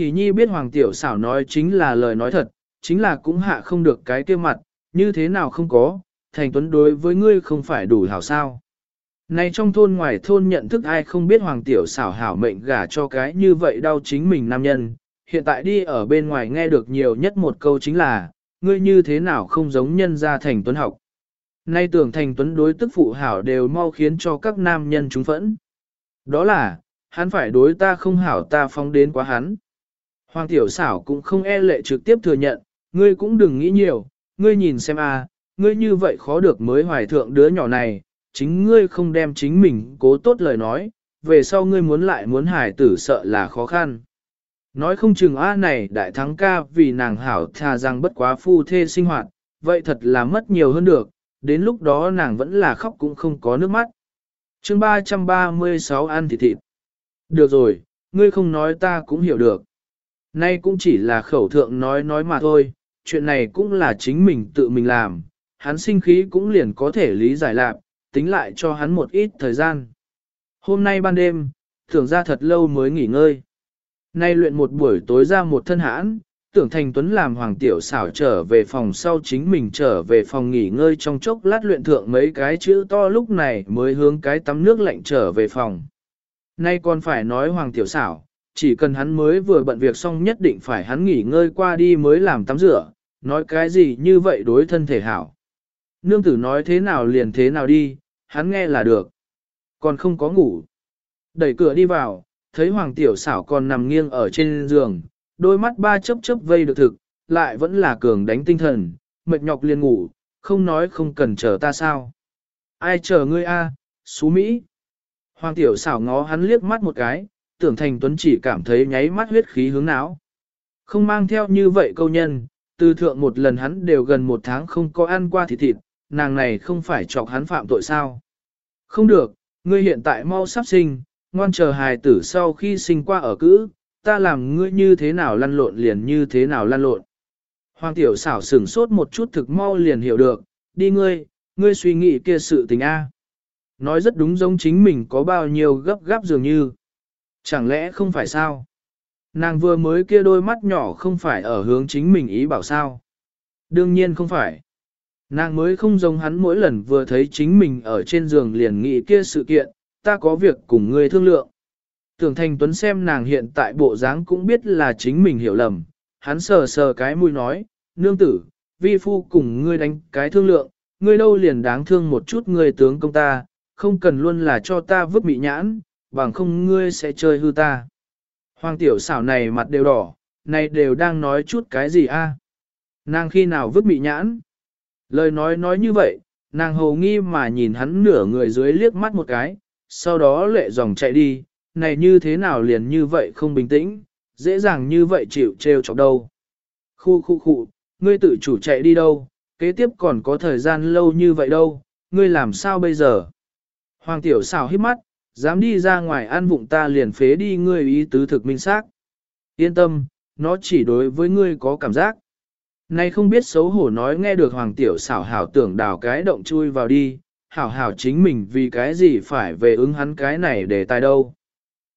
Hỷ nhi biết Hoàng Tiểu xảo nói chính là lời nói thật, chính là cũng hạ không được cái kia mặt, như thế nào không có, thành tuấn đối với ngươi không phải đủ hảo sao. Này trong thôn ngoài thôn nhận thức ai không biết Hoàng Tiểu xảo hảo mệnh gả cho cái như vậy đau chính mình nam nhân, hiện tại đi ở bên ngoài nghe được nhiều nhất một câu chính là, ngươi như thế nào không giống nhân gia thành tuấn học. Nay tưởng thành tuấn đối tức phụ hảo đều mau khiến cho các nam nhân chúng phẫn. Đó là, hắn phải đối ta không hảo ta phóng đến quá hắn. Hoàng tiểu xảo cũng không e lệ trực tiếp thừa nhận, ngươi cũng đừng nghĩ nhiều, ngươi nhìn xem a, ngươi như vậy khó được mới hoài thượng đứa nhỏ này, chính ngươi không đem chính mình cố tốt lời nói, về sau ngươi muốn lại muốn hài tử sợ là khó khăn. Nói không chừng A này đại thắng ca vì nàng hảo thà rằng bất quá phu thê sinh hoạt, vậy thật là mất nhiều hơn được, đến lúc đó nàng vẫn là khóc cũng không có nước mắt. chương 336 ăn thịt thịt. Được rồi, ngươi không nói ta cũng hiểu được. Nay cũng chỉ là khẩu thượng nói nói mà thôi, chuyện này cũng là chính mình tự mình làm, hắn sinh khí cũng liền có thể lý giải lạc, tính lại cho hắn một ít thời gian. Hôm nay ban đêm, tưởng ra thật lâu mới nghỉ ngơi. Nay luyện một buổi tối ra một thân hãn, tưởng thành tuấn làm hoàng tiểu xảo trở về phòng sau chính mình trở về phòng nghỉ ngơi trong chốc lát luyện thượng mấy cái chữ to lúc này mới hướng cái tắm nước lạnh trở về phòng. Nay còn phải nói hoàng tiểu xảo, chỉ cần hắn mới vừa bận việc xong nhất định phải hắn nghỉ ngơi qua đi mới làm tắm rửa, nói cái gì như vậy đối thân thể hảo. Nương tử nói thế nào liền thế nào đi, hắn nghe là được. Còn không có ngủ. Đẩy cửa đi vào, thấy hoàng tiểu xảo còn nằm nghiêng ở trên giường, đôi mắt ba chớp chớp vây được thực, lại vẫn là cường đánh tinh thần, mệt nhọc liền ngủ, không nói không cần chờ ta sao. Ai chờ ngươi a, xú Mỹ. Hoàng tiểu xảo ngó hắn liếc mắt một cái, tưởng thành tuấn chỉ cảm thấy nháy mắt huyết khí hướng não. Không mang theo như vậy câu nhân, từ thượng một lần hắn đều gần một tháng không có ăn qua thịt thịt, nàng này không phải chọc hắn phạm tội sao. Không được, ngươi hiện tại mau sắp sinh, ngoan chờ hài tử sau khi sinh qua ở cữ, ta làm ngươi như thế nào lăn lộn liền như thế nào lăn lộn. Hoàng tiểu xảo sửng sốt một chút thực mau liền hiểu được, đi ngươi, ngươi suy nghĩ kia sự tình A. Nói rất đúng giống chính mình có bao nhiêu gấp gáp dường như. Chẳng lẽ không phải sao? Nàng vừa mới kia đôi mắt nhỏ không phải ở hướng chính mình ý bảo sao? Đương nhiên không phải. Nàng mới không giống hắn mỗi lần vừa thấy chính mình ở trên giường liền nghĩ kia sự kiện, ta có việc cùng ngươi thương lượng. Tưởng Thành Tuấn xem nàng hiện tại bộ dáng cũng biết là chính mình hiểu lầm, hắn sờ sờ cái mũi nói, nương tử, vi phu cùng ngươi đánh cái thương lượng, ngươi đâu liền đáng thương một chút ngươi tướng công ta, không cần luôn là cho ta vứt bị nhãn, bằng không ngươi sẽ chơi hư ta. Hoàng tiểu xảo này mặt đều đỏ, này đều đang nói chút cái gì a? Nàng khi nào vứt bị nhãn? Lời nói nói như vậy, nàng hầu nghi mà nhìn hắn nửa người dưới liếc mắt một cái, sau đó lệ dòng chạy đi, này như thế nào liền như vậy không bình tĩnh, dễ dàng như vậy chịu trêu chọc đâu. Khu khu khu, ngươi tự chủ chạy đi đâu, kế tiếp còn có thời gian lâu như vậy đâu, ngươi làm sao bây giờ? Hoàng tiểu xảo hít mắt, dám đi ra ngoài ăn vụng ta liền phế đi ngươi ý tứ thực minh xác. Yên tâm, nó chỉ đối với ngươi có cảm giác. Nay không biết xấu hổ nói nghe được hoàng tiểu xảo hảo tưởng đào cái động chui vào đi, hảo hảo chính mình vì cái gì phải về ứng hắn cái này để tài đâu.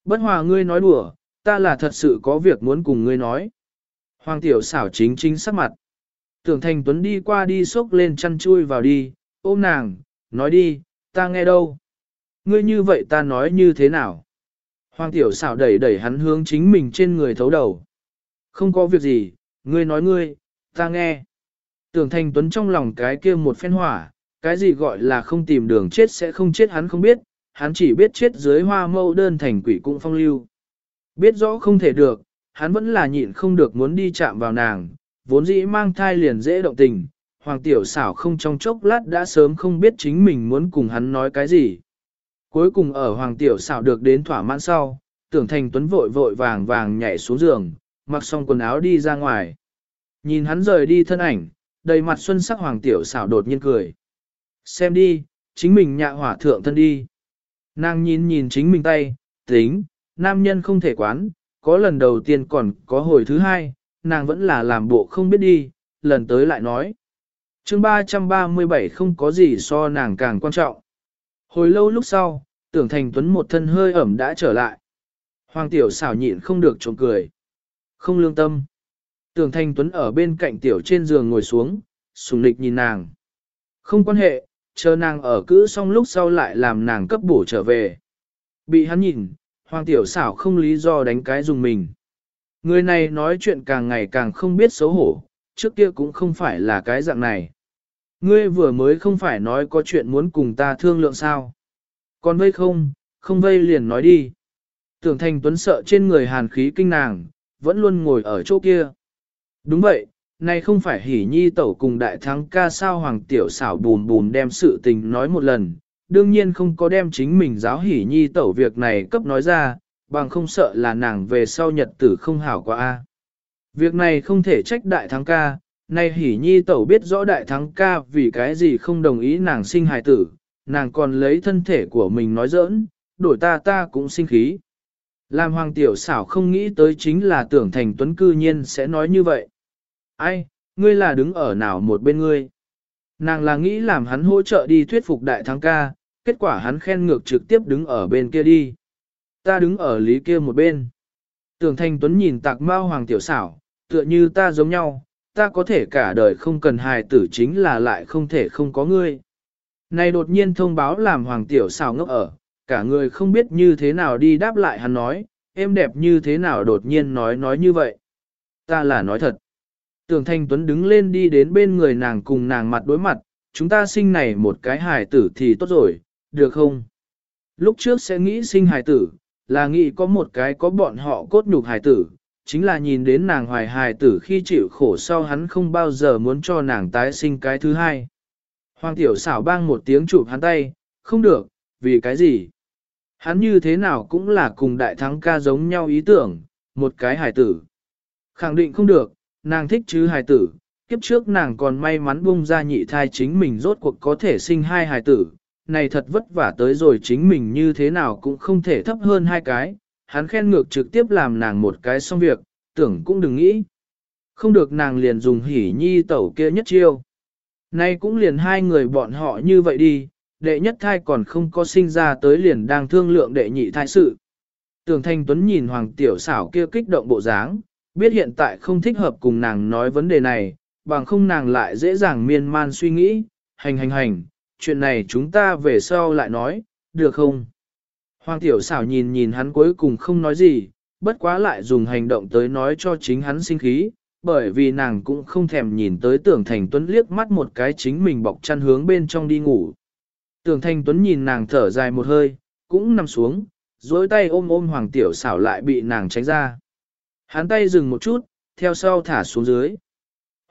Bất hòa ngươi nói đùa, ta là thật sự có việc muốn cùng ngươi nói. Hoàng tiểu xảo chính chính sắc mặt. Tưởng thành tuấn đi qua đi xốc lên chăn chui vào đi, ôm nàng, nói đi, ta nghe đâu. Ngươi như vậy ta nói như thế nào? Hoàng tiểu xảo đẩy đẩy hắn hướng chính mình trên người thấu đầu. Không có việc gì, ngươi nói ngươi, ta nghe. Tưởng thành tuấn trong lòng cái kia một phen hỏa, cái gì gọi là không tìm đường chết sẽ không chết hắn không biết, hắn chỉ biết chết dưới hoa mâu đơn thành quỷ cung phong lưu. Biết rõ không thể được, hắn vẫn là nhịn không được muốn đi chạm vào nàng, vốn dĩ mang thai liền dễ động tình, hoàng tiểu xảo không trong chốc lát đã sớm không biết chính mình muốn cùng hắn nói cái gì. Cuối cùng ở hoàng tiểu xảo được đến thỏa mãn sau, tưởng thành tuấn vội vội vàng vàng nhảy xuống giường, mặc xong quần áo đi ra ngoài. Nhìn hắn rời đi thân ảnh, đầy mặt xuân sắc hoàng tiểu xảo đột nhiên cười. Xem đi, chính mình nhạ hỏa thượng thân đi. Nàng nhìn nhìn chính mình tay, tính, nam nhân không thể quán, có lần đầu tiên còn có hồi thứ hai, nàng vẫn là làm bộ không biết đi, lần tới lại nói. chương 337 không có gì so nàng càng quan trọng. Hồi lâu lúc sau, tưởng thành tuấn một thân hơi ẩm đã trở lại. Hoàng tiểu xảo nhịn không được trộm cười. Không lương tâm. Tưởng Thanh Tuấn ở bên cạnh tiểu trên giường ngồi xuống, sùng lịch nhìn nàng. Không quan hệ, chờ nàng ở cữ xong lúc sau lại làm nàng cấp bổ trở về. Bị hắn nhìn, hoàng tiểu xảo không lý do đánh cái dùng mình. Người này nói chuyện càng ngày càng không biết xấu hổ, trước kia cũng không phải là cái dạng này. Ngươi vừa mới không phải nói có chuyện muốn cùng ta thương lượng sao. Còn vây không, không vây liền nói đi. Tưởng thành tuấn sợ trên người hàn khí kinh nàng, vẫn luôn ngồi ở chỗ kia. Đúng vậy, nay không phải hỉ nhi tẩu cùng đại thắng ca sao hoàng tiểu xảo bùn bùn đem sự tình nói một lần, đương nhiên không có đem chính mình giáo hỉ nhi tẩu việc này cấp nói ra, bằng không sợ là nàng về sau nhật tử không hảo quá a. Việc này không thể trách đại thắng ca, nay hỉ nhi tẩu biết rõ đại thắng ca vì cái gì không đồng ý nàng sinh hài tử, nàng còn lấy thân thể của mình nói giỡn, đổi ta ta cũng sinh khí. Làm hoàng tiểu xảo không nghĩ tới chính là tưởng thành tuấn cư nhiên sẽ nói như vậy. Ai, ngươi là đứng ở nào một bên ngươi? Nàng là nghĩ làm hắn hỗ trợ đi thuyết phục đại thắng ca, kết quả hắn khen ngược trực tiếp đứng ở bên kia đi. Ta đứng ở lý kia một bên. Tưởng thành tuấn nhìn tạc mao hoàng tiểu xảo, tựa như ta giống nhau, ta có thể cả đời không cần hài tử chính là lại không thể không có ngươi. Này đột nhiên thông báo làm hoàng tiểu xào ngốc ở, cả người không biết như thế nào đi đáp lại hắn nói, em đẹp như thế nào đột nhiên nói nói như vậy. Ta là nói thật. Tưởng Thanh Tuấn đứng lên đi đến bên người nàng cùng nàng mặt đối mặt, chúng ta sinh này một cái hài tử thì tốt rồi, được không? Lúc trước sẽ nghĩ sinh hài tử, là nghĩ có một cái có bọn họ cốt nhục hài tử, chính là nhìn đến nàng hoài hài tử khi chịu khổ sau hắn không bao giờ muốn cho nàng tái sinh cái thứ hai. Hoàng tiểu xảo bang một tiếng chụp hắn tay, không được, vì cái gì? Hắn như thế nào cũng là cùng đại thắng ca giống nhau ý tưởng, một cái hài tử. Khẳng định không được, nàng thích chứ hài tử, kiếp trước nàng còn may mắn bung ra nhị thai chính mình rốt cuộc có thể sinh hai hài tử, này thật vất vả tới rồi chính mình như thế nào cũng không thể thấp hơn hai cái, hắn khen ngược trực tiếp làm nàng một cái xong việc, tưởng cũng đừng nghĩ. Không được nàng liền dùng hỉ nhi tẩu kia nhất chiêu. Nay cũng liền hai người bọn họ như vậy đi, đệ nhất thai còn không có sinh ra tới liền đang thương lượng đệ nhị thai sự. Tưởng Thanh Tuấn nhìn Hoàng Tiểu xảo kia kích động bộ dáng, biết hiện tại không thích hợp cùng nàng nói vấn đề này, bằng không nàng lại dễ dàng miên man suy nghĩ, hành hành hành, chuyện này chúng ta về sau lại nói, được không? Hoàng Tiểu xảo nhìn nhìn hắn cuối cùng không nói gì, bất quá lại dùng hành động tới nói cho chính hắn sinh khí, bởi vì nàng cũng không thèm nhìn tới tưởng thành tuấn liếc mắt một cái chính mình bọc chăn hướng bên trong đi ngủ. Tưởng thành tuấn nhìn nàng thở dài một hơi, cũng nằm xuống, dối tay ôm ôm hoàng tiểu xảo lại bị nàng tránh ra. Hắn tay dừng một chút, theo sau thả xuống dưới.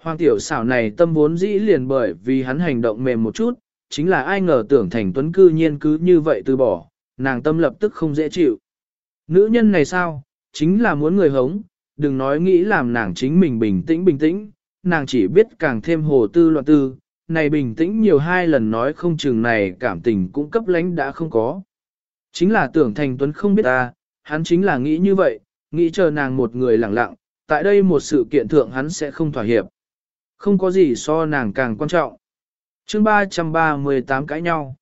Hoàng tiểu xảo này tâm vốn dĩ liền bởi vì hắn hành động mềm một chút, chính là ai ngờ tưởng thành tuấn cư nhiên cứ như vậy từ bỏ, nàng tâm lập tức không dễ chịu. Nữ nhân này sao, chính là muốn người hống, đừng nói nghĩ làm nàng chính mình bình tĩnh bình tĩnh, nàng chỉ biết càng thêm hồ tư loạn tư, này bình tĩnh nhiều hai lần nói không chừng này cảm tình cũng cấp lánh đã không có. Chính là tưởng thành tuấn không biết ta, hắn chính là nghĩ như vậy, nghĩ chờ nàng một người lặng lặng, tại đây một sự kiện thượng hắn sẽ không thỏa hiệp. Không có gì so nàng càng quan trọng. chương 338 cãi nhau.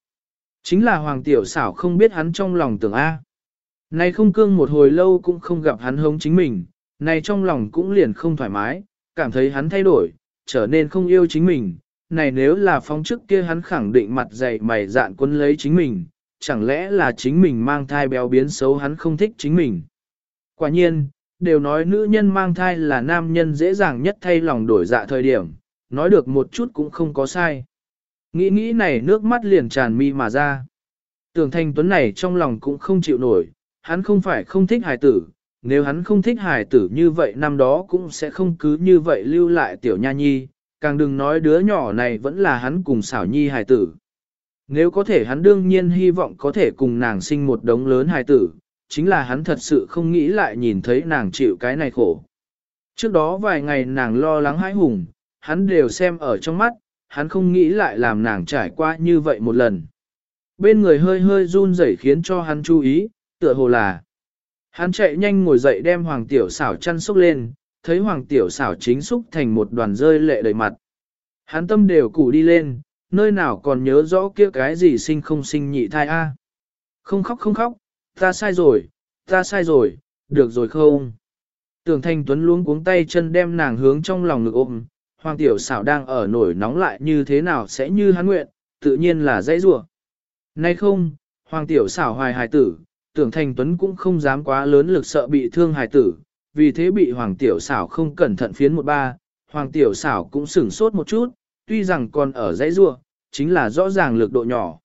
Chính là Hoàng Tiểu xảo không biết hắn trong lòng tưởng A. Này không cương một hồi lâu cũng không gặp hắn hống chính mình, này trong lòng cũng liền không thoải mái, cảm thấy hắn thay đổi, trở nên không yêu chính mình. Này nếu là phong trước kia hắn khẳng định mặt dày mày dạn quân lấy chính mình, chẳng lẽ là chính mình mang thai béo biến xấu hắn không thích chính mình. Quả nhiên, đều nói nữ nhân mang thai là nam nhân dễ dàng nhất thay lòng đổi dạ thời điểm, nói được một chút cũng không có sai. Nghĩ nghĩ này nước mắt liền tràn mi mà ra. Tưởng thanh tuấn này trong lòng cũng không chịu nổi, hắn không phải không thích hài tử, nếu hắn không thích hài tử như vậy năm đó cũng sẽ không cứ như vậy lưu lại tiểu nha nhi, càng đừng nói đứa nhỏ này vẫn là hắn cùng xảo nhi hài tử. Nếu có thể hắn đương nhiên hy vọng có thể cùng nàng sinh một đống lớn hài tử, chính là hắn thật sự không nghĩ lại nhìn thấy nàng chịu cái này khổ. Trước đó vài ngày nàng lo lắng hãi hùng, hắn đều xem ở trong mắt, hắn không nghĩ lại làm nàng trải qua như vậy một lần. Bên người hơi hơi run rẩy khiến cho hắn chú ý, tựa hồ là. Hắn chạy nhanh ngồi dậy đem hoàng tiểu xảo chăn xúc lên, thấy hoàng tiểu xảo chính xúc thành một đoàn rơi lệ đầy mặt. Hắn tâm đều củ đi lên, nơi nào còn nhớ rõ kia cái gì sinh không sinh nhị thai a. Không khóc không khóc, ta sai rồi, ta sai rồi, được rồi không? Tưởng Thanh Tuấn luống cuống tay chân đem nàng hướng trong lòng ngực ôm, Hoàng Tiểu xảo đang ở nổi nóng lại như thế nào sẽ như hắn nguyện, tự nhiên là dãy rủa. Nay không, Hoàng Tiểu xảo hoài hài tử, tưởng Thanh Tuấn cũng không dám quá lớn lực sợ bị thương hài tử, vì thế bị Hoàng Tiểu xảo không cẩn thận phiến một ba, Hoàng Tiểu xảo cũng sửng sốt một chút, tuy rằng còn ở dãy rủa, chính là rõ ràng lực độ nhỏ.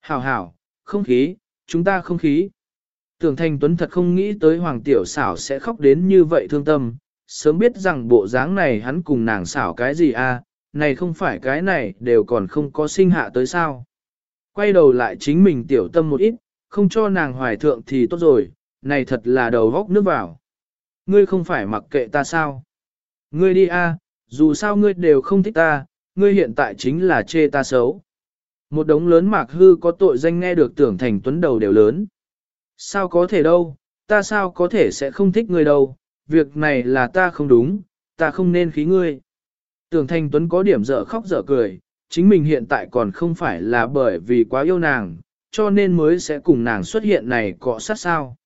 Hảo hảo, không khí, chúng ta không khí. Tưởng Thanh Tuấn thật không nghĩ tới Hoàng Tiểu xảo sẽ khóc đến như vậy thương tâm, sớm biết rằng bộ dáng này hắn cùng nàng xảo cái gì a, à, này không phải cái này đều còn không có sinh hạ tới sao. Quay đầu lại chính mình tiểu tâm một ít, không cho nàng hoài thượng thì tốt rồi, này thật là đầu góc nước vào. Ngươi không phải mặc kệ ta sao? Ngươi đi a, dù sao ngươi đều không thích ta, ngươi hiện tại chính là chê ta xấu. Một đống lớn mạc hư có tội danh nghe được tưởng thành tuấn đầu đều lớn. Sao có thể đâu, ta sao có thể sẽ không thích ngươi đâu, việc này là ta không đúng, ta không nên khí ngươi. Tưởng Thanh tuấn có điểm dở khóc dở cười, chính mình hiện tại còn không phải là bởi vì quá yêu nàng, cho nên mới sẽ cùng nàng xuất hiện này cọ sát sao.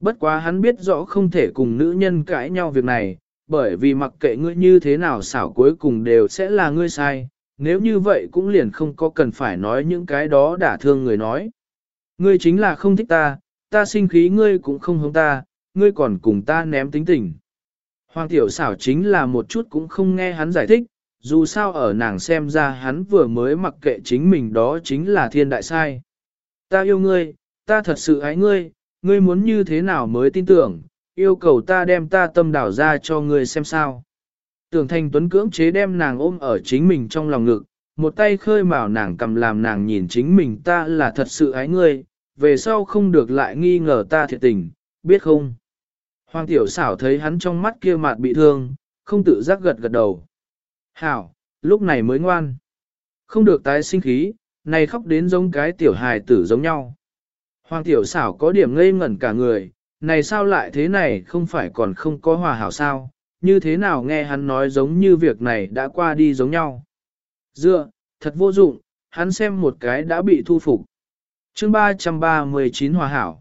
Bất quá hắn biết rõ không thể cùng nữ nhân cãi nhau việc này, bởi vì mặc kệ ngươi như thế nào xảo cuối cùng đều sẽ là ngươi sai, nếu như vậy cũng liền không có cần phải nói những cái đó đả thương người nói. Ngươi chính là không thích ta, ta sinh khí ngươi cũng không hống ta, ngươi còn cùng ta ném tính tình. Hoàng tiểu xảo chính là một chút cũng không nghe hắn giải thích, dù sao ở nàng xem ra hắn vừa mới mặc kệ chính mình đó chính là thiên đại sai. Ta yêu ngươi, ta thật sự ái ngươi, ngươi muốn như thế nào mới tin tưởng, yêu cầu ta đem ta tâm đảo ra cho ngươi xem sao. Tưởng thành tuấn cưỡng chế đem nàng ôm ở chính mình trong lòng ngực, một tay khơi mào nàng cầm làm nàng nhìn chính mình ta là thật sự ái ngươi, về sau không được lại nghi ngờ ta thiệt tình, biết không? Hoàng tiểu xảo thấy hắn trong mắt kia mặt bị thương, không tự giác gật gật đầu. Hảo, lúc này mới ngoan. Không được tái sinh khí, này khóc đến giống cái tiểu hài tử giống nhau. Hoàng tiểu xảo có điểm ngây ngẩn cả người, này sao lại thế này không phải còn không có hòa hảo sao, như thế nào nghe hắn nói giống như việc này đã qua đi giống nhau. Dựa, thật vô dụng, hắn xem một cái đã bị thu phục. chương 339 hòa hảo.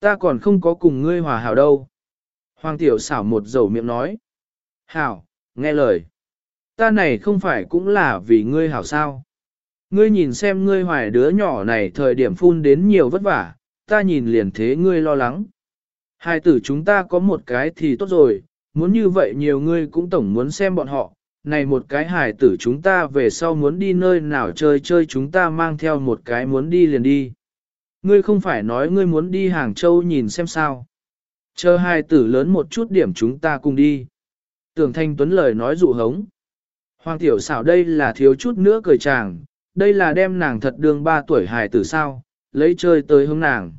Ta còn không có cùng ngươi hòa hảo đâu. Hoàng tiểu xảo một dầu miệng nói. Hảo, nghe lời. Ta này không phải cũng là vì ngươi hảo sao. Ngươi nhìn xem ngươi hoài đứa nhỏ này thời điểm phun đến nhiều vất vả, ta nhìn liền thế ngươi lo lắng. Hai tử chúng ta có một cái thì tốt rồi, muốn như vậy nhiều ngươi cũng tổng muốn xem bọn họ, này một cái hài tử chúng ta về sau muốn đi nơi nào chơi chơi chúng ta mang theo một cái muốn đi liền đi. Ngươi không phải nói ngươi muốn đi Hàng Châu nhìn xem sao. Chờ hai tử lớn một chút điểm chúng ta cùng đi. Tưởng Thanh Tuấn lời nói dụ hống. Hoàng tiểu xảo đây là thiếu chút nữa cười chàng, đây là đem nàng thật đường ba tuổi hài tử sao, lấy chơi tới hướng nàng.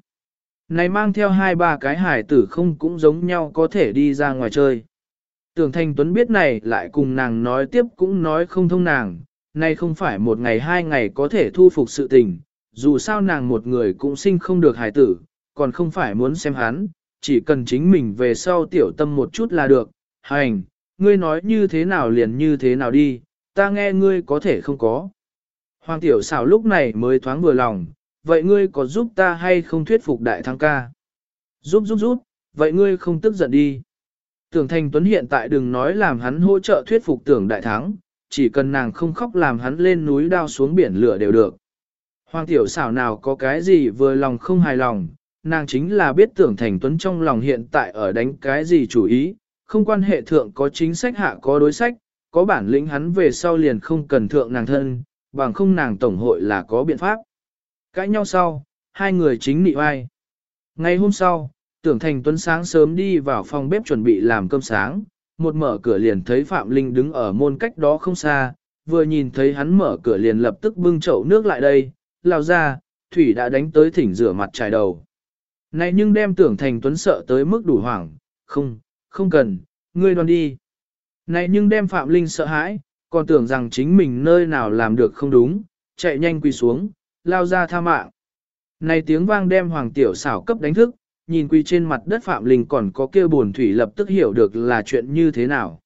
Này mang theo hai ba cái hài tử không cũng giống nhau có thể đi ra ngoài chơi. Tưởng Thanh Tuấn biết này lại cùng nàng nói tiếp cũng nói không thông nàng, nay không phải một ngày hai ngày có thể thu phục sự tình, dù sao nàng một người cũng sinh không được hài tử, còn không phải muốn xem hắn, chỉ cần chính mình về sau tiểu tâm một chút là được, hành, ngươi nói như thế nào liền như thế nào đi, ta nghe ngươi có thể không có. Hoàng tiểu xảo lúc này mới thoáng vừa lòng, vậy ngươi có giúp ta hay không thuyết phục đại thăng ca? Giúp giúp giúp, vậy ngươi không tức giận đi. Tưởng Thanh Tuấn hiện tại đừng nói làm hắn hỗ trợ thuyết phục tưởng đại thắng, chỉ cần nàng không khóc làm hắn lên núi đao xuống biển lửa đều được. Hoàng tiểu xảo nào có cái gì vừa lòng không hài lòng, nàng chính là biết tưởng Thành Tuấn trong lòng hiện tại ở đánh cái gì chủ ý, không quan hệ thượng có chính sách hạ có đối sách, có bản lĩnh hắn về sau liền không cần thượng nàng thân, bằng không nàng tổng hội là có biện pháp. Cãi nhau sau, hai người chính nị vai. Ngày hôm sau, tưởng thành tuấn sáng sớm đi vào phòng bếp chuẩn bị làm cơm sáng, một mở cửa liền thấy Phạm Linh đứng ở môn cách đó không xa, vừa nhìn thấy hắn mở cửa liền lập tức bưng chậu nước lại đây, lao ra, Thủy đã đánh tới thỉnh rửa mặt trải đầu. Này nhưng đem tưởng thành tuấn sợ tới mức đủ hoảng, không, không cần, ngươi đoan đi. Này nhưng đem Phạm Linh sợ hãi, còn tưởng rằng chính mình nơi nào làm được không đúng, chạy nhanh quỳ xuống, lao ra tha mạng. Này tiếng vang đem Hoàng Tiểu xảo cấp đánh thức, nhìn quỳ trên mặt đất Phạm Linh còn có kia buồn thủy lập tức hiểu được là chuyện như thế nào.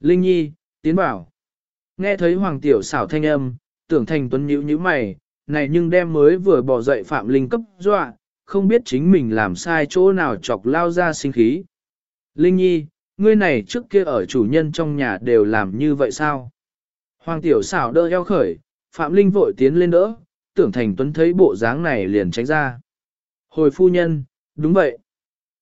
Linh Nhi, tiến bảo. Nghe thấy Hoàng Tiểu xảo thanh âm, tưởng thành tuấn nhíu như mày, này nhưng đem mới vừa bỏ dậy Phạm Linh cấp dọa, không biết chính mình làm sai chỗ nào chọc lao ra sinh khí. Linh Nhi, ngươi này trước kia ở chủ nhân trong nhà đều làm như vậy sao? Hoàng tiểu xảo đỡ eo khởi, Phạm Linh vội tiến lên đỡ, tưởng thành tuấn thấy bộ dáng này liền tránh ra. Hồi phu nhân, đúng vậy.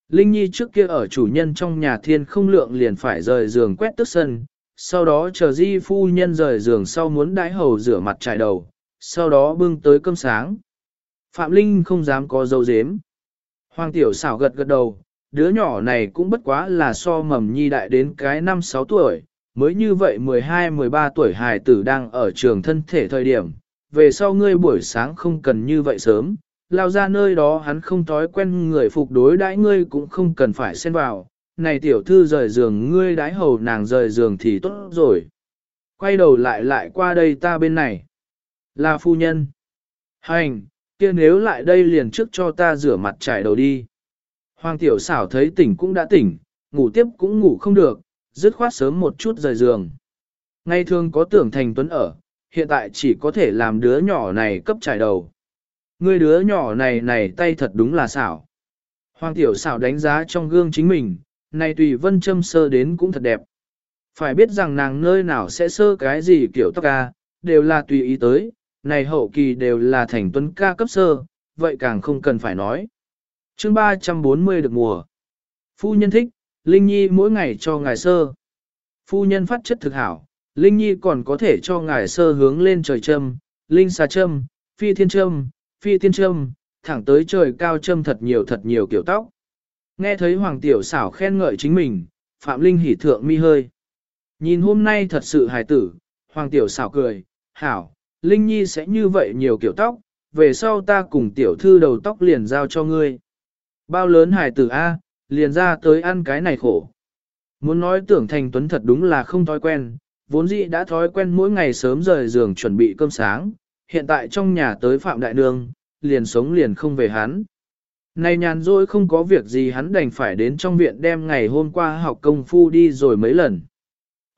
Linh Nhi trước kia ở chủ nhân trong nhà thiên không lượng liền phải rời giường quét tức sân, sau đó chờ di phu nhân rời giường sau muốn đái hầu rửa mặt trải đầu, sau đó bưng tới cơm sáng. Phạm Linh không dám có dấu dếm. Hoàng tiểu xảo gật gật đầu, đứa nhỏ này cũng bất quá là so mầm nhi đại đến cái năm sáu tuổi, mới như vậy 12-13 tuổi hài tử đang ở trường thân thể thời điểm, về sau ngươi buổi sáng không cần như vậy sớm, lao ra nơi đó hắn không thói quen người phục đối đãi ngươi cũng không cần phải xen vào, này tiểu thư rời giường ngươi đái hầu nàng rời giường thì tốt rồi. Quay đầu lại lại qua đây ta bên này. Là phu nhân. Hành, kia nếu lại đây liền trước cho ta rửa mặt trải đầu đi. Hoàng tiểu xảo thấy tỉnh cũng đã tỉnh, ngủ tiếp cũng ngủ không được, dứt khoát sớm một chút rời giường. Ngay thường có tưởng thành tuấn ở, hiện tại chỉ có thể làm đứa nhỏ này cấp trải đầu. Người đứa nhỏ này này tay thật đúng là xảo. Hoàng tiểu xảo đánh giá trong gương chính mình, này tùy vân châm sơ đến cũng thật đẹp. Phải biết rằng nàng nơi nào sẽ sơ cái gì kiểu tóc ca, đều là tùy ý tới, này hậu kỳ đều là thành tuấn ca cấp sơ, vậy càng không cần phải nói. chương 340 được mùa. Phu nhân thích, Linh Nhi mỗi ngày cho ngài sơ. Phu nhân phát chất thực hảo, Linh Nhi còn có thể cho ngài sơ hướng lên trời châm, Linh xà châm, phi thiên châm, phi thiên châm, thẳng tới trời cao châm thật nhiều thật nhiều kiểu tóc. Nghe thấy Hoàng Tiểu xảo khen ngợi chính mình, Phạm Linh hỉ thượng mi hơi. Nhìn hôm nay thật sự hài tử, Hoàng Tiểu xảo cười, hảo, Linh Nhi sẽ như vậy nhiều kiểu tóc, về sau ta cùng tiểu thư đầu tóc liền giao cho ngươi. Bao lớn hài tử A, liền ra tới ăn cái này khổ. Muốn nói tưởng thành tuấn thật đúng là không thói quen, vốn dĩ đã thói quen mỗi ngày sớm rời giường chuẩn bị cơm sáng, hiện tại trong nhà tới Phạm Đại Nương, liền sống liền không về hắn. Này nhàn rỗi không có việc gì hắn đành phải đến trong viện đem ngày hôm qua học công phu đi rồi mấy lần.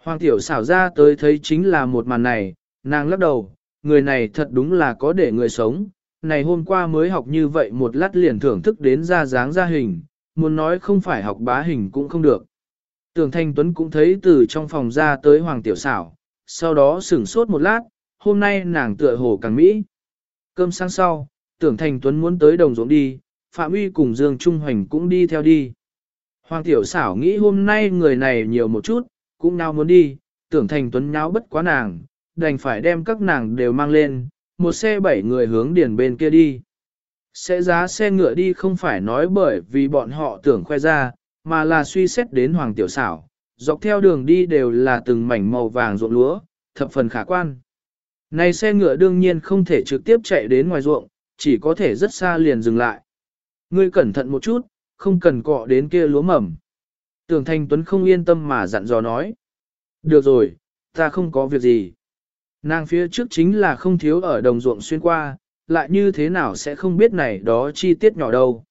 Hoàng tiểu xảo ra tới thấy chính là một màn này, nàng lắc đầu, người này thật đúng là có để người sống, này hôm qua mới học như vậy một lát liền thưởng thức đến ra dáng ra hình, muốn nói không phải học bá hình cũng không được. Tưởng Thanh Tuấn cũng thấy từ trong phòng ra tới Hoàng Tiểu Xảo, sau đó sửng sốt một lát, hôm nay nàng tựa hồ càng mỹ. Cơm sáng sau, Tưởng Thanh Tuấn muốn tới đồng ruộng đi, Phạm Uy cùng Dương Trung Hoành cũng đi theo đi. Hoàng Tiểu Xảo nghĩ hôm nay người này nhiều một chút, cũng nào muốn đi, Tưởng Thanh Tuấn nháo bất quá nàng, đành phải đem các nàng đều mang lên, một xe bảy người hướng điền bên kia đi. Sẽ giá xe ngựa đi không phải nói bởi vì bọn họ tưởng khoe ra, mà là suy xét đến hoàng tiểu xảo, dọc theo đường đi đều là từng mảnh màu vàng ruộng lúa, thập phần khả quan. Này xe ngựa đương nhiên không thể trực tiếp chạy đến ngoài ruộng, chỉ có thể rất xa liền dừng lại. Ngươi cẩn thận một chút, không cần cọ đến kia lúa mầm. Tưởng Thanh Tuấn không yên tâm mà dặn dò nói. Được rồi, ta không có việc gì. Nàng phía trước chính là không thiếu ở đồng ruộng xuyên qua, lại như thế nào sẽ không biết này đó chi tiết nhỏ đâu.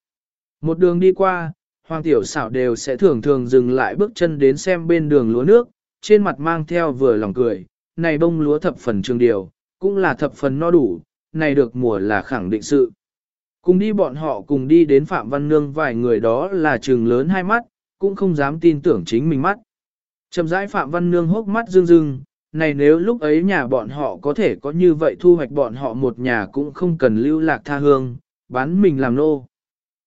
Một đường đi qua, hoàng tiểu xảo đều sẽ thường thường dừng lại bước chân đến xem bên đường lúa nước, trên mặt mang theo vừa lòng cười, này bông lúa thập phần trường điều, cũng là thập phần no đủ, này được mùa là khẳng định sự. Cùng đi bọn họ cùng đi đến Phạm Văn Nương vài người đó là trường lớn hai mắt, cũng không dám tin tưởng chính mình mắt. Chậm rãi Phạm Văn Nương hốc mắt rưng rưng, này nếu lúc ấy nhà bọn họ có thể có như vậy thu hoạch bọn họ một nhà cũng không cần lưu lạc tha hương, bán mình làm nô.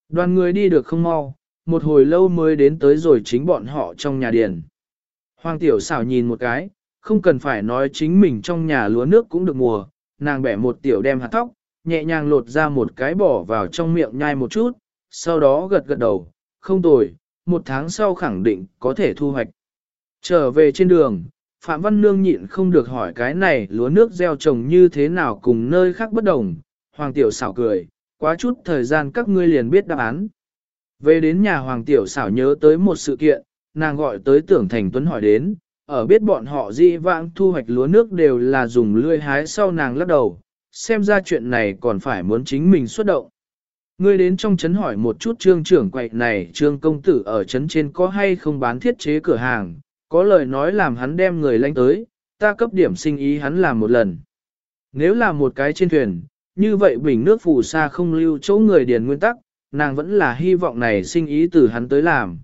Đoàn người đi được không mau, một hồi lâu mới đến tới rồi chính bọn họ trong nhà điền. Hoàng tiểu xảo nhìn một cái, không cần phải nói chính mình trong nhà lúa nước cũng được mùa, nàng bẻ một tiểu đem hạt tóc, nhẹ nhàng lột ra một cái bỏ vào trong miệng nhai một chút, sau đó gật gật đầu, không tồi, một tháng sau khẳng định có thể thu hoạch. Trở về trên đường, Phạm Văn Nương nhịn không được hỏi cái này lúa nước gieo trồng như thế nào cùng nơi khác bất đồng. Hoàng Tiểu xảo cười, quá chút thời gian các ngươi liền biết đáp án. Về đến nhà Hoàng Tiểu xảo nhớ tới một sự kiện, nàng gọi tới tưởng thành tuấn hỏi đến, ở biết bọn họ di vãng thu hoạch lúa nước đều là dùng lươi hái sau nàng lắc đầu, xem ra chuyện này còn phải muốn chính mình xuất động. Ngươi đến trong trấn hỏi một chút trương trưởng quậy này trương công tử ở trấn trên có hay không bán thiết chế cửa hàng, có lời nói làm hắn đem người lanh tới, ta cấp điểm sinh ý hắn làm một lần. Nếu là một cái trên thuyền, như vậy bình nước phù sa không lưu chỗ người điền nguyên tắc, nàng vẫn là hy vọng này sinh ý từ hắn tới làm.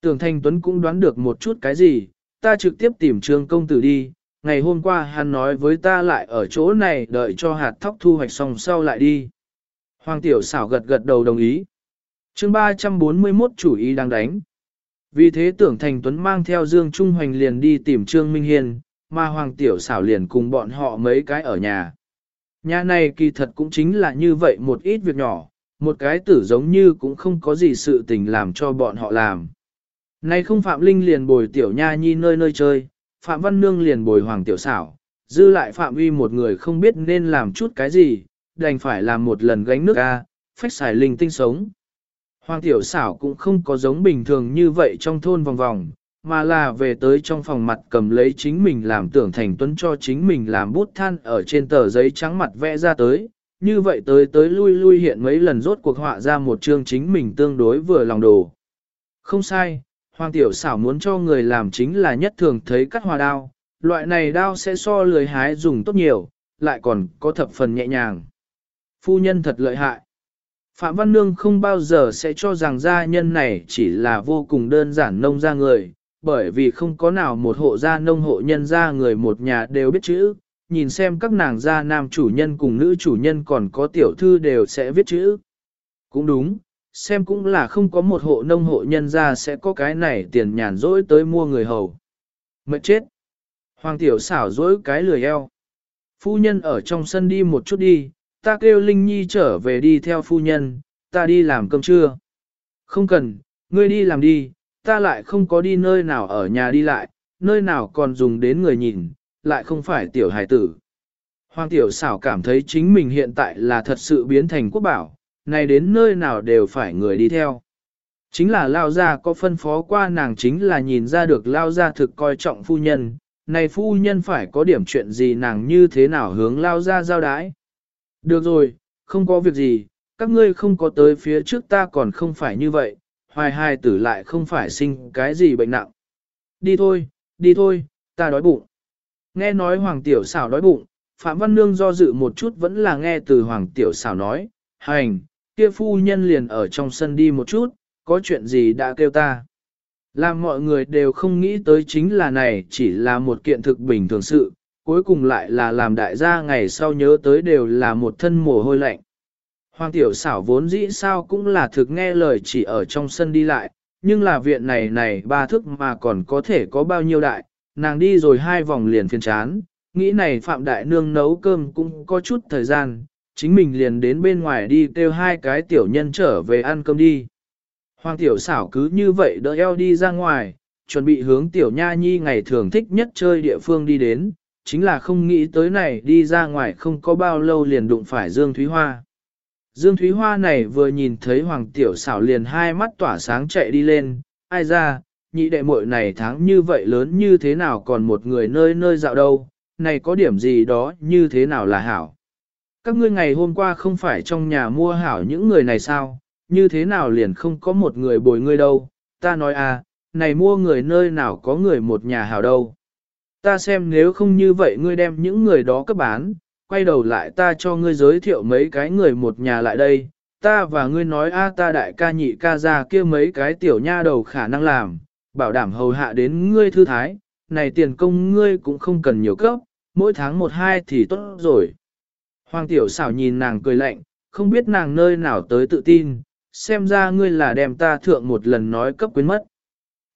Tưởng Thanh Tuấn cũng đoán được một chút cái gì, ta trực tiếp tìm trương công tử đi, ngày hôm qua hắn nói với ta lại ở chỗ này đợi cho hạt thóc thu hoạch xong sau lại đi. Hoàng tiểu xảo gật gật đầu đồng ý. chương 341 chủ ý đang đánh. Vì thế tưởng thành tuấn mang theo Dương Trung Hoành liền đi tìm Trương Minh Hiên, mà Hoàng tiểu xảo liền cùng bọn họ mấy cái ở nhà. Nhà này kỳ thật cũng chính là như vậy một ít việc nhỏ, một cái tử giống như cũng không có gì sự tình làm cho bọn họ làm. Nay không Phạm Linh liền bồi tiểu nha nhi nơi nơi chơi, Phạm Văn Nương liền bồi Hoàng tiểu xảo, dư lại Phạm Uy một người không biết nên làm chút cái gì, đành phải làm một lần gánh nước ca, phách xài linh tinh sống. Hoàng tiểu xảo cũng không có giống bình thường như vậy trong thôn vòng vòng, mà là về tới trong phòng mặt cầm lấy chính mình làm tưởng thành tuấn cho chính mình làm bút than ở trên tờ giấy trắng mặt vẽ ra tới. Như vậy tới tới lui lui hiện mấy lần rốt cuộc họa ra một chương chính mình tương đối vừa lòng đồ. Không sai, Hoàng tiểu xảo muốn cho người làm chính là nhất thường thấy cắt hoa đao, loại này đao sẽ so lười hái dùng tốt nhiều, lại còn có thập phần nhẹ nhàng phu nhân thật lợi hại. Phạm Văn Nương không bao giờ sẽ cho rằng gia nhân này chỉ là vô cùng đơn giản nông gia người, bởi vì không có nào một hộ gia nông hộ nhân gia người một nhà đều biết chữ, nhìn xem các nàng gia nam chủ nhân cùng nữ chủ nhân còn có tiểu thư đều sẽ viết chữ. Cũng đúng, xem cũng là không có một hộ nông hộ nhân gia sẽ có cái này tiền nhàn rỗi tới mua người hầu. Mệt chết! Hoàng tiểu xảo rỗi cái lười eo. Phu nhân ở trong sân đi một chút đi, ta kêu Linh Nhi trở về đi theo phu nhân, ta đi làm cơm trưa. Không cần, ngươi đi làm đi, ta lại không có đi nơi nào ở nhà đi lại, nơi nào còn dùng đến người nhìn, lại không phải tiểu hài tử. Hoàng tiểu xảo cảm thấy chính mình hiện tại là thật sự biến thành quốc bảo, này đến nơi nào đều phải người đi theo. Chính là Lao Gia có phân phó qua nàng chính là nhìn ra được Lao Gia thực coi trọng phu nhân, này phu nhân phải có điểm chuyện gì nàng như thế nào hướng Lao Gia giao đái. Được rồi, không có việc gì, các ngươi không có tới phía trước ta còn không phải như vậy, hoài hai tử lại không phải sinh cái gì bệnh nặng. Đi thôi, đi thôi, ta đói bụng. Nghe nói Hoàng Tiểu xảo đói bụng, Phạm Văn Nương do dự một chút vẫn là nghe từ Hoàng Tiểu xảo nói, hành, kia phu nhân liền ở trong sân đi một chút, có chuyện gì đã kêu ta. Làm mọi người đều không nghĩ tới chính là này chỉ là một kiện thực bình thường sự, cuối cùng lại là làm đại gia ngày sau nhớ tới đều là một thân mồ hôi lạnh. Hoàng tiểu xảo vốn dĩ sao cũng là thực nghe lời chỉ ở trong sân đi lại, nhưng là viện này này ba thức mà còn có thể có bao nhiêu đại, nàng đi rồi hai vòng liền phiền chán, nghĩ này Phạm Đại Nương nấu cơm cũng có chút thời gian, chính mình liền đến bên ngoài đi kêu hai cái tiểu nhân trở về ăn cơm đi. Hoàng tiểu xảo cứ như vậy đỡ eo đi ra ngoài, chuẩn bị hướng tiểu nha nhi ngày thường thích nhất chơi địa phương đi đến, chính là không nghĩ tới này đi ra ngoài không có bao lâu liền đụng phải Dương Thúy Hoa. Dương Thúy Hoa này vừa nhìn thấy Hoàng Tiểu xảo liền hai mắt tỏa sáng chạy đi lên, ai ra, nhị đệ muội này tháng như vậy lớn như thế nào còn một người nơi nơi dạo đâu, này có điểm gì đó như thế nào là hảo. Các ngươi ngày hôm qua không phải trong nhà mua hảo những người này sao, như thế nào liền không có một người bồi ngươi đâu, ta nói à, này mua người nơi nào có người một nhà hảo đâu ta xem nếu không như vậy ngươi đem những người đó cấp bán, quay đầu lại ta cho ngươi giới thiệu mấy cái người một nhà lại đây, ta và ngươi nói a ta đại ca nhị ca ra kia mấy cái tiểu nha đầu khả năng làm, bảo đảm hầu hạ đến ngươi thư thái, này tiền công ngươi cũng không cần nhiều cấp, mỗi tháng một hai thì tốt rồi. Hoàng tiểu xảo nhìn nàng cười lạnh, không biết nàng nơi nào tới tự tin, xem ra ngươi là đem ta thượng một lần nói cấp quyến mất.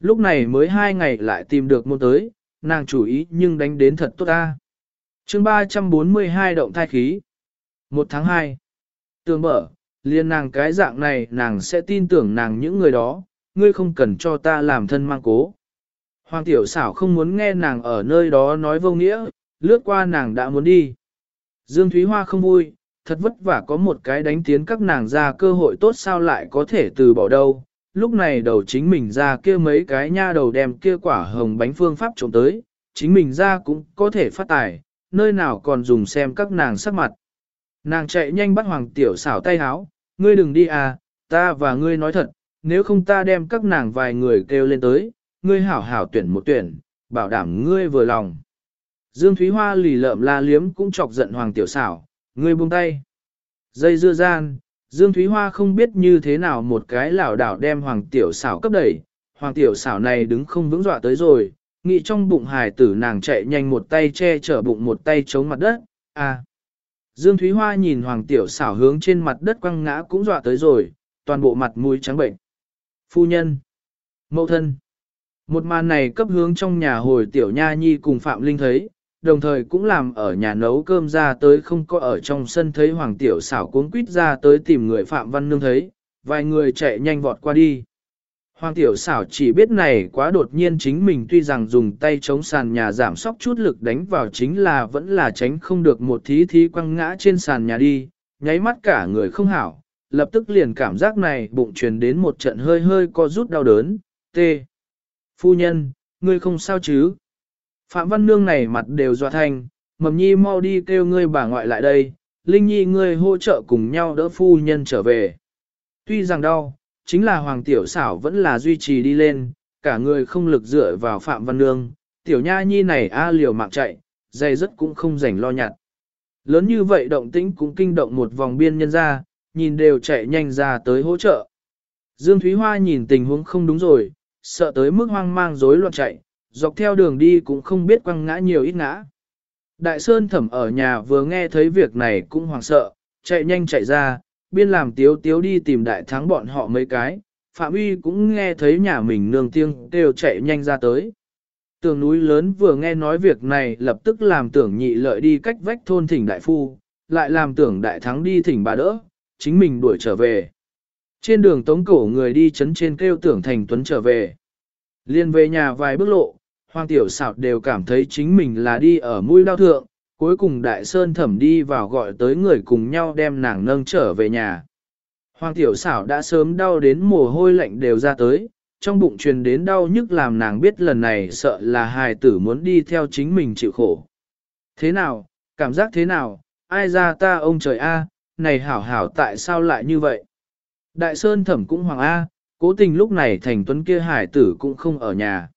Lúc này mới hai ngày lại tìm được môn tới, nàng chủ ý nhưng đánh đến thật tốt ta. chương 342 động thai khí. Một tháng 2. Tường mở, liên nàng cái dạng này nàng sẽ tin tưởng nàng những người đó, ngươi không cần cho ta làm thân mang cố. Hoàng tiểu xảo không muốn nghe nàng ở nơi đó nói vô nghĩa, lướt qua nàng đã muốn đi. Dương Thúy Hoa không vui, thật vất vả có một cái đánh tiến các nàng ra cơ hội tốt sao lại có thể từ bỏ đâu, lúc này đầu chính mình ra kia mấy cái nha đầu đem kia quả hồng bánh phương pháp trộm tới, chính mình ra cũng có thể phát tài, nơi nào còn dùng xem các nàng sắc mặt. Nàng chạy nhanh bắt hoàng tiểu xảo tay háo, ngươi đừng đi à, ta và ngươi nói thật, nếu không ta đem các nàng vài người kêu lên tới, ngươi hảo hảo tuyển một tuyển, bảo đảm ngươi vừa lòng. Dương Thúy Hoa lì lợm la liếm cũng chọc giận hoàng tiểu xảo, ngươi buông tay. Dây dưa gian, Dương Thúy Hoa không biết như thế nào một cái lảo đảo đem Hoàng Tiểu xảo cấp đẩy, hoàng tiểu xảo này đứng không vững dọa tới rồi, nghĩ trong bụng hài tử nàng chạy nhanh một tay che chở bụng một tay chống mặt đất, à. Dương Thúy Hoa nhìn hoàng tiểu xảo hướng trên mặt đất quăng ngã cũng dọa tới rồi, toàn bộ mặt mũi trắng bệnh. Phu nhân, mẫu thân, một màn này cấp hướng trong nhà hồi tiểu nha nhi cùng Phạm Linh thấy, đồng thời cũng làm ở nhà nấu cơm ra tới không có ở trong sân thấy hoàng tiểu xảo cuốn quýt ra tới tìm người Phạm Văn Nương thấy, vài người chạy nhanh vọt qua đi. Hoàng tiểu xảo chỉ biết này quá đột nhiên chính mình tuy rằng dùng tay chống sàn nhà giảm sóc chút lực đánh vào chính là vẫn là tránh không được một thí thí quăng ngã trên sàn nhà đi, nháy mắt cả người không hảo, lập tức liền cảm giác này bụng truyền đến một trận hơi hơi co rút đau đớn, tê. Phu nhân, ngươi không sao chứ? Phạm Văn Nương này mặt đều dọa thành, mầm nhi mau đi kêu ngươi bà ngoại lại đây, Linh Nhi ngươi hỗ trợ cùng nhau đỡ phu nhân trở về. Tuy rằng đau, chính là Hoàng Tiểu xảo vẫn là duy trì đi lên, cả người không lực dựa vào Phạm Văn Nương, Tiểu Nha Nhi này a liều mạng chạy, dây rất cũng không rảnh lo nhặt. Lớn như vậy động tĩnh cũng kinh động một vòng biên nhân ra, nhìn đều chạy nhanh ra tới hỗ trợ. Dương Thúy Hoa nhìn tình huống không đúng rồi, sợ tới mức hoang mang rối loạn chạy, dọc theo đường đi cũng không biết quăng ngã nhiều ít ngã. Đại Sơn thẩm ở nhà vừa nghe thấy việc này cũng hoảng sợ, chạy nhanh chạy ra, biên làm tiếu tiếu đi tìm đại thắng bọn họ mấy cái, Phạm Uy cũng nghe thấy nhà mình nương tiếng đều chạy nhanh ra tới. Tường núi lớn vừa nghe nói việc này lập tức làm tưởng nhị lợi đi cách vách thôn thỉnh đại phu, lại làm tưởng đại thắng đi thỉnh bà đỡ, chính mình đuổi trở về. Trên đường tống cổ người đi chấn trên kêu tưởng thành tuấn trở về. Liên về nhà vài bước lộ, hoàng tiểu xảo đều cảm thấy chính mình là đi ở mũi đau thượng, cuối cùng đại sơn thẩm đi vào gọi tới người cùng nhau đem nàng nâng trở về nhà. Hoàng tiểu xảo đã sớm đau đến mồ hôi lạnh đều ra tới, trong bụng truyền đến đau nhức làm nàng biết lần này sợ là hài tử muốn đi theo chính mình chịu khổ. Thế nào, cảm giác thế nào, ai ra ta ông trời a, này hảo hảo tại sao lại như vậy? Đại Sơn thẩm cũng hoàng A, cố tình lúc này thành tuấn kia hải tử cũng không ở nhà.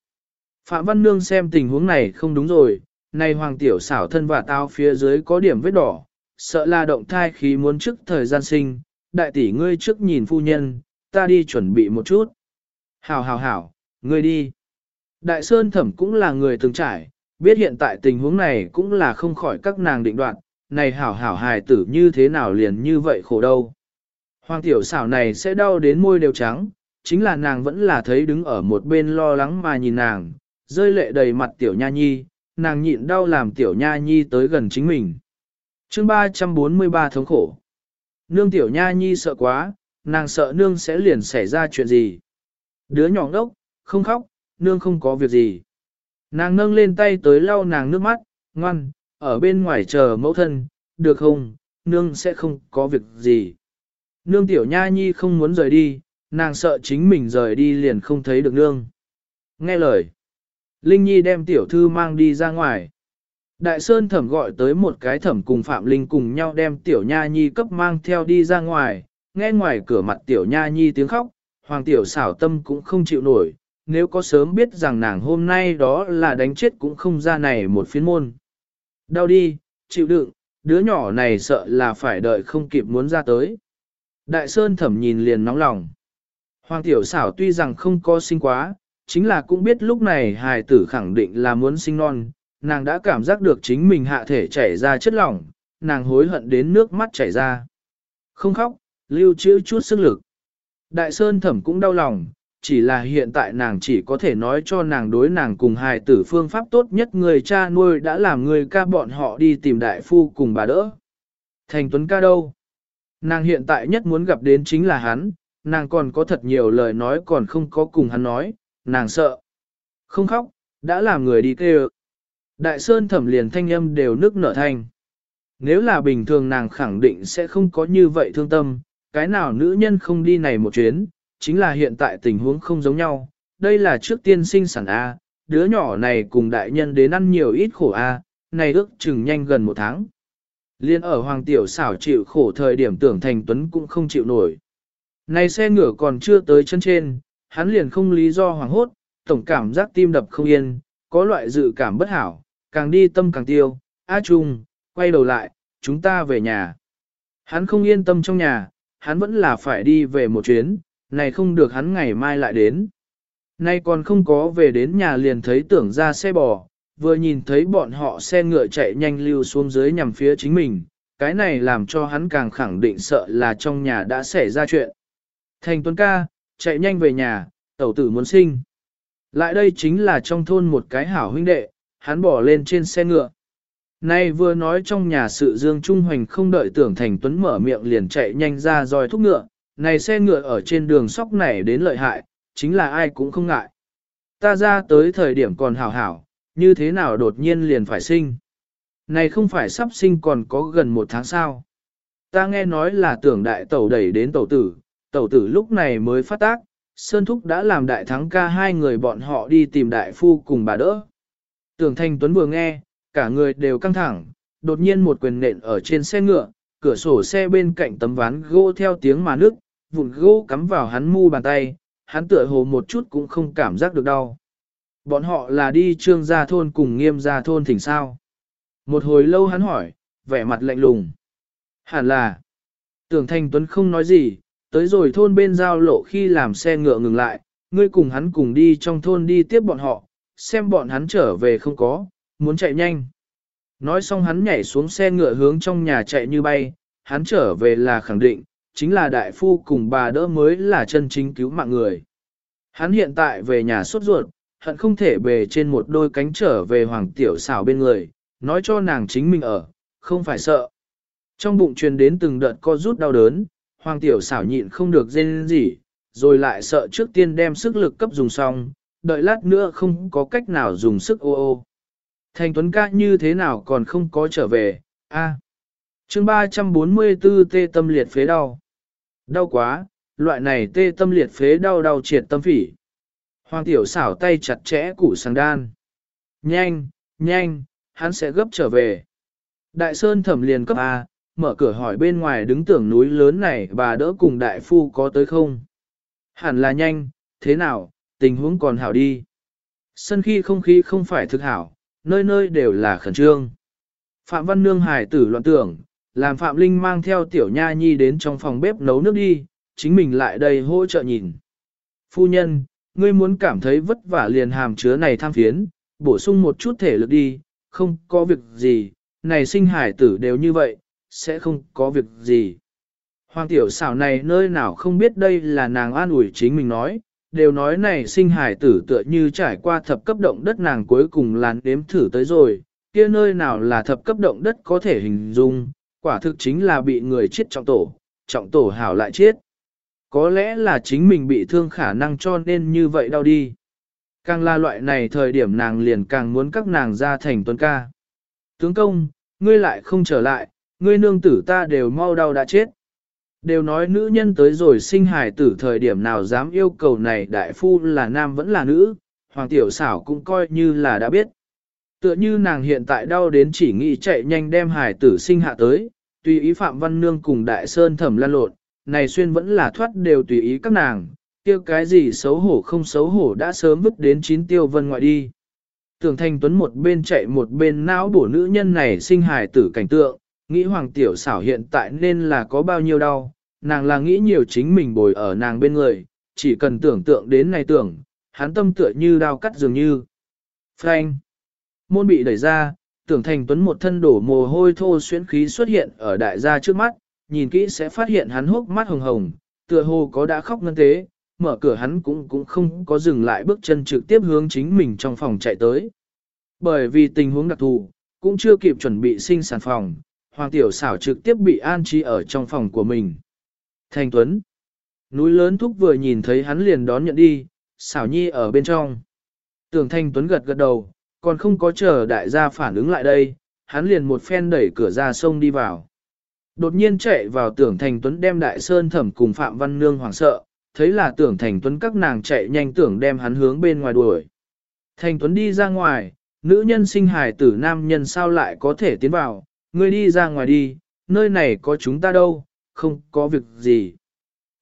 Phạm Văn Nương xem tình huống này không đúng rồi, này hoàng tiểu xảo thân và tao phía dưới có điểm vết đỏ, sợ là động thai khí muốn trước thời gian sinh, đại tỷ ngươi trước nhìn phu nhân, ta đi chuẩn bị một chút. Hảo hảo hảo, ngươi đi. Đại Sơn thẩm cũng là người từng trải, biết hiện tại tình huống này cũng là không khỏi các nàng định đoạn, này hảo hảo hài tử như thế nào liền như vậy khổ đâu. Hoàng tiểu xảo này sẽ đau đến môi đều trắng, chính là nàng vẫn là thấy đứng ở một bên lo lắng mà nhìn nàng, rơi lệ đầy mặt tiểu nha nhi, nàng nhịn đau làm tiểu nha nhi tới gần chính mình. chương 343 thống khổ. Nương tiểu nha nhi sợ quá, nàng sợ nương sẽ liền xảy ra chuyện gì. Đứa nhỏ ngốc, không khóc, nương không có việc gì. Nàng nâng lên tay tới lau nàng nước mắt, ngoan, ở bên ngoài chờ mẫu thân, được không, nương sẽ không có việc gì. Nương tiểu nha nhi không muốn rời đi, nàng sợ chính mình rời đi liền không thấy được nương. Nghe lời. Linh Nhi đem tiểu thư mang đi ra ngoài. Đại Sơn thẩm gọi tới một cái thẩm cùng Phạm Linh cùng nhau đem tiểu nha nhi cấp mang theo đi ra ngoài, nghe ngoài cửa mặt tiểu nha nhi tiếng khóc, hoàng tiểu xảo tâm cũng không chịu nổi, nếu có sớm biết rằng nàng hôm nay đó là đánh chết cũng không ra này một phiên môn. Đau đi, chịu đựng, đứa nhỏ này sợ là phải đợi không kịp muốn ra tới. Đại Sơn thẩm nhìn liền nóng lòng. Hoàng tiểu xảo tuy rằng không có sinh quá, chính là cũng biết lúc này hài tử khẳng định là muốn sinh non, nàng đã cảm giác được chính mình hạ thể chảy ra chất lỏng, nàng hối hận đến nước mắt chảy ra. Không khóc, lưu trữ chút sức lực. Đại Sơn thẩm cũng đau lòng, chỉ là hiện tại nàng chỉ có thể nói cho nàng đối nàng cùng hài tử phương pháp tốt nhất người cha nuôi đã làm người ca bọn họ đi tìm đại phu cùng bà đỡ. Thành Tuấn ca đâu? Nàng hiện tại nhất muốn gặp đến chính là hắn, nàng còn có thật nhiều lời nói còn không có cùng hắn nói, nàng sợ. Không khóc, đã làm người đi kêu. Đại Sơn thẩm liền thanh âm đều nước nở thanh. Nếu là bình thường nàng khẳng định sẽ không có như vậy thương tâm, cái nào nữ nhân không đi này một chuyến, chính là hiện tại tình huống không giống nhau. Đây là trước tiên sinh sản A, đứa nhỏ này cùng đại nhân đến ăn nhiều ít khổ A, này ước chừng nhanh gần một tháng. Liên ở Hoàng Tiểu xảo chịu khổ thời điểm tưởng thành tuấn cũng không chịu nổi. Này xe ngựa còn chưa tới chân trên, hắn liền không lý do hoảng hốt, tổng cảm giác tim đập không yên, có loại dự cảm bất hảo, càng đi tâm càng tiêu, A Trung, quay đầu lại, chúng ta về nhà. Hắn không yên tâm trong nhà, hắn vẫn là phải đi về một chuyến, này không được hắn ngày mai lại đến. Nay còn không có về đến nhà liền thấy tưởng ra xe bò, vừa nhìn thấy bọn họ xe ngựa chạy nhanh lưu xuống dưới nhằm phía chính mình, cái này làm cho hắn càng khẳng định sợ là trong nhà đã xảy ra chuyện. Thành Tuấn ca, chạy nhanh về nhà, tẩu tử muốn sinh. Lại đây chính là trong thôn một cái hảo huynh đệ, hắn bỏ lên trên xe ngựa. Nay vừa nói trong nhà sự dương trung hoành không đợi tưởng thành tuấn mở miệng liền chạy nhanh ra dòi thúc ngựa, này xe ngựa ở trên đường sóc này đến lợi hại, chính là ai cũng không ngại. Ta ra tới thời điểm còn hảo hảo, như thế nào đột nhiên liền phải sinh. Này không phải sắp sinh còn có gần một tháng sao. Ta nghe nói là tưởng đại tẩu đẩy đến tẩu tử, tẩu tử lúc này mới phát tác, Sơn Thúc đã làm đại thắng ca hai người bọn họ đi tìm đại phu cùng bà đỡ. Tưởng Thanh Tuấn vừa nghe, cả người đều căng thẳng, đột nhiên một quyền nện ở trên xe ngựa, cửa sổ xe bên cạnh tấm ván gỗ theo tiếng mà nước, vụn gỗ cắm vào hắn mu bàn tay, hắn tựa hồ một chút cũng không cảm giác được đau. Bọn họ là đi trương gia thôn cùng nghiêm gia thôn thỉnh sao. Một hồi lâu hắn hỏi, vẻ mặt lạnh lùng. Hẳn là, tưởng Thanh Tuấn không nói gì, tới rồi thôn bên giao lộ khi làm xe ngựa ngừng lại, ngươi cùng hắn cùng đi trong thôn đi tiếp bọn họ, xem bọn hắn trở về không có, muốn chạy nhanh. Nói xong hắn nhảy xuống xe ngựa hướng trong nhà chạy như bay, hắn trở về là khẳng định, chính là đại phu cùng bà đỡ mới là chân chính cứu mạng người. Hắn hiện tại về nhà sốt ruột, hận không thể bề trên một đôi cánh trở về hoàng tiểu xảo bên người, nói cho nàng chính mình ở, không phải sợ. Trong bụng truyền đến từng đợt co rút đau đớn, hoàng tiểu xảo nhịn không được dên gì, rồi lại sợ trước tiên đem sức lực cấp dùng xong, đợi lát nữa không có cách nào dùng sức ô ô. Thành Tuấn ca như thế nào còn không có trở về, a à. chương 344 tê tâm liệt phế đau. Đau quá, loại này tê tâm liệt phế đau đau triệt tâm phỉ. Hoàng tiểu xảo tay chặt chẽ củ sang đan. Nhanh, nhanh, hắn sẽ gấp trở về. Đại Sơn thẩm liền cấp A, mở cửa hỏi bên ngoài đứng tưởng núi lớn này bà đỡ cùng đại phu có tới không. Hẳn là nhanh, thế nào, tình huống còn hảo đi. Sân khi không khí không phải thực hảo, nơi nơi đều là khẩn trương. Phạm Văn Nương hải tử loạn tưởng, làm Phạm Linh mang theo tiểu nha nhi đến trong phòng bếp nấu nước đi, chính mình lại đây hỗ trợ nhìn. Phu nhân, ngươi muốn cảm thấy vất vả liền hàm chứa này tham phiến, bổ sung một chút thể lực đi, không có việc gì, này sinh hải tử đều như vậy, sẽ không có việc gì. Hoàng tiểu xảo này nơi nào không biết đây là nàng an ủi chính mình nói, đều nói này sinh hải tử tựa như trải qua thập cấp động đất nàng cuối cùng làn đếm thử tới rồi, kia nơi nào là thập cấp động đất có thể hình dung, quả thực chính là bị người chết trọng tổ, trọng tổ hảo lại chết. Có lẽ là chính mình bị thương khả năng cho nên như vậy đau đi. Càng là loại này thời điểm nàng liền càng muốn các nàng ra thành tuân ca. Tướng công, ngươi lại không trở lại, ngươi nương tử ta đều mau đau đã chết. Đều nói nữ nhân tới rồi sinh hài tử thời điểm nào dám yêu cầu này đại phu là nam vẫn là nữ, hoàng tiểu xảo cũng coi như là đã biết. Tựa như nàng hiện tại đau đến chỉ nghĩ chạy nhanh đem hài tử sinh hạ tới, tùy ý Phạm Văn Nương cùng Đại Sơn thẩm lan lộn, này xuyên vẫn là thoát đều tùy ý các nàng, tiêu cái gì xấu hổ không xấu hổ đã sớm vứt đến chín tiêu vân ngoại đi. Tưởng Thanh Tuấn một bên chạy một bên não bổ nữ nhân này sinh hài tử cảnh tượng, nghĩ hoàng tiểu xảo hiện tại nên là có bao nhiêu đau, nàng là nghĩ nhiều chính mình bồi ở nàng bên người, chỉ cần tưởng tượng đến này tưởng, hắn tâm tựa như đau cắt dường như. Frank! Môn bị đẩy ra, tưởng thành tuấn một thân đổ mồ hôi thô xuyến khí xuất hiện ở đại gia trước mắt, nhìn kỹ sẽ phát hiện hắn hốc mắt hồng hồng, tựa hồ có đã khóc ngân tế, mở cửa hắn cũng cũng không có dừng lại bước chân trực tiếp hướng chính mình trong phòng chạy tới. Bởi vì tình huống đặc thù, cũng chưa kịp chuẩn bị sinh sản phòng, Hoàng Tiểu xảo trực tiếp bị an trí ở trong phòng của mình. Thanh Tuấn. Núi lớn thúc vừa nhìn thấy hắn liền đón nhận đi, xảo nhi ở bên trong. Tưởng Thanh Tuấn gật gật đầu, còn không có chờ đại gia phản ứng lại đây, hắn liền một phen đẩy cửa ra sông đi vào. Đột nhiên chạy vào tưởng Thành Tuấn đem đại sơn thẩm cùng Phạm Văn Nương hoảng sợ, thấy là tưởng Thành Tuấn các nàng chạy nhanh tưởng đem hắn hướng bên ngoài đuổi. Thành Tuấn đi ra ngoài, nữ nhân sinh hài tử nam nhân sao lại có thể tiến vào, ngươi đi ra ngoài đi, nơi này có chúng ta đâu, không có việc gì.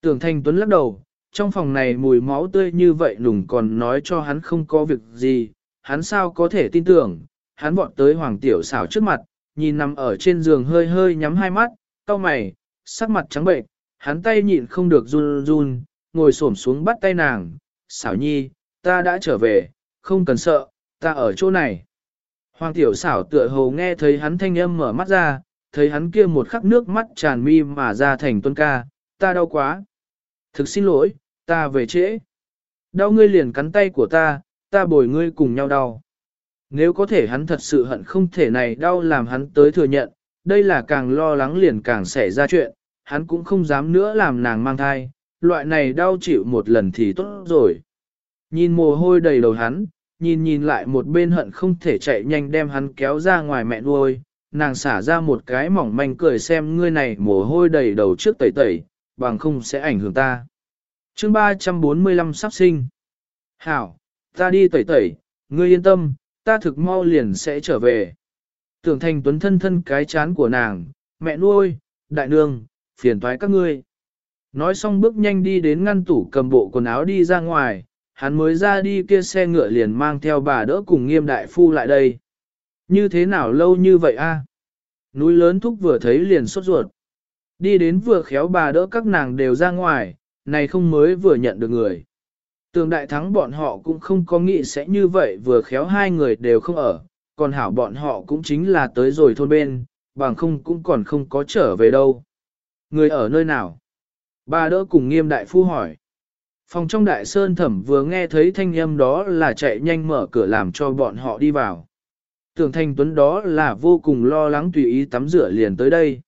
Tưởng Thanh Tuấn lắc đầu, trong phòng này mùi máu tươi như vậy nùng còn nói cho hắn không có việc gì, hắn sao có thể tin tưởng, hắn vọt tới Hoàng Tiểu xảo trước mặt, nhìn nằm ở trên giường hơi hơi nhắm hai mắt, cau mày, sắc mặt trắng bệnh, hắn tay nhịn không được run run, ngồi xổm xuống bắt tay nàng, xảo nhi, ta đã trở về, không cần sợ, ta ở chỗ này. Hoàng tiểu xảo tựa hồ nghe thấy hắn thanh âm mở mắt ra, thấy hắn kia một khắc nước mắt tràn mi mà ra thành tuân ca, ta đau quá. Thực xin lỗi, ta về trễ. Đau ngươi liền cắn tay của ta, ta bồi ngươi cùng nhau đau. Nếu có thể hắn thật sự hận không thể này đau làm hắn tới thừa nhận, đây là càng lo lắng liền càng xảy ra chuyện, hắn cũng không dám nữa làm nàng mang thai, loại này đau chịu một lần thì tốt rồi. Nhìn mồ hôi đầy đầu hắn, nhìn nhìn lại một bên hận không thể chạy nhanh đem hắn kéo ra ngoài mẹ nuôi, nàng xả ra một cái mỏng manh cười xem ngươi này mồ hôi đầy đầu trước tẩy tẩy, bằng không sẽ ảnh hưởng ta. chương 345 sắp sinh. Hảo, ta đi tẩy tẩy, ngươi yên tâm, ta thực mau liền sẽ trở về. Tưởng thành tuấn thân thân cái chán của nàng, mẹ nuôi, đại nương, phiền toái các ngươi. Nói xong bước nhanh đi đến ngăn tủ cầm bộ quần áo đi ra ngoài, hắn mới ra đi kia xe ngựa liền mang theo bà đỡ cùng nghiêm đại phu lại đây. Như thế nào lâu như vậy a? Núi lớn thúc vừa thấy liền sốt ruột. Đi đến vừa khéo bà đỡ các nàng đều ra ngoài, này không mới vừa nhận được người. Tường đại thắng bọn họ cũng không có nghĩ sẽ như vậy vừa khéo hai người đều không ở, còn hảo bọn họ cũng chính là tới rồi thôn bên, bằng không cũng còn không có trở về đâu. Người ở nơi nào? Bà đỡ cùng nghiêm đại phu hỏi. Phòng trong đại sơn thẩm vừa nghe thấy thanh âm đó là chạy nhanh mở cửa làm cho bọn họ đi vào. Tưởng thanh tuấn đó là vô cùng lo lắng tùy ý tắm rửa liền tới đây.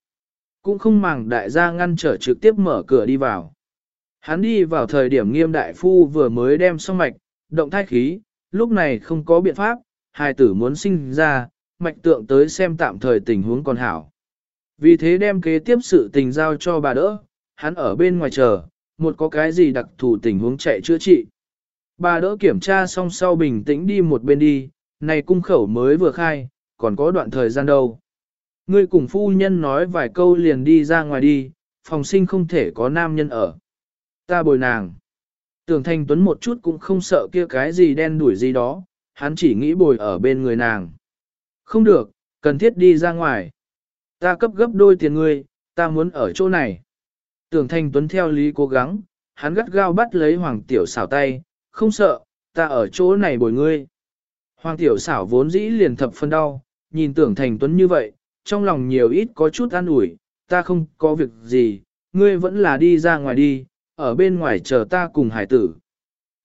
Cũng không màng đại gia ngăn trở trực tiếp mở cửa đi vào. Hắn đi vào thời điểm nghiêm đại phu vừa mới đem xong mạch, động thai khí, lúc này không có biện pháp, hài tử muốn sinh ra, mạch tượng tới xem tạm thời tình huống còn hảo. Vì thế đem kế tiếp sự tình giao cho bà đỡ, hắn ở bên ngoài chờ, một có cái gì đặc thù tình huống chạy chữa trị. Bà đỡ kiểm tra xong sau bình tĩnh đi một bên đi, này cung khẩu mới vừa khai, còn có đoạn thời gian đâu. Ngươi cùng phu nhân nói vài câu liền đi ra ngoài đi, phòng sinh không thể có nam nhân ở. Ta bồi nàng. Tưởng thanh tuấn một chút cũng không sợ kia cái gì đen đuổi gì đó, hắn chỉ nghĩ bồi ở bên người nàng. Không được, cần thiết đi ra ngoài. Ta cấp gấp đôi tiền ngươi, ta muốn ở chỗ này. Tưởng thanh tuấn theo lý cố gắng, hắn gắt gao bắt lấy hoàng tiểu xảo tay, không sợ, ta ở chỗ này bồi ngươi. Hoàng tiểu xảo vốn dĩ liền thập phân đau, nhìn tưởng thành tuấn như vậy, trong lòng nhiều ít có chút an ủi, ta không có việc gì, ngươi vẫn là đi ra ngoài đi, ở bên ngoài chờ ta cùng hải tử.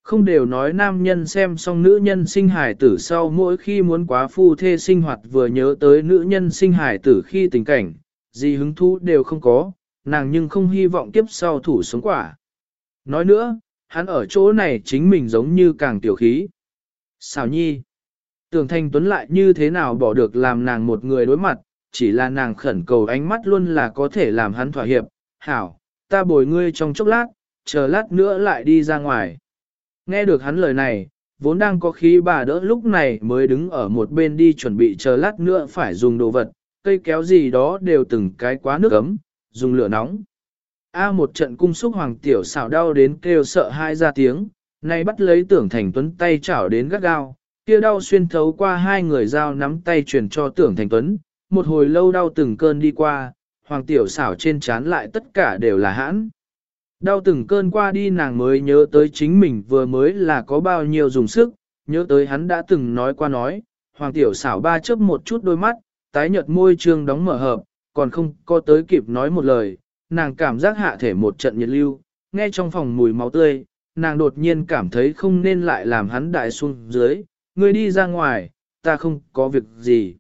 Không đều nói nam nhân xem xong nữ nhân sinh hải tử sau mỗi khi muốn quá phu thê sinh hoạt vừa nhớ tới nữ nhân sinh hải tử khi tình cảnh, gì hứng thú đều không có, nàng nhưng không hy vọng kiếp sau thủ sống quả. Nói nữa, hắn ở chỗ này chính mình giống như càng tiểu khí. Xào nhi. Tưởng thanh tuấn lại như thế nào bỏ được làm nàng một người đối mặt, chỉ là nàng khẩn cầu ánh mắt luôn là có thể làm hắn thỏa hiệp. Hảo, ta bồi ngươi trong chốc lát, chờ lát nữa lại đi ra ngoài. Nghe được hắn lời này, vốn đang có khí bà đỡ lúc này mới đứng ở một bên đi chuẩn bị chờ lát nữa phải dùng đồ vật, cây kéo gì đó đều từng cái quá nước ấm, dùng lửa nóng. A một trận cung xúc hoàng tiểu xảo đau đến kêu sợ hai ra tiếng, nay bắt lấy tưởng thành tuấn tay chảo đến gắt gao, kia đau xuyên thấu qua hai người dao nắm tay truyền cho tưởng thành tuấn, một hồi lâu đau từng cơn đi qua, hoàng tiểu xảo trên chán lại tất cả đều là hãn. Đau từng cơn qua đi nàng mới nhớ tới chính mình vừa mới là có bao nhiêu dùng sức, nhớ tới hắn đã từng nói qua nói, hoàng tiểu xảo ba chớp một chút đôi mắt, tái nhợt môi trương đóng mở hợp, còn không có tới kịp nói một lời, nàng cảm giác hạ thể một trận nhiệt lưu, nghe trong phòng mùi máu tươi, nàng đột nhiên cảm thấy không nên lại làm hắn đại xuống dưới, ngươi đi ra ngoài, ta không có việc gì.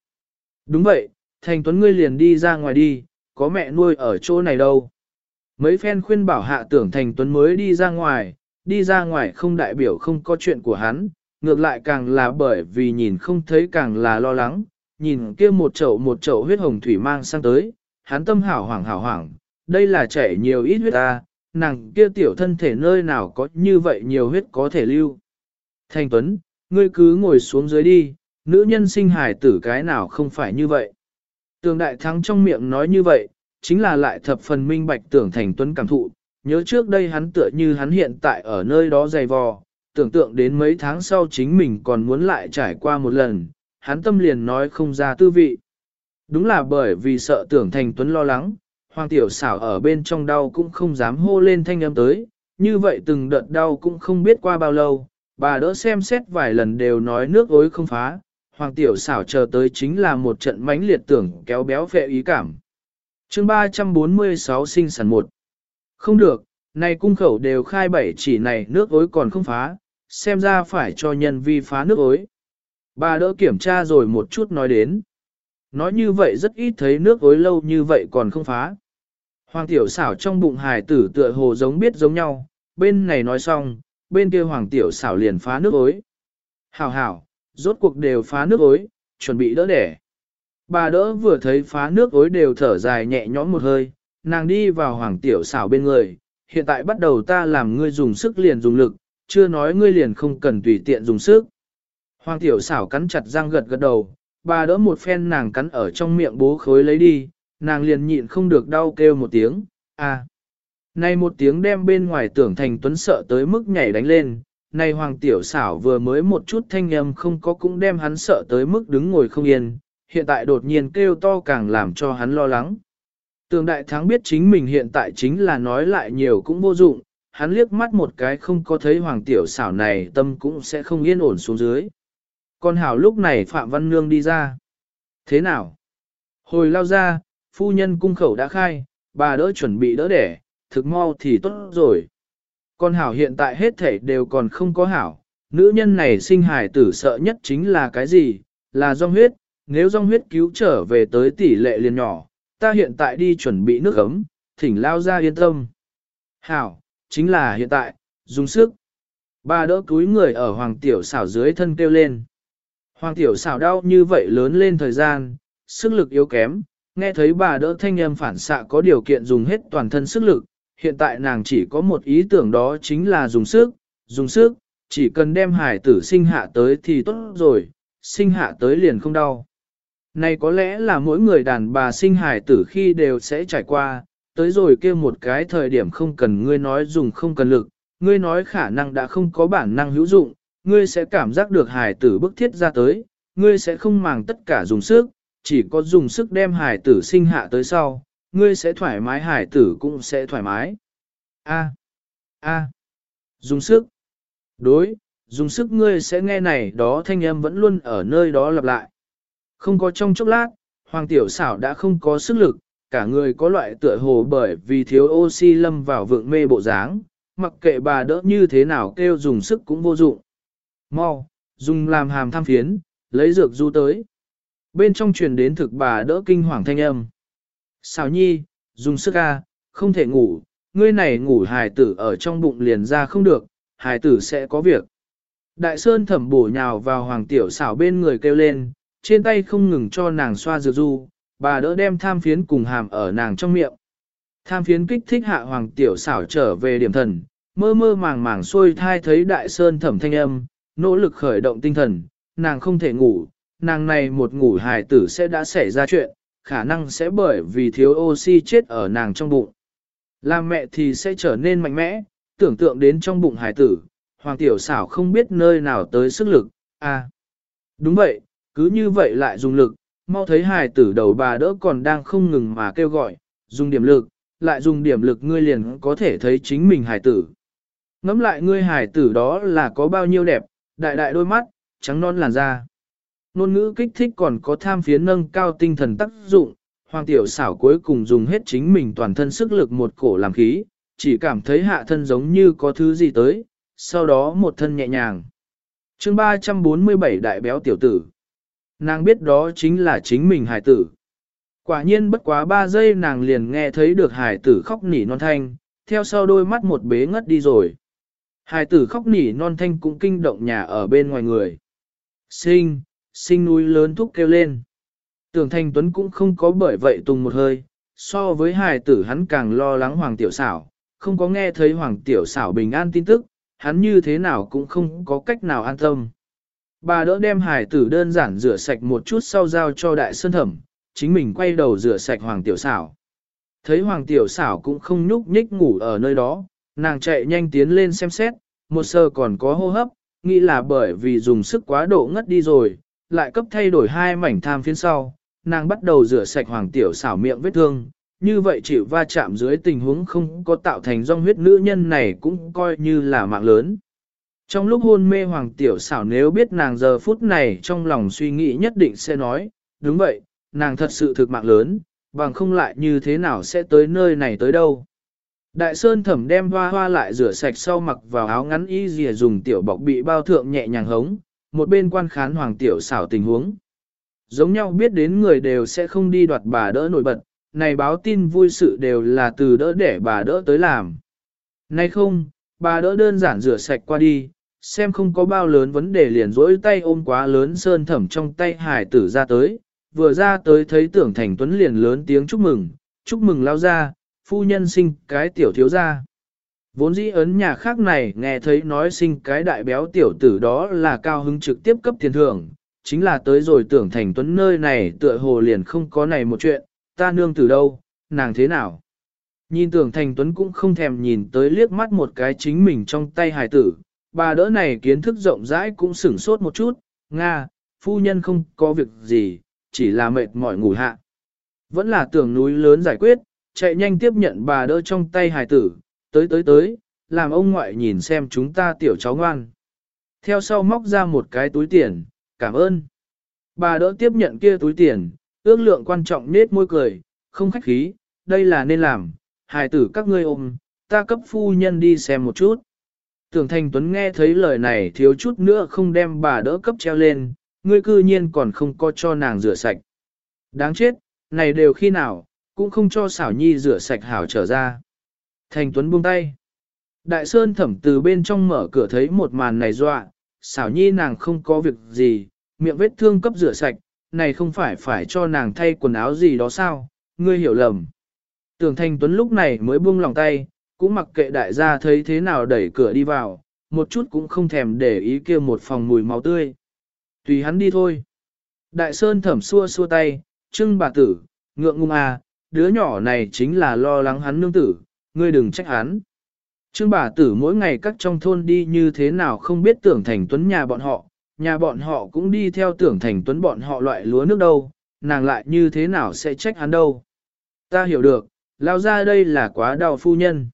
Đúng vậy, thành tuấn ngươi liền đi ra ngoài đi, có mẹ nuôi ở chỗ này đâu. Mấy phen khuyên bảo hạ tưởng thành tuấn mới đi ra ngoài, đi ra ngoài không đại biểu không có chuyện của hắn, ngược lại càng là bởi vì nhìn không thấy càng là lo lắng, nhìn kia một chậu một chậu huyết hồng thủy mang sang tới, hắn tâm hảo hoảng hảo hoảng, đây là chảy nhiều ít huyết ta, nàng kia tiểu thân thể nơi nào có như vậy nhiều huyết có thể lưu. Thanh Tuấn, ngươi cứ ngồi xuống dưới đi, nữ nhân sinh hài tử cái nào không phải như vậy. Tường Đại Thắng trong miệng nói như vậy, chính là lại thập phần minh bạch tưởng Thành Tuấn cảm thụ, nhớ trước đây hắn tựa như hắn hiện tại ở nơi đó dày vò, tưởng tượng đến mấy tháng sau chính mình còn muốn lại trải qua một lần, hắn tâm liền nói không ra tư vị. Đúng là bởi vì sợ tưởng thành tuấn lo lắng, hoàng tiểu xảo ở bên trong đau cũng không dám hô lên thanh âm tới, như vậy từng đợt đau cũng không biết qua bao lâu, bà đỡ xem xét vài lần đều nói nước ối không phá, hoàng tiểu xảo chờ tới chính là một trận mãnh liệt tưởng kéo béo phệ ý cảm. chương 346 sinh sản một Không được, này cung khẩu đều khai bảy chỉ này nước ối còn không phá, xem ra phải cho nhân vi phá nước ối. Bà đỡ kiểm tra rồi một chút nói đến. Nói như vậy rất ít thấy nước ối lâu như vậy còn không phá. Hoàng tiểu xảo trong bụng hài tử tựa hồ giống biết giống nhau, bên này nói xong, bên kia hoàng tiểu xảo liền phá nước ối. Hảo hảo, rốt cuộc đều phá nước ối, chuẩn bị đỡ đẻ. Bà đỡ vừa thấy phá nước ối đều thở dài nhẹ nhõm một hơi, nàng đi vào hoàng tiểu xảo bên người, hiện tại bắt đầu ta làm ngươi dùng sức liền dùng lực, chưa nói ngươi liền không cần tùy tiện dùng sức. Hoàng tiểu xảo cắn chặt răng gật gật đầu, bà đỡ một phen nàng cắn ở trong miệng bố khối lấy đi, nàng liền nhịn không được đau kêu một tiếng, à. Này một tiếng đem bên ngoài tưởng thành tuấn sợ tới mức nhảy đánh lên, này hoàng tiểu xảo vừa mới một chút thanh âm không có cũng đem hắn sợ tới mức đứng ngồi không yên, hiện tại đột nhiên kêu to càng làm cho hắn lo lắng. Tường đại thắng biết chính mình hiện tại chính là nói lại nhiều cũng vô dụng, hắn liếc mắt một cái không có thấy hoàng tiểu xảo này tâm cũng sẽ không yên ổn xuống dưới. Con hảo lúc này Phạm Văn Nương đi ra. Thế nào? Hồi lao ra, phu nhân cung khẩu đã khai, bà đỡ chuẩn bị đỡ đẻ, thực mau thì tốt rồi. Con hảo hiện tại hết thể đều còn không có hảo, nữ nhân này sinh hài tử sợ nhất chính là cái gì, là rong huyết, nếu rong huyết cứu trở về tới tỷ lệ liền nhỏ, ta hiện tại đi chuẩn bị nước ấm, thỉnh lao ra yên tâm. Hảo, chính là hiện tại, dùng sức. Bà đỡ cúi người ở hoàng tiểu xảo dưới thân kêu lên. Hoàng tiểu xảo đau như vậy lớn lên thời gian, sức lực yếu kém, nghe thấy bà đỡ thanh âm phản xạ có điều kiện dùng hết toàn thân sức lực, hiện tại nàng chỉ có một ý tưởng đó chính là dùng sức, dùng sức, chỉ cần đem hải tử sinh hạ tới thì tốt rồi, sinh hạ tới liền không đau. Này có lẽ là mỗi người đàn bà sinh hải tử khi đều sẽ trải qua, tới rồi kia một cái thời điểm không cần ngươi nói dùng không cần lực, ngươi nói khả năng đã không có bản năng hữu dụng, ngươi sẽ cảm giác được hải tử bức thiết ra tới, ngươi sẽ không màng tất cả dùng sức, chỉ có dùng sức đem hải tử sinh hạ tới sau, ngươi sẽ thoải mái hải tử cũng sẽ thoải mái. A. A. Dùng sức. Đối, dùng sức ngươi sẽ nghe này đó thanh âm vẫn luôn ở nơi đó lặp lại. Không có trong chốc lát, hoàng tiểu xảo đã không có sức lực, cả người có loại tựa hồ bởi vì thiếu oxy lâm vào vượng mê bộ dáng, mặc kệ bà đỡ như thế nào kêu dùng sức cũng vô dụng. Mau, dùng làm hàm tham phiến, lấy dược du tới. Bên trong truyền đến thực bà đỡ kinh hoàng thanh âm. Xào nhi, dùng sức a, không thể ngủ, ngươi này ngủ hài tử ở trong bụng liền ra không được, hài tử sẽ có việc. Đại Sơn thẩm bổ nhào vào hoàng tiểu xảo bên người kêu lên, trên tay không ngừng cho nàng xoa dược du, bà đỡ đem tham phiến cùng hàm ở nàng trong miệng. Tham phiến kích thích hạ hoàng tiểu xảo trở về điểm thần, mơ mơ màng màng xuôi thai thấy đại sơn thẩm thanh âm, nỗ lực khởi động tinh thần, nàng không thể ngủ, nàng này một ngủ hài tử sẽ đã xảy ra chuyện, khả năng sẽ bởi vì thiếu oxy chết ở nàng trong bụng. Làm mẹ thì sẽ trở nên mạnh mẽ, tưởng tượng đến trong bụng hài tử, hoàng tiểu xảo không biết nơi nào tới sức lực, à. Đúng vậy, cứ như vậy lại dùng lực, mau thấy hài tử đầu bà đỡ còn đang không ngừng mà kêu gọi, dùng điểm lực, lại dùng điểm lực ngươi liền có thể thấy chính mình hài tử. Ngắm lại ngươi hài tử đó là có bao nhiêu đẹp, đại đại đôi mắt, trắng non làn da. Nôn ngữ kích thích còn có tham phiến nâng cao tinh thần tác dụng, hoàng tiểu xảo cuối cùng dùng hết chính mình toàn thân sức lực một cổ làm khí, chỉ cảm thấy hạ thân giống như có thứ gì tới, sau đó một thân nhẹ nhàng. chương 347 đại béo tiểu tử. Nàng biết đó chính là chính mình hải tử. Quả nhiên bất quá 3 giây nàng liền nghe thấy được hải tử khóc nỉ non thanh, theo sau đôi mắt một bế ngất đi rồi. Hải tử khóc nỉ non thanh cũng kinh động nhà ở bên ngoài người. Sinh, sinh núi lớn thúc kêu lên. Tưởng Thanh Tuấn cũng không có bởi vậy tùng một hơi, so với hài tử hắn càng lo lắng Hoàng Tiểu Xảo, không có nghe thấy Hoàng Tiểu Xảo bình an tin tức, hắn như thế nào cũng không có cách nào an tâm. Bà đỡ đem hài tử đơn giản rửa sạch một chút sau giao cho đại sơn thẩm, chính mình quay đầu rửa sạch Hoàng Tiểu Xảo. Thấy Hoàng Tiểu Xảo cũng không nhúc nhích ngủ ở nơi đó, nàng chạy nhanh tiến lên xem xét, một sơ còn có hô hấp, nghĩ là bởi vì dùng sức quá độ ngất đi rồi, lại cấp thay đổi hai mảnh tham phiến sau, nàng bắt đầu rửa sạch hoàng tiểu xảo miệng vết thương, như vậy chịu va chạm dưới tình huống không có tạo thành rong huyết nữ nhân này cũng coi như là mạng lớn. Trong lúc hôn mê hoàng tiểu xảo nếu biết nàng giờ phút này trong lòng suy nghĩ nhất định sẽ nói, đúng vậy, nàng thật sự thực mạng lớn, bằng không lại như thế nào sẽ tới nơi này tới đâu. Đại Sơn thẩm đem hoa hoa lại rửa sạch sau mặc vào áo ngắn y dìa dùng tiểu bọc bị bao thượng nhẹ nhàng hống, một bên quan khán hoàng tiểu xảo tình huống. Giống nhau biết đến người đều sẽ không đi đoạt bà đỡ nổi bật, này báo tin vui sự đều là từ đỡ để bà đỡ tới làm. Nay không, bà đỡ đơn giản rửa sạch qua đi, xem không có bao lớn vấn đề liền rỗi tay ôm quá lớn sơn thẩm trong tay hải tử ra tới, vừa ra tới thấy tưởng thành tuấn liền lớn tiếng chúc mừng, chúc mừng lao ra, phu nhân sinh cái tiểu thiếu gia, Vốn dĩ ấn nhà khác này nghe thấy nói sinh cái đại béo tiểu tử đó là cao hứng trực tiếp cấp tiền thưởng, chính là tới rồi tưởng thành tuấn nơi này tựa hồ liền không có này một chuyện, ta nương từ đâu, nàng thế nào. Nhìn tưởng thành tuấn cũng không thèm nhìn tới liếc mắt một cái chính mình trong tay hài tử, bà đỡ này kiến thức rộng rãi cũng sửng sốt một chút, Nga, phu nhân không có việc gì, chỉ là mệt mỏi ngủ hạ. Vẫn là tưởng núi lớn giải quyết, chạy nhanh tiếp nhận bà đỡ trong tay hài tử, tới tới tới, làm ông ngoại nhìn xem chúng ta tiểu cháu ngoan. Theo sau móc ra một cái túi tiền, cảm ơn. Bà đỡ tiếp nhận kia túi tiền, ước lượng quan trọng nết môi cười, không khách khí, đây là nên làm, hài tử các ngươi ôm, ta cấp phu nhân đi xem một chút. Tưởng Thành Tuấn nghe thấy lời này thiếu chút nữa không đem bà đỡ cấp treo lên, ngươi cư nhiên còn không có cho nàng rửa sạch. Đáng chết, này đều khi nào, cũng không cho xảo nhi rửa sạch hảo trở ra. Thành Tuấn buông tay. Đại Sơn thẩm từ bên trong mở cửa thấy một màn này dọa, xảo nhi nàng không có việc gì, miệng vết thương cấp rửa sạch, này không phải phải cho nàng thay quần áo gì đó sao, ngươi hiểu lầm. Tưởng Thành Tuấn lúc này mới buông lòng tay, cũng mặc kệ đại gia thấy thế nào đẩy cửa đi vào, một chút cũng không thèm để ý kia một phòng mùi máu tươi. Tùy hắn đi thôi. Đại Sơn thẩm xua xua tay, trưng bà tử, ngượng ngung à, đứa nhỏ này chính là lo lắng hắn nương tử, ngươi đừng trách hắn. Trương bà tử mỗi ngày các trong thôn đi như thế nào không biết tưởng thành tuấn nhà bọn họ, nhà bọn họ cũng đi theo tưởng thành tuấn bọn họ loại lúa nước đâu, nàng lại như thế nào sẽ trách hắn đâu. Ta hiểu được, lao ra đây là quá đau phu nhân.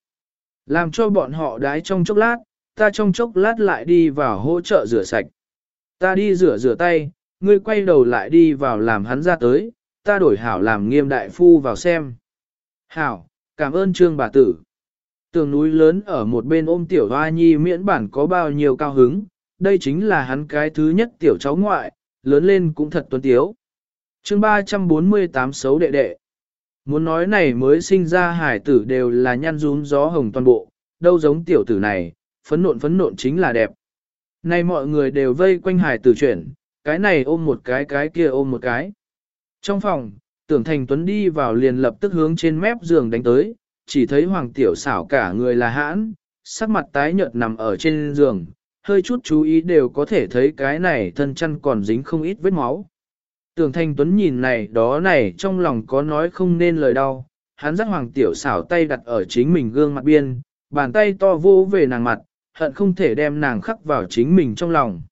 Làm cho bọn họ đái trong chốc lát, ta trong chốc lát lại đi vào hỗ trợ rửa sạch. Ta đi rửa rửa tay, ngươi quay đầu lại đi vào làm hắn ra tới, ta đổi hảo làm nghiêm đại phu vào xem. Hảo, cảm ơn trương bà tử. Tường núi lớn ở một bên ôm tiểu hoa nhi miễn bản có bao nhiêu cao hứng, đây chính là hắn cái thứ nhất tiểu cháu ngoại, lớn lên cũng thật tuấn tiếu. chương 348 xấu đệ đệ. Muốn nói này mới sinh ra hải tử đều là nhăn rún gió hồng toàn bộ, đâu giống tiểu tử này, phấn nộn phấn nộn chính là đẹp. Này mọi người đều vây quanh hải tử chuyển, cái này ôm một cái cái kia ôm một cái. Trong phòng, tưởng thành tuấn đi vào liền lập tức hướng trên mép giường đánh tới, chỉ thấy hoàng tiểu xảo cả người là hãn, sắc mặt tái nhợt nằm ở trên giường, hơi chút chú ý đều có thể thấy cái này thân chăn còn dính không ít vết máu. Tưởng Thanh Tuấn nhìn này đó này trong lòng có nói không nên lời đau, hắn dắt hoàng tiểu xảo tay đặt ở chính mình gương mặt biên, bàn tay to vô về nàng mặt, hận không thể đem nàng khắc vào chính mình trong lòng.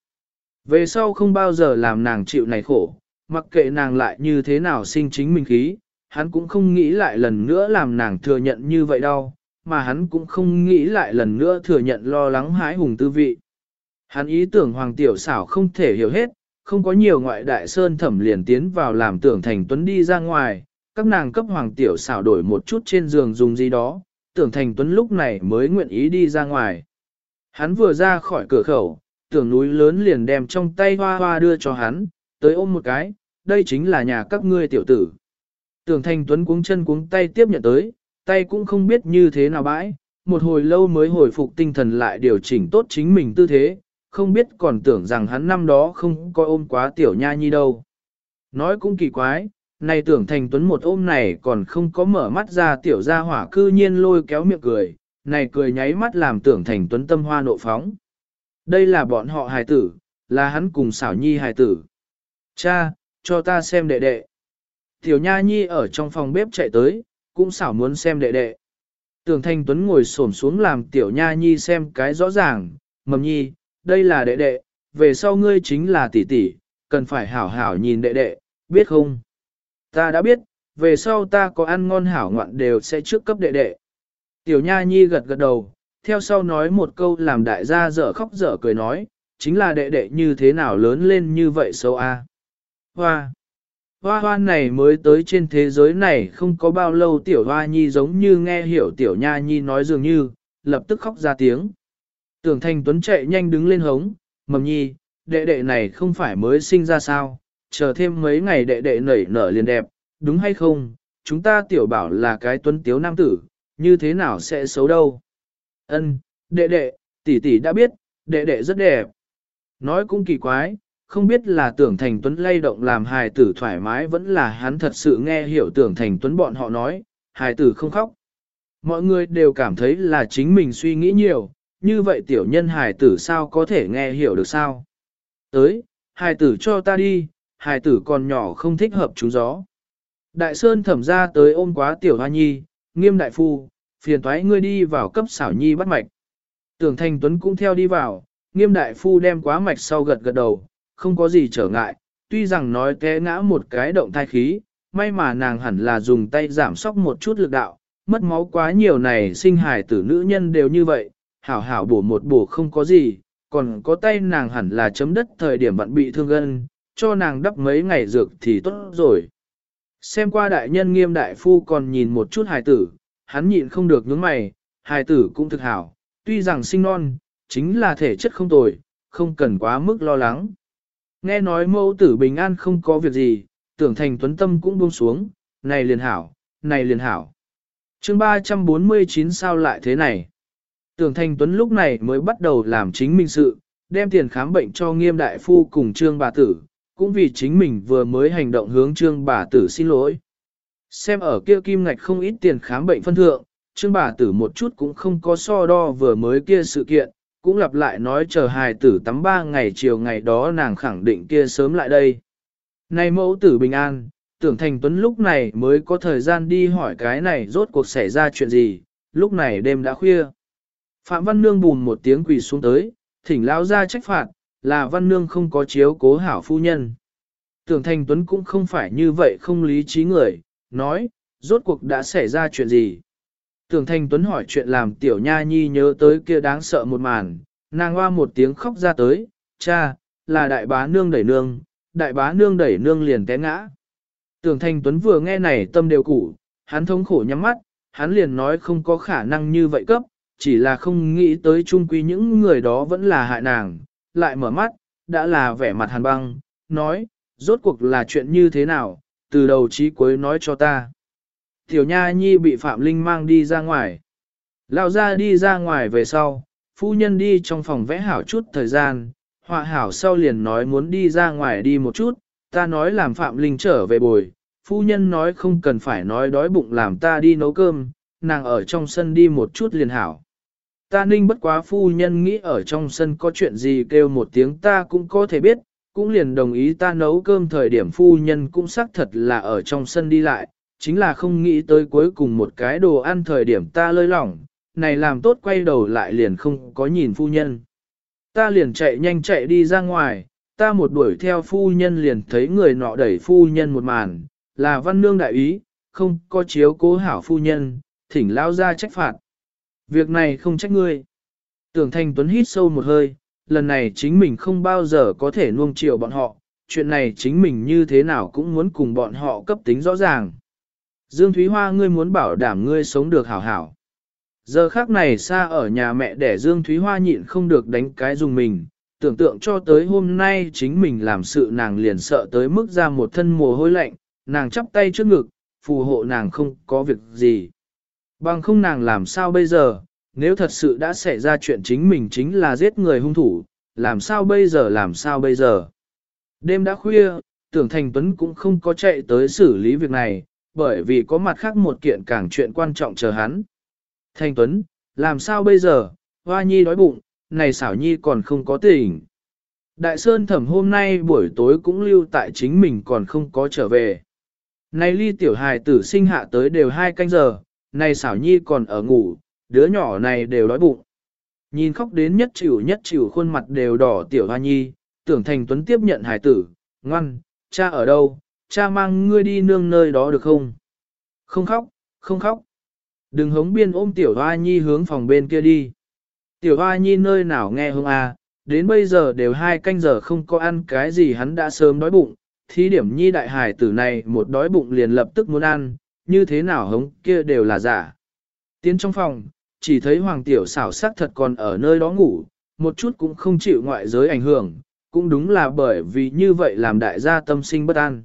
Về sau không bao giờ làm nàng chịu này khổ, mặc kệ nàng lại như thế nào sinh chính mình khí, hắn cũng không nghĩ lại lần nữa làm nàng thừa nhận như vậy đâu, mà hắn cũng không nghĩ lại lần nữa thừa nhận lo lắng hãi hùng tư vị. Hắn ý tưởng Hoàng Tiểu xảo không thể hiểu hết, không có nhiều ngoại đại sơn thẩm liền tiến vào làm tưởng thành tuấn đi ra ngoài, các nàng cấp Hoàng Tiểu xảo đổi một chút trên giường dùng gì đó, tưởng thành tuấn lúc này mới nguyện ý đi ra ngoài. Hắn vừa ra khỏi cửa khẩu, tưởng núi lớn liền đem trong tay hoa hoa đưa cho hắn, tới ôm một cái, đây chính là nhà các ngươi tiểu tử. Tưởng Thanh tuấn cuống chân cuống tay tiếp nhận tới, tay cũng không biết như thế nào bãi, một hồi lâu mới hồi phục tinh thần lại điều chỉnh tốt chính mình tư thế, không biết còn tưởng rằng hắn năm đó không coi ôm quá tiểu nha nhi đâu. Nói cũng kỳ quái, này tưởng thành tuấn một ôm này còn không có mở mắt ra tiểu gia hỏa cư nhiên lôi kéo miệng cười, này cười nháy mắt làm tưởng thành tuấn tâm hoa nộ phóng. Đây là bọn họ hài tử, là hắn cùng xảo nhi hài tử. Cha, cho ta xem đệ đệ. Tiểu Nha Nhi ở trong phòng bếp chạy tới, cũng xảo muốn xem đệ đệ. Tưởng Thanh Tuấn ngồi xổm xuống làm Tiểu Nha Nhi xem cái rõ ràng, mầm nhi, đây là đệ đệ, về sau ngươi chính là tỷ tỷ, cần phải hảo hảo nhìn đệ đệ, biết không? Ta đã biết, về sau ta có ăn ngon hảo ngoạn đều sẽ trước cấp đệ đệ. Tiểu Nha Nhi gật gật đầu, theo sau nói một câu làm đại gia dở khóc dở cười nói, chính là đệ đệ như thế nào lớn lên như vậy sâu a. Hoa! Hoa hoa này mới tới trên thế giới này không có bao lâu tiểu hoa nhi giống như nghe hiểu tiểu nha nhi nói dường như, lập tức khóc ra tiếng. Tưởng thành tuấn chạy nhanh đứng lên hống, mầm nhi, đệ đệ này không phải mới sinh ra sao, chờ thêm mấy ngày đệ đệ nảy nở liền đẹp, đúng hay không, chúng ta tiểu bảo là cái tuấn tiếu nam tử, như thế nào sẽ xấu đâu. Ân, đệ đệ, tỷ tỷ đã biết, đệ đệ rất đẹp. Nói cũng kỳ quái, không biết là tưởng thành tuấn lay động làm hài tử thoải mái vẫn là hắn thật sự nghe hiểu tưởng thành tuấn bọn họ nói, hài tử không khóc. Mọi người đều cảm thấy là chính mình suy nghĩ nhiều, như vậy tiểu nhân hài tử sao có thể nghe hiểu được sao. Tới, hài tử cho ta đi, hài tử còn nhỏ không thích hợp chú gió. Đại Sơn thẩm ra tới ôm quá tiểu hoa nhi, nghiêm đại phu, phiền thoái ngươi đi vào cấp xảo nhi bắt mạch. Tưởng Thành Tuấn cũng theo đi vào, nghiêm đại phu đem quá mạch sau gật gật đầu, không có gì trở ngại, tuy rằng nói té ngã một cái động thai khí, may mà nàng hẳn là dùng tay giảm sóc một chút lực đạo, mất máu quá nhiều này sinh hài tử nữ nhân đều như vậy, hảo hảo bổ một bổ không có gì, còn có tay nàng hẳn là chấm đất thời điểm bạn bị thương gân, cho nàng đắp mấy ngày dược thì tốt rồi. Xem qua đại nhân nghiêm đại phu còn nhìn một chút hài tử, hắn nhịn không được nhướng mày, hài tử cũng thực hảo, tuy rằng sinh non, chính là thể chất không tồi, không cần quá mức lo lắng. Nghe nói mẫu tử bình an không có việc gì, tưởng thành tuấn tâm cũng buông xuống, này liền hảo, này liền hảo. chương 349 sao lại thế này? Tưởng thành tuấn lúc này mới bắt đầu làm chính mình sự, đem tiền khám bệnh cho nghiêm đại phu cùng trương bà tử, cũng vì chính mình vừa mới hành động hướng trương bà tử xin lỗi. Xem ở kia kim ngạch không ít tiền khám bệnh phân thượng, trương bà tử một chút cũng không có so đo vừa mới kia sự kiện, cũng lặp lại nói chờ hài tử tắm ba ngày chiều ngày đó nàng khẳng định kia sớm lại đây. Này mẫu tử bình an, tưởng thành tuấn lúc này mới có thời gian đi hỏi cái này rốt cuộc xảy ra chuyện gì, lúc này đêm đã khuya. Phạm Văn Nương bùn một tiếng quỳ xuống tới, thỉnh lao ra trách phạt, là Văn Nương không có chiếu cố hảo phu nhân. Tưởng Thành Tuấn cũng không phải như vậy không lý trí người, nói, rốt cuộc đã xảy ra chuyện gì. Tưởng Thành Tuấn hỏi chuyện làm tiểu nha nhi nhớ tới kia đáng sợ một màn, nàng hoa một tiếng khóc ra tới, cha, là đại bá nương đẩy nương, đại bá nương đẩy nương liền té ngã. Tưởng Thành Tuấn vừa nghe này tâm đều củ, hắn thống khổ nhắm mắt, hắn liền nói không có khả năng như vậy cấp, chỉ là không nghĩ tới chung quy những người đó vẫn là hại nàng, lại mở mắt, đã là vẻ mặt hàn băng, nói, rốt cuộc là chuyện như thế nào, từ đầu chí cuối nói cho ta. Tiểu Nha Nhi bị Phạm Linh mang đi ra ngoài. Lao ra đi ra ngoài về sau, phu nhân đi trong phòng vẽ hảo chút thời gian, họa hảo sau liền nói muốn đi ra ngoài đi một chút, ta nói làm Phạm Linh trở về bồi, phu nhân nói không cần phải nói đói bụng làm ta đi nấu cơm, nàng ở trong sân đi một chút liền hảo. Ta ninh bất quá phu nhân nghĩ ở trong sân có chuyện gì kêu một tiếng ta cũng có thể biết, cũng liền đồng ý ta nấu cơm thời điểm phu nhân cũng xác thật là ở trong sân đi lại, chính là không nghĩ tới cuối cùng một cái đồ ăn thời điểm ta lơi lỏng, này làm tốt quay đầu lại liền không có nhìn phu nhân. Ta liền chạy nhanh chạy đi ra ngoài, ta một đuổi theo phu nhân liền thấy người nọ đẩy phu nhân một màn, là văn nương đại ý, không có chiếu cố hảo phu nhân, thỉnh lao ra trách phạt. Việc này không trách ngươi. Tưởng Thanh Tuấn hít sâu một hơi, lần này chính mình không bao giờ có thể nuông chiều bọn họ, chuyện này chính mình như thế nào cũng muốn cùng bọn họ cấp tính rõ ràng. Dương Thúy Hoa ngươi muốn bảo đảm ngươi sống được hảo hảo. Giờ khác này xa ở nhà mẹ để Dương Thúy Hoa nhịn không được đánh cái dùng mình, tưởng tượng cho tới hôm nay chính mình làm sự nàng liền sợ tới mức ra một thân mồ hôi lạnh, nàng chắp tay trước ngực, phù hộ nàng không có việc gì. Bằng không nàng làm sao bây giờ, nếu thật sự đã xảy ra chuyện chính mình chính là giết người hung thủ, làm sao bây giờ làm sao bây giờ. Đêm đã khuya, tưởng Thành Tuấn cũng không có chạy tới xử lý việc này, bởi vì có mặt khác một kiện càng chuyện quan trọng chờ hắn. Thanh Tuấn, làm sao bây giờ, Hoa Nhi đói bụng, này xảo Nhi còn không có tỉnh. Đại Sơn thẩm hôm nay buổi tối cũng lưu tại chính mình còn không có trở về. Này ly tiểu hài tử sinh hạ tới đều hai canh giờ, này xảo nhi còn ở ngủ, đứa nhỏ này đều đói bụng. Nhìn khóc đến nhất chịu nhất chịu khuôn mặt đều đỏ tiểu hoa nhi, tưởng thành tuấn tiếp nhận hải tử, ngoan, cha ở đâu, cha mang ngươi đi nương nơi đó được không? Không khóc, không khóc. Đừng hống biên ôm tiểu hoa nhi hướng phòng bên kia đi. Tiểu hoa nhi nơi nào nghe hương a, đến bây giờ đều hai canh giờ không có ăn cái gì hắn đã sớm đói bụng, thí điểm nhi đại hải tử này một đói bụng liền lập tức muốn ăn, như thế nào hống kia đều là giả. Tiến trong phòng, chỉ thấy hoàng tiểu xảo sắc thật còn ở nơi đó ngủ, một chút cũng không chịu ngoại giới ảnh hưởng, cũng đúng là bởi vì như vậy làm đại gia tâm sinh bất an.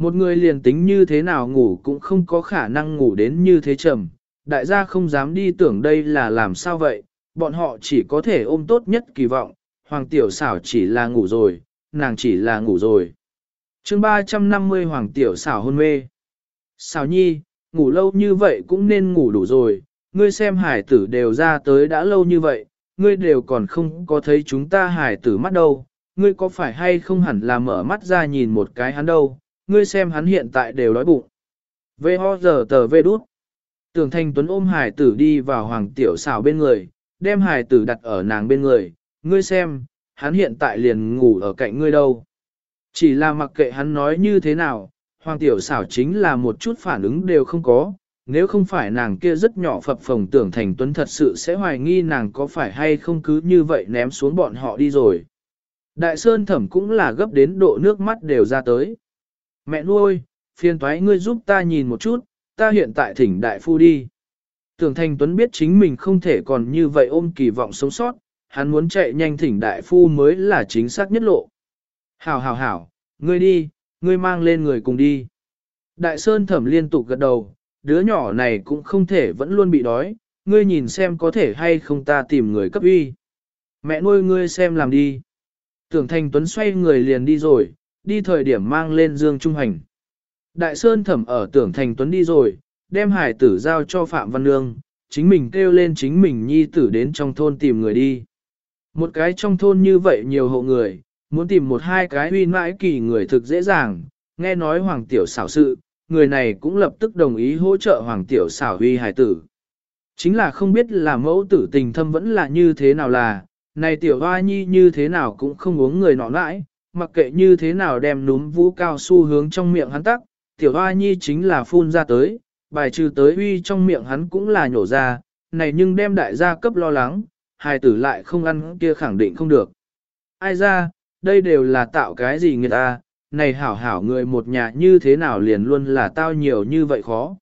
Một người liền tính như thế nào ngủ cũng không có khả năng ngủ đến như thế trầm, đại gia không dám đi tưởng đây là làm sao vậy, bọn họ chỉ có thể ôm tốt nhất kỳ vọng, hoàng tiểu xảo chỉ là ngủ rồi, nàng chỉ là ngủ rồi. chương 350 hoàng tiểu xảo hôn mê. Xảo nhi, ngủ lâu như vậy cũng nên ngủ đủ rồi, ngươi xem hải tử đều ra tới đã lâu như vậy, ngươi đều còn không có thấy chúng ta hải tử mắt đâu, ngươi có phải hay không hẳn là mở mắt ra nhìn một cái hắn đâu, ngươi xem hắn hiện tại đều đói bụng. Vê ho giờ tờ vê đút. Tưởng thanh tuấn ôm hải tử đi vào hoàng tiểu xảo bên người, đem hải tử đặt ở nàng bên người, ngươi xem, hắn hiện tại liền ngủ ở cạnh ngươi đâu. Chỉ là mặc kệ hắn nói như thế nào, hoàng tiểu xảo chính là một chút phản ứng đều không có, nếu không phải nàng kia rất nhỏ phập phồng tưởng thành tuấn thật sự sẽ hoài nghi nàng có phải hay không cứ như vậy ném xuống bọn họ đi rồi. Đại Sơn thẩm cũng là gấp đến độ nước mắt đều ra tới. Mẹ nuôi, phiền thoái ngươi giúp ta nhìn một chút, ta hiện tại thỉnh đại phu đi. Tưởng Thành Tuấn biết chính mình không thể còn như vậy ôm kỳ vọng sống sót, hắn muốn chạy nhanh thỉnh đại phu mới là chính xác nhất lộ. Hảo hảo hảo, ngươi đi, ngươi mang lên người cùng đi. Đại Sơn thẩm liên tục gật đầu, đứa nhỏ này cũng không thể vẫn luôn bị đói, ngươi nhìn xem có thể hay không ta tìm người cấp uy. Mẹ nuôi ngươi xem làm đi. Tưởng Thành Tuấn xoay người liền đi rồi, đi thời điểm mang lên Dương Trung Hành. Đại Sơn thẩm ở tưởng Thành Tuấn đi rồi, đem hải tử giao cho Phạm Văn Nương, chính mình kêu lên chính mình nhi tử đến trong thôn tìm người đi. Một cái trong thôn như vậy nhiều hộ người, muốn tìm một hai cái uy mãi kỳ người thực dễ dàng, nghe nói Hoàng Tiểu xảo sự, người này cũng lập tức đồng ý hỗ trợ Hoàng Tiểu xảo huy hải tử. Chính là không biết là mẫu tử tình thâm vẫn là như thế nào là, này Tiểu Hoa Nhi như thế nào cũng không uống người nọ nãi, mặc kệ như thế nào đem núm vũ cao su hướng trong miệng hắn tắc, Tiểu Hoa Nhi chính là phun ra tới, bài trừ tới uy trong miệng hắn cũng là nhổ ra, này nhưng đem đại gia cấp lo lắng, hài tử lại không ăn kia khẳng định không được. Ai ra, đây đều là tạo cái gì người ta, này hảo hảo người một nhà như thế nào liền luôn là tao nhiều như vậy khó.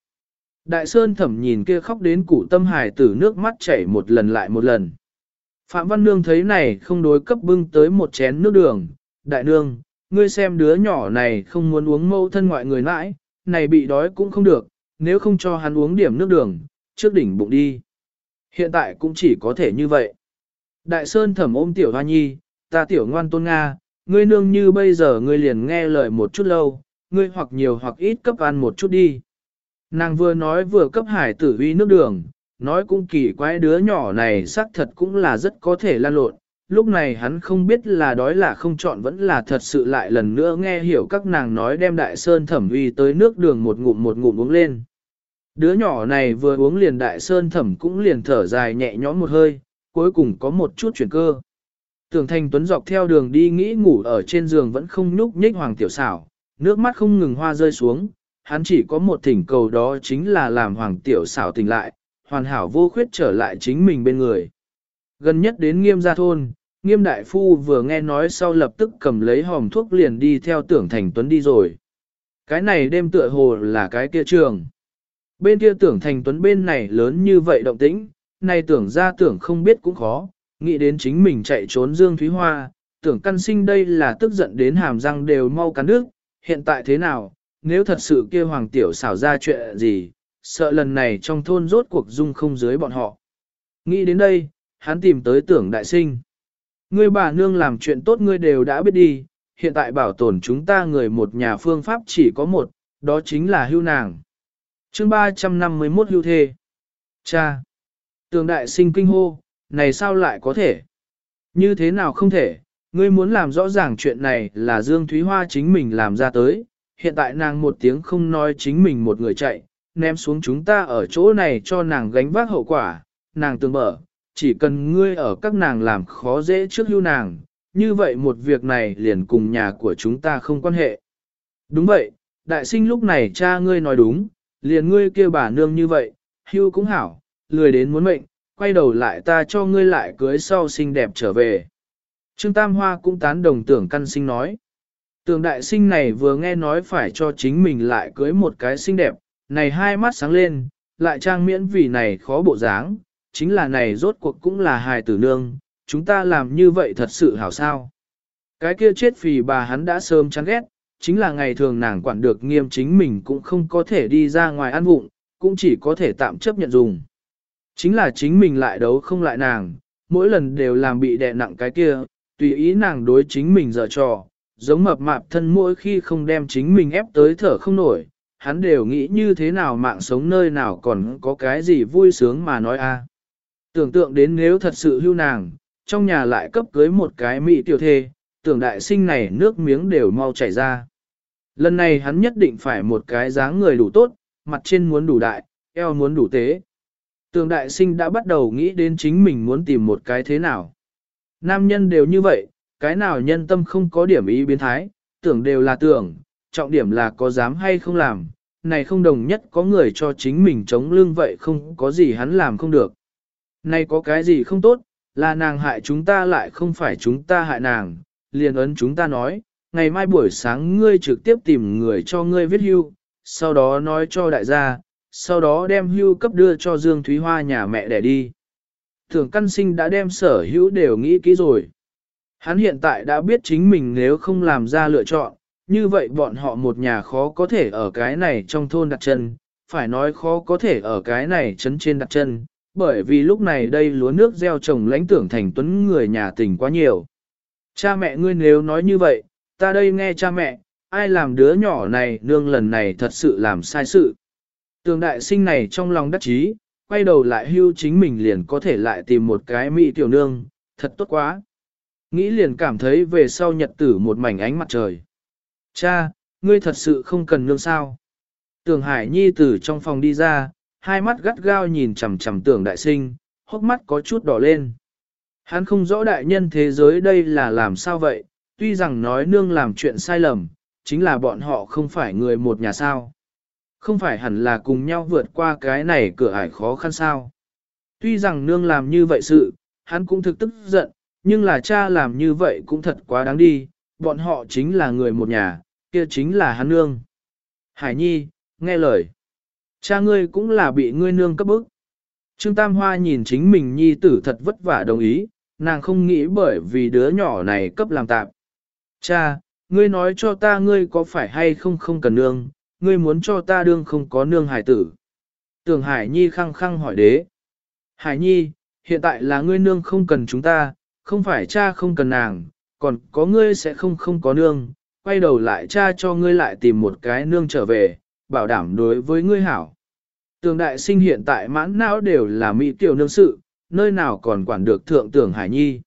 Đại Sơn thẩm nhìn kia khóc đến củ tâm hài tử nước mắt chảy một lần lại một lần. Phạm Văn Nương thấy này không đối cấp bưng tới một chén nước đường. Đại Nương, ngươi xem đứa nhỏ này không muốn uống mâu thân ngoại người mãi, này bị đói cũng không được, nếu không cho hắn uống điểm nước đường, trước đỉnh bụng đi. Hiện tại cũng chỉ có thể như vậy. Đại Sơn thẩm ôm tiểu hoa nhi, ta tiểu ngoan tôn Nga, ngươi nương như bây giờ ngươi liền nghe lời một chút lâu, ngươi hoặc nhiều hoặc ít cấp ăn một chút đi. Nàng vừa nói vừa cấp hải tử uy nước đường, nói cũng kỳ quái đứa nhỏ này xác thật cũng là rất có thể lan lộn. Lúc này hắn không biết là đói là không chọn vẫn là thật sự lại lần nữa nghe hiểu các nàng nói đem đại sơn thẩm uy tới nước đường một ngụm một ngụm uống lên. Đứa nhỏ này vừa uống liền đại sơn thẩm cũng liền thở dài nhẹ nhõm một hơi, cuối cùng có một chút chuyển cơ. Tưởng thành tuấn dọc theo đường đi nghĩ ngủ ở trên giường vẫn không nhúc nhích hoàng tiểu xảo, nước mắt không ngừng hoa rơi xuống, hắn chỉ có một thỉnh cầu đó chính là làm hoàng tiểu xảo tỉnh lại, hoàn hảo vô khuyết trở lại chính mình bên người. Gần nhất đến nghiêm gia thôn, nghiêm đại phu vừa nghe nói sau lập tức cầm lấy hòm thuốc liền đi theo tưởng thành tuấn đi rồi. Cái này đêm tựa hồ là cái kia trường. Bên kia tưởng thành tuấn bên này lớn như vậy động tĩnh, này tưởng ra tưởng không biết cũng khó, nghĩ đến chính mình chạy trốn Dương Thúy Hoa, tưởng căn sinh đây là tức giận đến hàm răng đều mau cắn nước, hiện tại thế nào, nếu thật sự kia hoàng tiểu xảo ra chuyện gì, sợ lần này trong thôn rốt cuộc dung không dưới bọn họ. Nghĩ đến đây, hắn tìm tới tưởng đại sinh. Ngươi bà nương làm chuyện tốt ngươi đều đã biết đi, hiện tại bảo tồn chúng ta người một nhà phương pháp chỉ có một, đó chính là hưu nàng. chương 351 hưu thê. Cha! Tường đại sinh kinh hô, này sao lại có thể? Như thế nào không thể? Ngươi muốn làm rõ ràng chuyện này là Dương Thúy Hoa chính mình làm ra tới, hiện tại nàng một tiếng không nói chính mình một người chạy, ném xuống chúng ta ở chỗ này cho nàng gánh vác hậu quả, nàng tường mở, chỉ cần ngươi ở các nàng làm khó dễ trước hưu nàng, như vậy một việc này liền cùng nhà của chúng ta không quan hệ. Đúng vậy, đại sinh lúc này cha ngươi nói đúng, liền ngươi kêu bà nương như vậy, hưu cũng hảo, lười đến muốn mệnh, quay đầu lại ta cho ngươi lại cưới sau xinh đẹp trở về. Trương Tam Hoa cũng tán đồng tưởng căn sinh nói. Tưởng đại sinh này vừa nghe nói phải cho chính mình lại cưới một cái xinh đẹp, này hai mắt sáng lên, lại trang miễn vì này khó bộ dáng, chính là này rốt cuộc cũng là hài tử nương, chúng ta làm như vậy thật sự hảo sao. Cái kia chết phì bà hắn đã sớm chán ghét, chính là ngày thường nàng quản được nghiêm chính mình cũng không có thể đi ra ngoài ăn vụng, cũng chỉ có thể tạm chấp nhận dùng. Chính là chính mình lại đấu không lại nàng, mỗi lần đều làm bị đè nặng cái kia, tùy ý nàng đối chính mình dở trò, giống mập mạp thân mỗi khi không đem chính mình ép tới thở không nổi, hắn đều nghĩ như thế nào mạng sống nơi nào còn có cái gì vui sướng mà nói a. Tưởng tượng đến nếu thật sự hưu nàng, trong nhà lại cấp cưới một cái mỹ tiểu thê, tưởng đại sinh này nước miếng đều mau chảy ra. Lần này hắn nhất định phải một cái dáng người đủ tốt, mặt trên muốn đủ đại, eo muốn đủ tế. Tưởng đại sinh đã bắt đầu nghĩ đến chính mình muốn tìm một cái thế nào. Nam nhân đều như vậy, cái nào nhân tâm không có điểm ý biến thái, tưởng đều là tưởng, trọng điểm là có dám hay không làm, này không đồng nhất có người cho chính mình chống lương vậy không có gì hắn làm không được. Này có cái gì không tốt, là nàng hại chúng ta lại không phải chúng ta hại nàng, liền ấn chúng ta nói, ngày mai buổi sáng ngươi trực tiếp tìm người cho ngươi viết hưu, sau đó nói cho đại gia, sau đó đem hưu cấp đưa cho Dương Thúy Hoa nhà mẹ để đi. Thường căn sinh đã đem sở hữu đều nghĩ kỹ rồi. Hắn hiện tại đã biết chính mình nếu không làm ra lựa chọn, như vậy bọn họ một nhà khó có thể ở cái này trong thôn đặt chân, phải nói khó có thể ở cái này chấn trên đặt chân, bởi vì lúc này đây lúa nước gieo trồng lãnh tưởng thành tuấn người nhà tình quá nhiều. Cha mẹ ngươi nếu nói như vậy, ta đây nghe cha mẹ, ai làm đứa nhỏ này nương lần này thật sự làm sai sự. Tường đại sinh này trong lòng đắc chí, quay đầu lại hưu chính mình liền có thể lại tìm một cái mỹ tiểu nương, thật tốt quá. Nghĩ liền cảm thấy về sau nhật tử một mảnh ánh mặt trời. Cha, ngươi thật sự không cần nương sao. Tường Hải Nhi từ trong phòng đi ra, hai mắt gắt gao nhìn chằm chằm tưởng đại sinh, hốc mắt có chút đỏ lên. Hắn không rõ đại nhân thế giới đây là làm sao vậy, tuy rằng nói nương làm chuyện sai lầm, chính là bọn họ không phải người một nhà sao. Không phải hẳn là cùng nhau vượt qua cái này cửa ải khó khăn sao. Tuy rằng nương làm như vậy sự, hắn cũng thực tức giận, nhưng là cha làm như vậy cũng thật quá đáng đi, bọn họ chính là người một nhà, kia chính là hắn nương. Hải Nhi, nghe lời. Cha ngươi cũng là bị ngươi nương cấp bức. Trương Tam Hoa nhìn chính mình Nhi tử thật vất vả đồng ý, nàng không nghĩ bởi vì đứa nhỏ này cấp làm tạm. Cha, ngươi nói cho ta ngươi có phải hay không không cần nương, ngươi muốn cho ta đương không có nương hải tử. Tưởng Hải Nhi khăng khăng hỏi đế. Hải Nhi, hiện tại là ngươi nương không cần chúng ta, không phải cha không cần nàng, còn có ngươi sẽ không không có nương, quay đầu lại cha cho ngươi lại tìm một cái nương trở về, bảo đảm đối với ngươi hảo. Tường đại sinh hiện tại mãn não đều là mỹ tiểu nương sự, nơi nào còn quản được thượng tưởng Hải Nhi.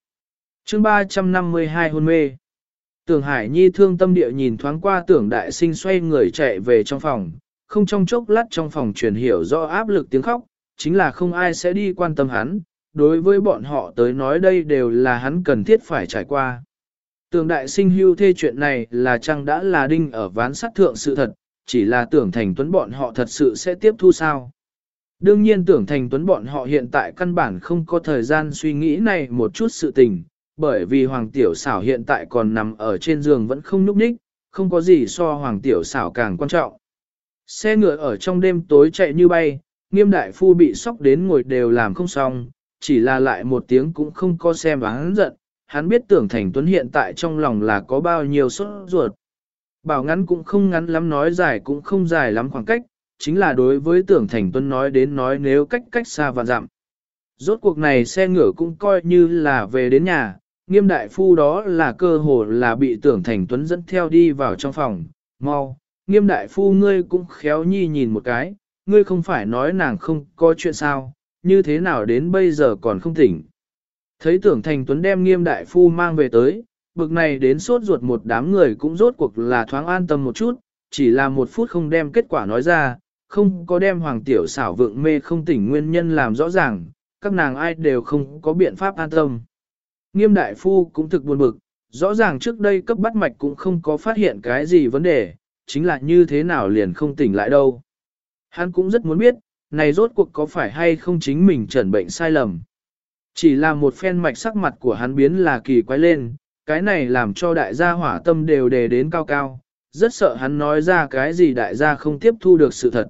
chương 352 hôn mê. Tưởng Hải Nhi thương tâm địa nhìn thoáng qua tưởng đại sinh xoay người chạy về trong phòng, không trong chốc lát trong phòng truyền hiểu do áp lực tiếng khóc, chính là không ai sẽ đi quan tâm hắn, đối với bọn họ tới nói đây đều là hắn cần thiết phải trải qua. tường đại sinh hưu thê chuyện này là chăng đã là đinh ở ván sát thượng sự thật, chỉ là tưởng thành tuấn bọn họ thật sự sẽ tiếp thu sao. Đương nhiên tưởng thành tuấn bọn họ hiện tại căn bản không có thời gian suy nghĩ này một chút sự tình, bởi vì Hoàng Tiểu xảo hiện tại còn nằm ở trên giường vẫn không núp ních, không có gì so Hoàng Tiểu xảo càng quan trọng. Xe ngựa ở trong đêm tối chạy như bay, nghiêm đại phu bị sốc đến ngồi đều làm không xong, chỉ là lại một tiếng cũng không có xem và hắn giận, hắn biết tưởng thành tuấn hiện tại trong lòng là có bao nhiêu sốt ruột. Bảo ngắn cũng không ngắn lắm nói dài cũng không dài lắm khoảng cách, chính là đối với tưởng thành tuấn nói đến nói nếu cách cách xa và dặm. Rốt cuộc này xe ngựa cũng coi như là về đến nhà, nghiêm đại phu đó là cơ hồ là bị tưởng thành tuấn dẫn theo đi vào trong phòng, mau, nghiêm đại phu ngươi cũng khéo nhi nhìn một cái, ngươi không phải nói nàng không có chuyện sao, như thế nào đến bây giờ còn không tỉnh. Thấy tưởng thành tuấn đem nghiêm đại phu mang về tới, bực này đến sốt ruột một đám người cũng rốt cuộc là thoáng an tâm một chút, chỉ là một phút không đem kết quả nói ra, không có đem hoàng tiểu xảo vượng mê không tỉnh nguyên nhân làm rõ ràng, các nàng ai đều không có biện pháp an tâm. Nghiêm đại phu cũng thực buồn bực, rõ ràng trước đây cấp bắt mạch cũng không có phát hiện cái gì vấn đề, chính là như thế nào liền không tỉnh lại đâu. Hắn cũng rất muốn biết, này rốt cuộc có phải hay không chính mình chẩn bệnh sai lầm. Chỉ là một phen mạch sắc mặt của hắn biến là kỳ quái lên, cái này làm cho đại gia hỏa tâm đều đề đến cao cao, rất sợ hắn nói ra cái gì đại gia không tiếp thu được sự thật.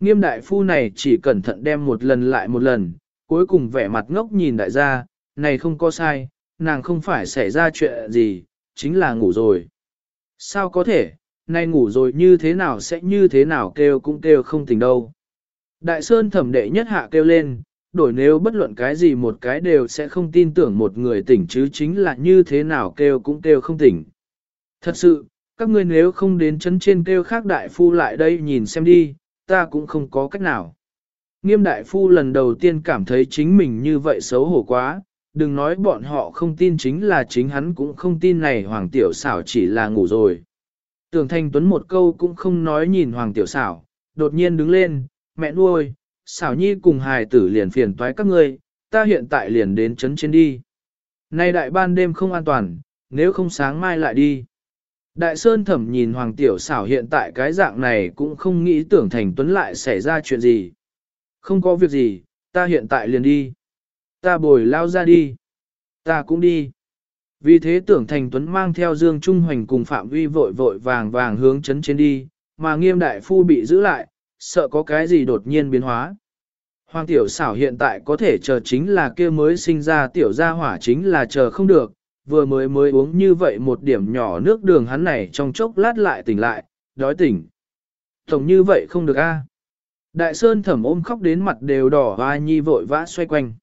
Nghiêm đại phu này chỉ cẩn thận đem một lần lại một lần, cuối cùng vẻ mặt ngốc nhìn đại gia, này không có sai, nàng không phải xảy ra chuyện gì, chính là ngủ rồi. Sao có thể, nay ngủ rồi như thế nào sẽ như thế nào kêu cũng kêu không tỉnh đâu. Đại Sơn thẩm đệ nhất hạ kêu lên, đổi nếu bất luận cái gì một cái đều sẽ không tin tưởng một người tỉnh chứ chính là như thế nào kêu cũng kêu không tỉnh. Thật sự, các ngươi nếu không đến chấn trên kêu khác đại phu lại đây nhìn xem đi, ta cũng không có cách nào. Nghiêm đại phu lần đầu tiên cảm thấy chính mình như vậy xấu hổ quá, đừng nói bọn họ không tin chính là chính hắn cũng không tin này Hoàng Tiểu xảo chỉ là ngủ rồi. Tưởng Thanh Tuấn một câu cũng không nói nhìn Hoàng Tiểu xảo, đột nhiên đứng lên, mẹ nuôi, xảo nhi cùng hài tử liền phiền toái các ngươi, ta hiện tại liền đến chấn trên đi. Nay đại ban đêm không an toàn, nếu không sáng mai lại đi. Đại Sơn thẩm nhìn Hoàng Tiểu xảo hiện tại cái dạng này cũng không nghĩ tưởng Thành Tuấn lại xảy ra chuyện gì. Không có việc gì, ta hiện tại liền đi. Ta bồi lao ra đi. Ta cũng đi. Vì thế tưởng Thành Tuấn mang theo Dương Trung Hoành cùng Phạm Vi vội vội vàng vàng hướng chấn trên đi, mà nghiêm đại phu bị giữ lại, sợ có cái gì đột nhiên biến hóa. Hoàng tiểu xảo hiện tại có thể chờ chính là kia mới sinh ra tiểu gia hỏa chính là chờ không được, vừa mới mới uống như vậy một điểm nhỏ nước đường hắn này trong chốc lát lại tỉnh lại, đói tỉnh. Tổng như vậy không được a. Đại Sơn thẩm ôm khóc đến mặt đều đỏ và nhi vội vã xoay quanh.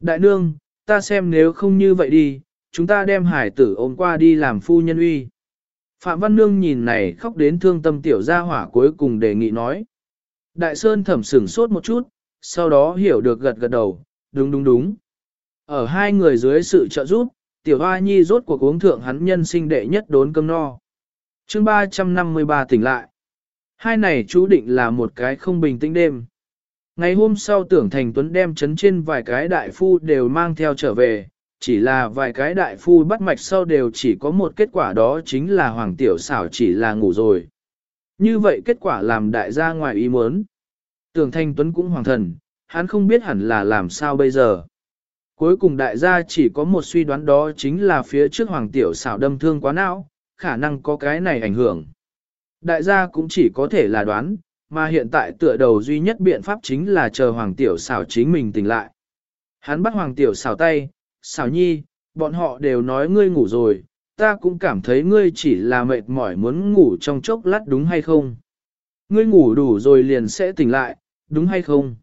Đại nương, ta xem nếu không như vậy đi, chúng ta đem hải tử ôm qua đi làm phu nhân uy. Phạm Văn Nương nhìn này khóc đến thương tâm tiểu gia hỏa cuối cùng đề nghị nói. Đại Sơn thẩm sửng sốt một chút, sau đó hiểu được gật gật đầu, đúng đúng đúng. Ở hai người dưới sự trợ giúp, tiểu hoa nhi rốt cuộc uống thượng hắn nhân sinh đệ nhất đốn cơm no. chương 353 tỉnh lại. Hai này chú định là một cái không bình tĩnh đêm. Ngày hôm sau tưởng thành tuấn đem chấn trên vài cái đại phu đều mang theo trở về, chỉ là vài cái đại phu bắt mạch sau đều chỉ có một kết quả đó chính là hoàng tiểu xảo chỉ là ngủ rồi. Như vậy kết quả làm đại gia ngoài ý muốn. Tưởng thanh tuấn cũng hoàng thần, hắn không biết hẳn là làm sao bây giờ. Cuối cùng đại gia chỉ có một suy đoán đó chính là phía trước hoàng tiểu xảo đâm thương quá não, khả năng có cái này ảnh hưởng. Đại gia cũng chỉ có thể là đoán, mà hiện tại tựa đầu duy nhất biện pháp chính là chờ hoàng tiểu xảo chính mình tỉnh lại. Hắn bắt hoàng tiểu xảo tay, xảo nhi, bọn họ đều nói ngươi ngủ rồi, ta cũng cảm thấy ngươi chỉ là mệt mỏi muốn ngủ trong chốc lát đúng hay không. Ngươi ngủ đủ rồi liền sẽ tỉnh lại, đúng hay không?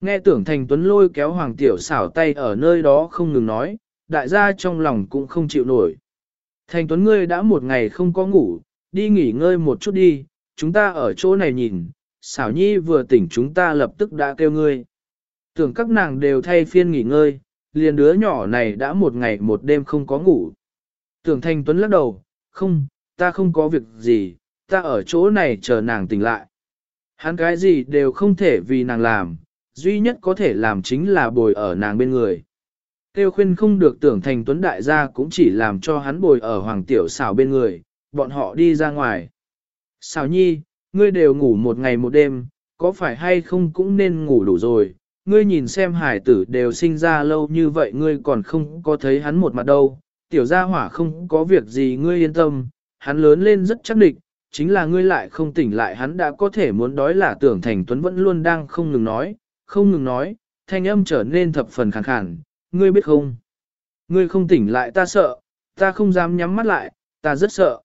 Nghe tưởng thành tuấn lôi kéo hoàng tiểu xảo tay ở nơi đó không ngừng nói, đại gia trong lòng cũng không chịu nổi. Thành tuấn ngươi đã một ngày không có ngủ, đi nghỉ ngơi một chút đi, chúng ta ở chỗ này nhìn, xảo nhi vừa tỉnh chúng ta lập tức đã kêu ngươi. Tưởng các nàng đều thay phiên nghỉ ngơi, liền đứa nhỏ này đã một ngày một đêm không có ngủ. Tưởng Thanh Tuấn lắc đầu, không, ta không có việc gì, ta ở chỗ này chờ nàng tỉnh lại. Hắn cái gì đều không thể vì nàng làm, duy nhất có thể làm chính là bồi ở nàng bên người. Tiêu khuyên không được tưởng thành tuấn đại gia cũng chỉ làm cho hắn bồi ở hoàng tiểu xảo bên người, bọn họ đi ra ngoài. Xảo nhi, ngươi đều ngủ một ngày một đêm, có phải hay không cũng nên ngủ đủ rồi, ngươi nhìn xem hải tử đều sinh ra lâu như vậy ngươi còn không có thấy hắn một mặt đâu, tiểu gia hỏa không có việc gì ngươi yên tâm, hắn lớn lên rất chắc định, chính là ngươi lại không tỉnh lại hắn đã có thể muốn đói là tưởng thành tuấn vẫn luôn đang không ngừng nói, không ngừng nói, thanh âm trở nên thập phần khàn khàn, ngươi biết không? Ngươi không tỉnh lại ta sợ, ta không dám nhắm mắt lại, ta rất sợ.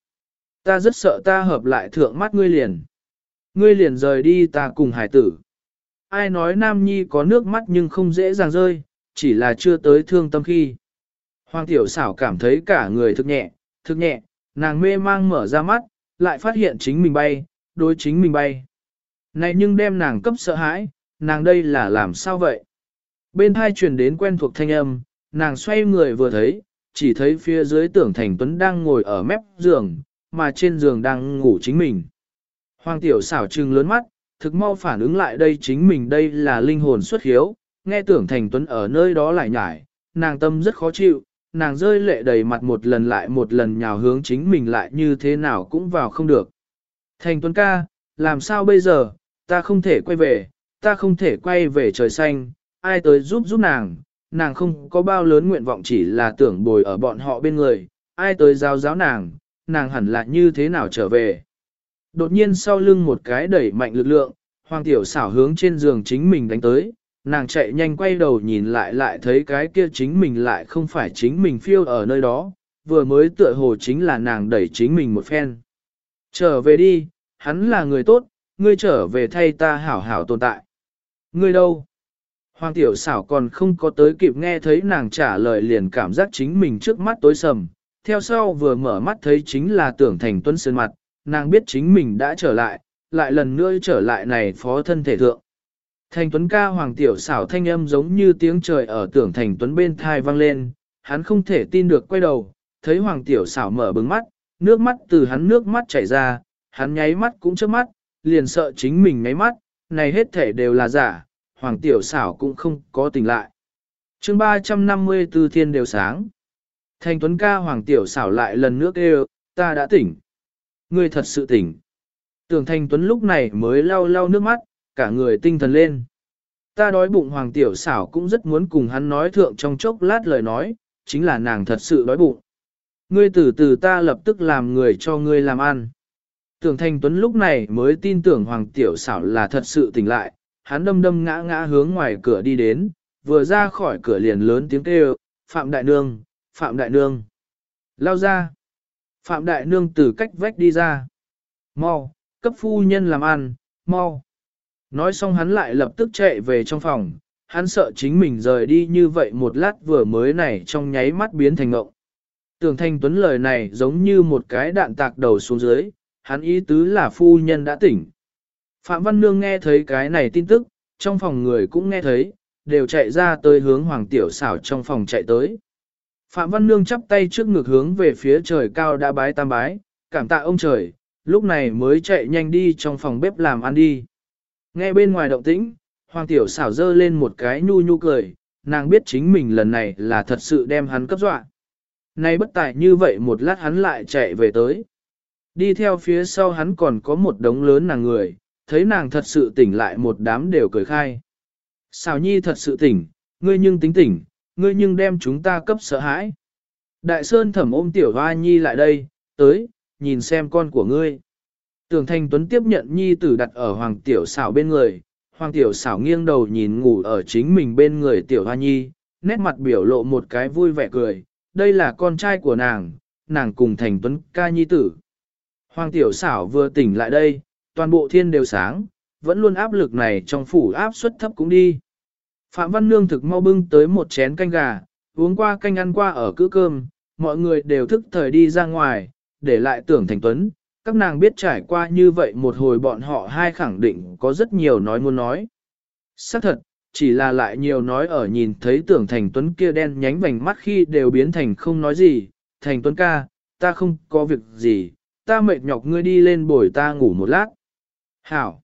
Ta rất sợ ta hợp lại thượng mắt ngươi liền. Ngươi liền rời đi ta cùng hải tử. Ai nói nam nhi có nước mắt nhưng không dễ dàng rơi, chỉ là chưa tới thương tâm khi. Hoàng tiểu xảo cảm thấy cả người thực nhẹ, thực nhẹ, nàng mê mang mở ra mắt, lại phát hiện chính mình bay, đối chính mình bay. Này nhưng đem nàng cấp sợ hãi, nàng đây là làm sao vậy? Bên hai truyền đến quen thuộc thanh âm, nàng xoay người vừa thấy, chỉ thấy phía dưới tưởng thành tuấn đang ngồi ở mép giường, mà trên giường đang ngủ chính mình. Hoàng tiểu xảo trừng lớn mắt, thực mau phản ứng lại đây chính mình đây là linh hồn xuất hiếu, nghe tưởng thành tuấn ở nơi đó lại nhải, nàng tâm rất khó chịu, nàng rơi lệ đầy mặt một lần lại một lần nhào hướng chính mình lại như thế nào cũng vào không được. Thành tuấn ca, làm sao bây giờ, ta không thể quay về, ta không thể quay về trời xanh, ai tới giúp giúp nàng, nàng không có bao lớn nguyện vọng chỉ là tưởng bồi ở bọn họ bên người, ai tới giáo giáo nàng, nàng hẳn là như thế nào trở về. Đột nhiên sau lưng một cái đẩy mạnh lực lượng, hoàng tiểu xảo hướng trên giường chính mình đánh tới, nàng chạy nhanh quay đầu nhìn lại lại thấy cái kia chính mình lại không phải chính mình phiêu ở nơi đó, vừa mới tựa hồ chính là nàng đẩy chính mình một phen. Trở về đi, hắn là người tốt, ngươi trở về thay ta hảo hảo tồn tại. Ngươi đâu? Hoàng tiểu xảo còn không có tới kịp nghe thấy nàng trả lời liền cảm giác chính mình trước mắt tối sầm, theo sau vừa mở mắt thấy chính là tưởng thành Tuân sơn mặt, nàng biết chính mình đã trở lại, lại lần nữa trở lại này phó thân thể thượng. Thành tuấn ca hoàng tiểu xảo thanh âm giống như tiếng trời ở tưởng thành tuấn bên thai vang lên, hắn không thể tin được quay đầu, thấy hoàng tiểu xảo mở bừng mắt, nước mắt từ hắn nước mắt chảy ra, hắn nháy mắt cũng trước mắt, liền sợ chính mình nháy mắt, này hết thể đều là giả, hoàng tiểu xảo cũng không có tỉnh lại. chương 354 thiên đều sáng. Thành tuấn ca hoàng tiểu xảo lại lần nước kêu, ta đã tỉnh. Ngươi thật sự tỉnh. Tưởng thành tuấn lúc này mới lau lau nước mắt, cả người tinh thần lên. Ta đói bụng hoàng tiểu xảo cũng rất muốn cùng hắn nói thượng trong chốc lát lời nói, chính là nàng thật sự đói bụng. Ngươi từ từ ta lập tức làm người cho ngươi làm ăn. Tưởng Thành Tuấn lúc này mới tin tưởng Hoàng Tiểu xảo là thật sự tỉnh lại, hắn đâm đâm ngã ngã hướng ngoài cửa đi đến, vừa ra khỏi cửa liền lớn tiếng kêu, Phạm Đại Nương, Phạm Đại Nương. Lao ra. Phạm Đại Nương từ cách vách đi ra. Mau, cấp phu nhân làm ăn, mau. Nói xong hắn lại lập tức chạy về trong phòng, hắn sợ chính mình rời đi như vậy một lát vừa mới này trong nháy mắt biến thành ngộng. Tưởng Thanh Tuấn lời này giống như một cái đạn tạc đầu xuống dưới, hắn ý tứ là phu nhân đã tỉnh. Phạm Văn Nương nghe thấy cái này tin tức, trong phòng người cũng nghe thấy, đều chạy ra tới hướng Hoàng Tiểu xảo trong phòng chạy tới. Phạm Văn Nương chắp tay trước ngực hướng về phía trời cao đã bái tam bái, cảm tạ ông trời, lúc này mới chạy nhanh đi trong phòng bếp làm ăn đi. Nghe bên ngoài động tĩnh, Hoàng Tiểu xảo dơ lên một cái nhu nhu cười, nàng biết chính mình lần này là thật sự đem hắn cấp dọa. Nay bất tài như vậy một lát hắn lại chạy về tới. Đi theo phía sau hắn còn có một đống lớn nàng người, thấy nàng thật sự tỉnh lại một đám đều cười khai. xảo nhi thật sự tỉnh, ngươi nhưng tính tỉnh, ngươi nhưng đem chúng ta cấp sợ hãi. Đại Sơn thẩm ôm tiểu hoa nhi lại đây, tới, nhìn xem con của ngươi. Tưởng Thanh Tuấn tiếp nhận nhi tử đặt ở hoàng tiểu xảo bên người, hoàng tiểu xảo nghiêng đầu nhìn ngủ ở chính mình bên người tiểu hoa nhi, nét mặt biểu lộ một cái vui vẻ cười, đây là con trai của nàng, nàng cùng Thành Tuấn ca nhi tử. Hoàng tiểu xảo vừa tỉnh lại đây, toàn bộ thiên đều sáng, vẫn luôn áp lực này trong phủ áp suất thấp cũng đi. Phạm Văn Nương thực mau bưng tới một chén canh gà, uống qua canh ăn qua ở cữ cơm, mọi người đều thức thời đi ra ngoài, để lại tưởng thành tuấn. Các nàng biết trải qua như vậy một hồi bọn họ hai khẳng định có rất nhiều nói muốn nói. Xác thật, chỉ là lại nhiều nói ở nhìn thấy tưởng thành tuấn kia đen nhánh vành mắt khi đều biến thành không nói gì. Thành tuấn ca, ta không có việc gì, ta mệt nhọc ngươi đi lên bồi ta ngủ một lát. Hảo!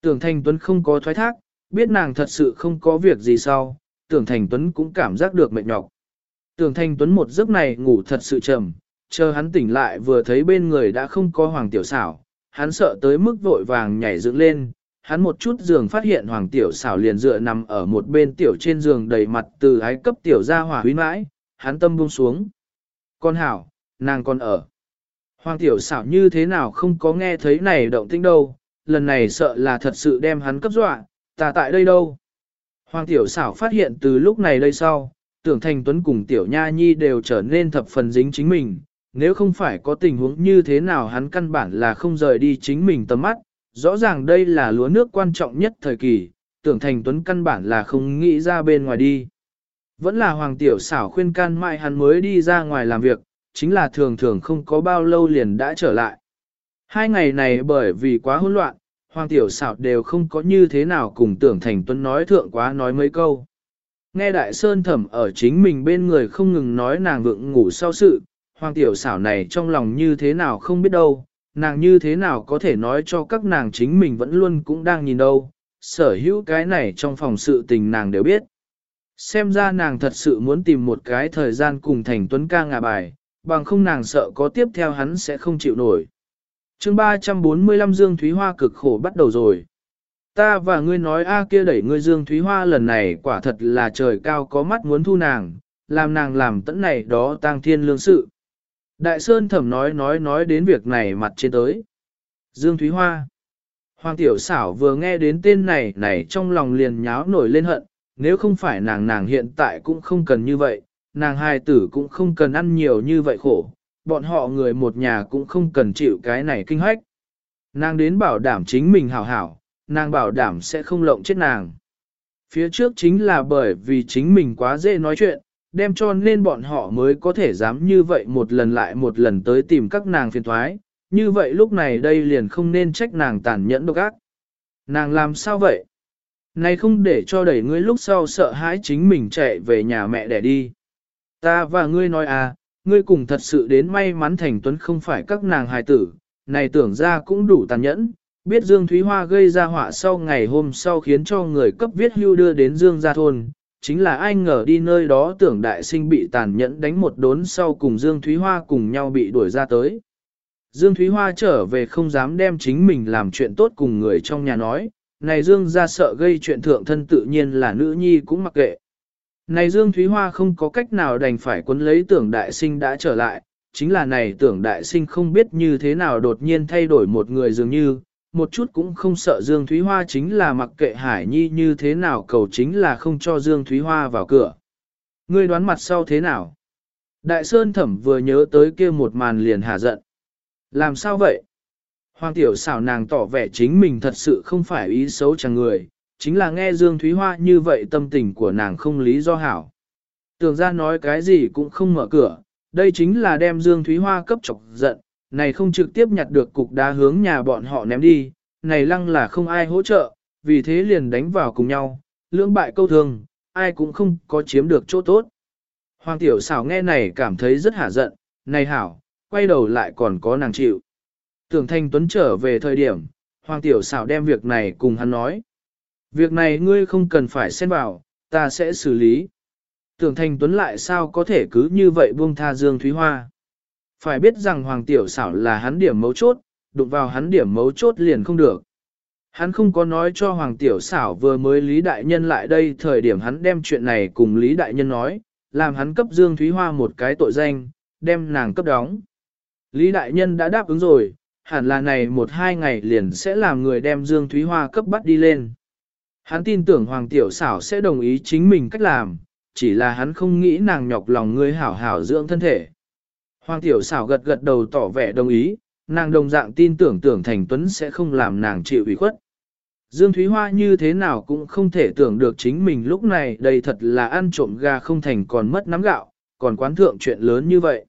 Tưởng thành tuấn không có thoái thác, biết nàng thật sự không có việc gì sau, tưởng thành tuấn cũng cảm giác được mệt nhọc. Tưởng thành tuấn một giấc này ngủ thật sự trầm, chờ hắn tỉnh lại vừa thấy bên người đã không có hoàng tiểu xảo, hắn sợ tới mức vội vàng nhảy dựng lên, hắn một chút giường phát hiện hoàng tiểu xảo liền dựa nằm ở một bên tiểu trên giường đầy mặt từ ái cấp tiểu ra hỏa huyến mãi, hắn tâm buông xuống. Con hảo, nàng còn ở. Hoàng tiểu xảo như thế nào không có nghe thấy này động tĩnh đâu, lần này sợ là thật sự đem hắn cấp dọa, ta tại đây đâu. Hoàng tiểu xảo phát hiện từ lúc này đây sau, tưởng thành tuấn cùng tiểu nha nhi đều trở nên thập phần dính chính mình, nếu không phải có tình huống như thế nào hắn căn bản là không rời đi chính mình tầm mắt, rõ ràng đây là lúa nước quan trọng nhất thời kỳ, tưởng thành tuấn căn bản là không nghĩ ra bên ngoài đi. Vẫn là hoàng tiểu xảo khuyên can mãi hắn mới đi ra ngoài làm việc, chính là thường thường không có bao lâu liền đã trở lại. Hai ngày này bởi vì quá hỗn loạn, Hoàng tiểu xảo đều không có như thế nào cùng tưởng thành tuấn nói thượng quá nói mấy câu. Nghe đại sơn thẩm ở chính mình bên người không ngừng nói nàng vượng ngủ sau sự, hoàng tiểu xảo này trong lòng như thế nào không biết đâu, nàng như thế nào có thể nói cho các nàng chính mình vẫn luôn cũng đang nhìn đâu, sở hữu cái này trong phòng sự tình nàng đều biết. Xem ra nàng thật sự muốn tìm một cái thời gian cùng thành tuấn ca ngạ bài, bằng không nàng sợ có tiếp theo hắn sẽ không chịu nổi chương 345 Dương Thúy Hoa cực khổ bắt đầu rồi. Ta và ngươi nói a kia đẩy ngươi Dương Thúy Hoa lần này quả thật là trời cao có mắt muốn thu nàng, làm nàng làm tận này đó tang thiên lương sự. Đại Sơn thẩm nói nói nói đến việc này mặt trên tới. Dương Thúy Hoa Hoàng Tiểu xảo vừa nghe đến tên này này trong lòng liền nháo nổi lên hận, nếu không phải nàng nàng hiện tại cũng không cần như vậy, nàng hai tử cũng không cần ăn nhiều như vậy khổ, bọn họ người một nhà cũng không cần chịu cái này kinh hoách. Nàng đến bảo đảm chính mình hảo hảo, nàng bảo đảm sẽ không lộng chết nàng. Phía trước chính là bởi vì chính mình quá dễ nói chuyện, đem cho nên bọn họ mới có thể dám như vậy một lần lại một lần tới tìm các nàng phiền thoái, như vậy lúc này đây liền không nên trách nàng tàn nhẫn độc ác. Nàng làm sao vậy? Này không để cho đẩy ngươi lúc sau sợ hãi chính mình chạy về nhà mẹ để đi. Ta và ngươi nói à, ngươi cùng thật sự đến may mắn thành tuấn không phải các nàng hài tử, này tưởng ra cũng đủ tàn nhẫn, biết Dương Thúy Hoa gây ra họa sau ngày hôm sau khiến cho người cấp viết hưu đưa đến Dương gia thôn, chính là ai ngờ đi nơi đó tưởng đại sinh bị tàn nhẫn đánh một đốn sau cùng Dương Thúy Hoa cùng nhau bị đuổi ra tới. Dương Thúy Hoa trở về không dám đem chính mình làm chuyện tốt cùng người trong nhà nói, này Dương ra sợ gây chuyện thượng thân tự nhiên là nữ nhi cũng mặc kệ. Này Dương Thúy Hoa không có cách nào đành phải quấn lấy tưởng đại sinh đã trở lại, chính là này tưởng đại sinh không biết như thế nào đột nhiên thay đổi một người dường như, một chút cũng không sợ Dương Thúy Hoa chính là mặc kệ Hải Nhi như thế nào cầu chính là không cho Dương Thúy Hoa vào cửa. Ngươi đoán mặt sau thế nào? Đại Sơn Thẩm vừa nhớ tới kia một màn liền hả giận. Làm sao vậy? Hoàng tiểu xảo nàng tỏ vẻ chính mình thật sự không phải ý xấu chẳng người, chính là nghe Dương Thúy Hoa như vậy tâm tình của nàng không lý do hảo. Tưởng ra nói cái gì cũng không mở cửa, đây chính là đem Dương Thúy Hoa cấp chọc giận, này không trực tiếp nhặt được cục đá hướng nhà bọn họ ném đi, này lăng là không ai hỗ trợ, vì thế liền đánh vào cùng nhau, lưỡng bại câu thường, ai cũng không có chiếm được chỗ tốt. Hoàng tiểu xảo nghe này cảm thấy rất hả giận, này hảo, quay đầu lại còn có nàng chịu. Tưởng Thanh Tuấn trở về thời điểm, Hoàng Tiểu xảo đem việc này cùng hắn nói. Việc này ngươi không cần phải xen vào, ta sẽ xử lý. Tưởng Thanh Tuấn lại sao có thể cứ như vậy buông tha Dương Thúy Hoa. Phải biết rằng Hoàng Tiểu xảo là hắn điểm mấu chốt, đụng vào hắn điểm mấu chốt liền không được. Hắn không có nói cho Hoàng Tiểu xảo vừa mới Lý Đại Nhân lại đây thời điểm hắn đem chuyện này cùng Lý Đại Nhân nói, làm hắn cấp Dương Thúy Hoa một cái tội danh, đem nàng cấp đóng. Lý Đại Nhân đã đáp ứng rồi, hẳn là này một hai ngày liền sẽ làm người đem Dương Thúy Hoa cấp bắt đi lên. Hắn tin tưởng Hoàng Tiểu Xảo sẽ đồng ý chính mình cách làm, chỉ là hắn không nghĩ nàng nhọc lòng người hảo hảo dưỡng thân thể. Hoàng Tiểu Xảo gật gật đầu tỏ vẻ đồng ý, nàng đồng dạng tin tưởng tưởng Thành Tuấn sẽ không làm nàng chịu ủy khuất. Dương Thúy Hoa như thế nào cũng không thể tưởng được chính mình lúc này đây thật là ăn trộm gà không thành còn mất nắm gạo, còn quán thượng chuyện lớn như vậy.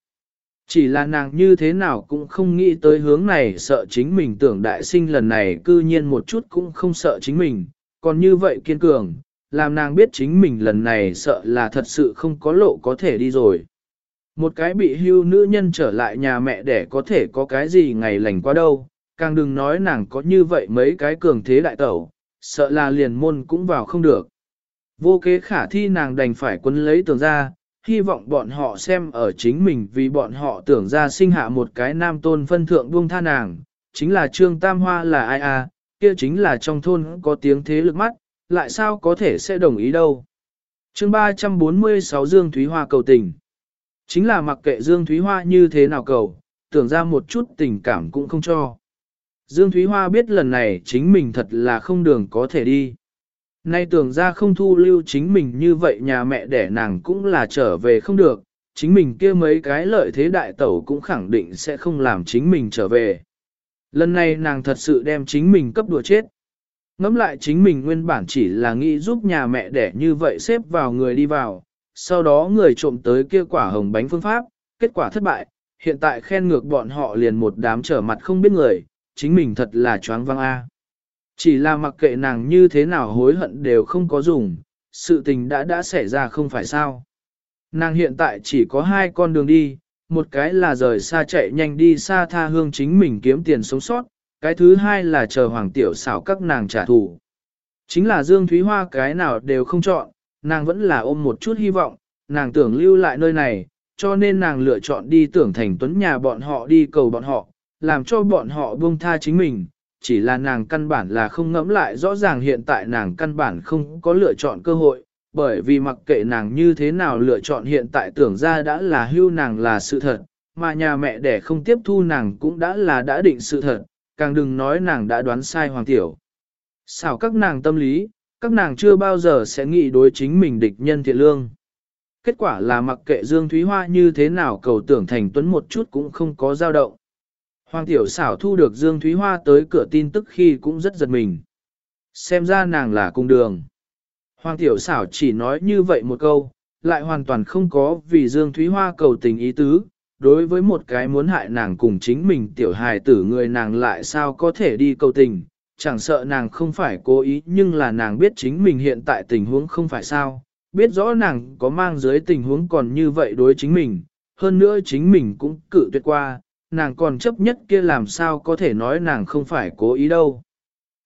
Chỉ là nàng như thế nào cũng không nghĩ tới hướng này sợ chính mình tưởng đại sinh lần này cư nhiên một chút cũng không sợ chính mình, còn như vậy kiên cường, làm nàng biết chính mình lần này sợ là thật sự không có lộ có thể đi rồi. Một cái bị hưu nữ nhân trở lại nhà mẹ để có thể có cái gì ngày lành qua đâu, càng đừng nói nàng có như vậy mấy cái cường thế đại tẩu, sợ là liền môn cũng vào không được. Vô kế khả thi nàng đành phải quấn lấy tường ra, hy vọng bọn họ xem ở chính mình vì bọn họ tưởng ra sinh hạ một cái nam tôn phân thượng buông tha nàng, chính là Trương Tam Hoa là ai à, kia chính là trong thôn có tiếng thế lực mắt, lại sao có thể sẽ đồng ý đâu. chương 346 Dương Thúy Hoa cầu tình. Chính là mặc kệ Dương Thúy Hoa như thế nào cầu, tưởng ra một chút tình cảm cũng không cho. Dương Thúy Hoa biết lần này chính mình thật là không đường có thể đi. Nay tưởng ra không thu lưu chính mình như vậy nhà mẹ đẻ nàng cũng là trở về không được, chính mình kia mấy cái lợi thế đại tẩu cũng khẳng định sẽ không làm chính mình trở về. Lần này nàng thật sự đem chính mình cấp đùa chết. Ngắm lại chính mình nguyên bản chỉ là nghĩ giúp nhà mẹ đẻ như vậy xếp vào người đi vào, sau đó người trộm tới kia quả hồng bánh phương pháp, kết quả thất bại, hiện tại khen ngược bọn họ liền một đám trở mặt không biết người, chính mình thật là choáng văng a. Chỉ là mặc kệ nàng như thế nào hối hận đều không có dùng, sự tình đã đã xảy ra không phải sao. Nàng hiện tại chỉ có hai con đường đi, một cái là rời xa chạy nhanh đi xa tha hương chính mình kiếm tiền sống sót, cái thứ hai là chờ hoàng tiểu xảo các nàng trả thù. Chính là Dương Thúy Hoa cái nào đều không chọn, nàng vẫn là ôm một chút hy vọng, nàng tưởng lưu lại nơi này, cho nên nàng lựa chọn đi tưởng thành tuấn nhà bọn họ đi cầu bọn họ, làm cho bọn họ buông tha chính mình, chỉ là nàng căn bản là không ngẫm lại rõ ràng hiện tại nàng căn bản không có lựa chọn cơ hội, bởi vì mặc kệ nàng như thế nào lựa chọn hiện tại tưởng ra đã là hưu nàng là sự thật, mà nhà mẹ đẻ không tiếp thu nàng cũng đã là đã định sự thật, càng đừng nói nàng đã đoán sai hoàng tiểu. Xảo các nàng tâm lý, các nàng chưa bao giờ sẽ nghĩ đối chính mình địch nhân thiện lương. Kết quả là mặc kệ Dương Thúy Hoa như thế nào cầu tưởng thành tuấn một chút cũng không có dao động. Hoàng tiểu xảo thu được Dương Thúy Hoa tới cửa tin tức khi cũng rất giật mình. Xem ra nàng là cung đường. Hoàng tiểu xảo chỉ nói như vậy một câu, lại hoàn toàn không có vì Dương Thúy Hoa cầu tình ý tứ. Đối với một cái muốn hại nàng cùng chính mình tiểu hài tử người nàng lại sao có thể đi cầu tình, chẳng sợ nàng không phải cố ý nhưng là nàng biết chính mình hiện tại tình huống không phải sao, biết rõ nàng có mang dưới tình huống còn như vậy đối chính mình, hơn nữa chính mình cũng cự tuyệt qua, nàng còn chấp nhất kia làm sao có thể nói nàng không phải cố ý đâu.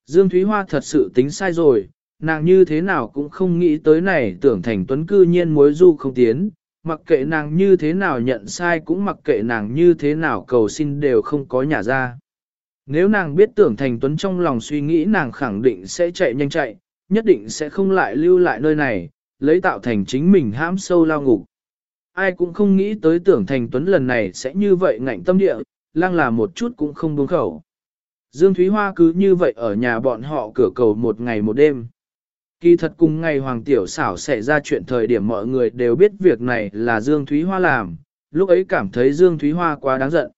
Dương Thúy Hoa thật sự tính sai rồi, nàng như thế nào cũng không nghĩ tới này tưởng thành tuấn cư nhiên mối du không tiến, mặc kệ nàng như thế nào nhận sai cũng mặc kệ nàng như thế nào cầu xin đều không có nhà ra. Nếu nàng biết tưởng thành tuấn trong lòng suy nghĩ nàng khẳng định sẽ chạy nhanh chạy, nhất định sẽ không lại lưu lại nơi này, lấy tạo thành chính mình hãm sâu lao ngục. Ai cũng không nghĩ tới tưởng thành tuấn lần này sẽ như vậy ngạnh tâm địa, lang là một chút cũng không buông khẩu. Dương Thúy Hoa cứ như vậy ở nhà bọn họ cửa cầu một ngày một đêm. Kỳ thật cùng ngày Hoàng Tiểu xảo xảy ra chuyện thời điểm mọi người đều biết việc này là Dương Thúy Hoa làm, lúc ấy cảm thấy Dương Thúy Hoa quá đáng giận.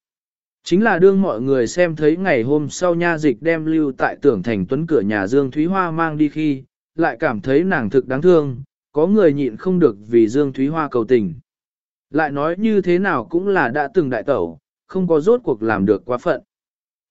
Chính là đương mọi người xem thấy ngày hôm sau nha dịch đem lưu tại tưởng thành tuấn cửa nhà Dương Thúy Hoa mang đi khi, lại cảm thấy nàng thực đáng thương, có người nhịn không được vì Dương Thúy Hoa cầu tình. Lại nói như thế nào cũng là đã từng đại tẩu, không có rốt cuộc làm được quá phận.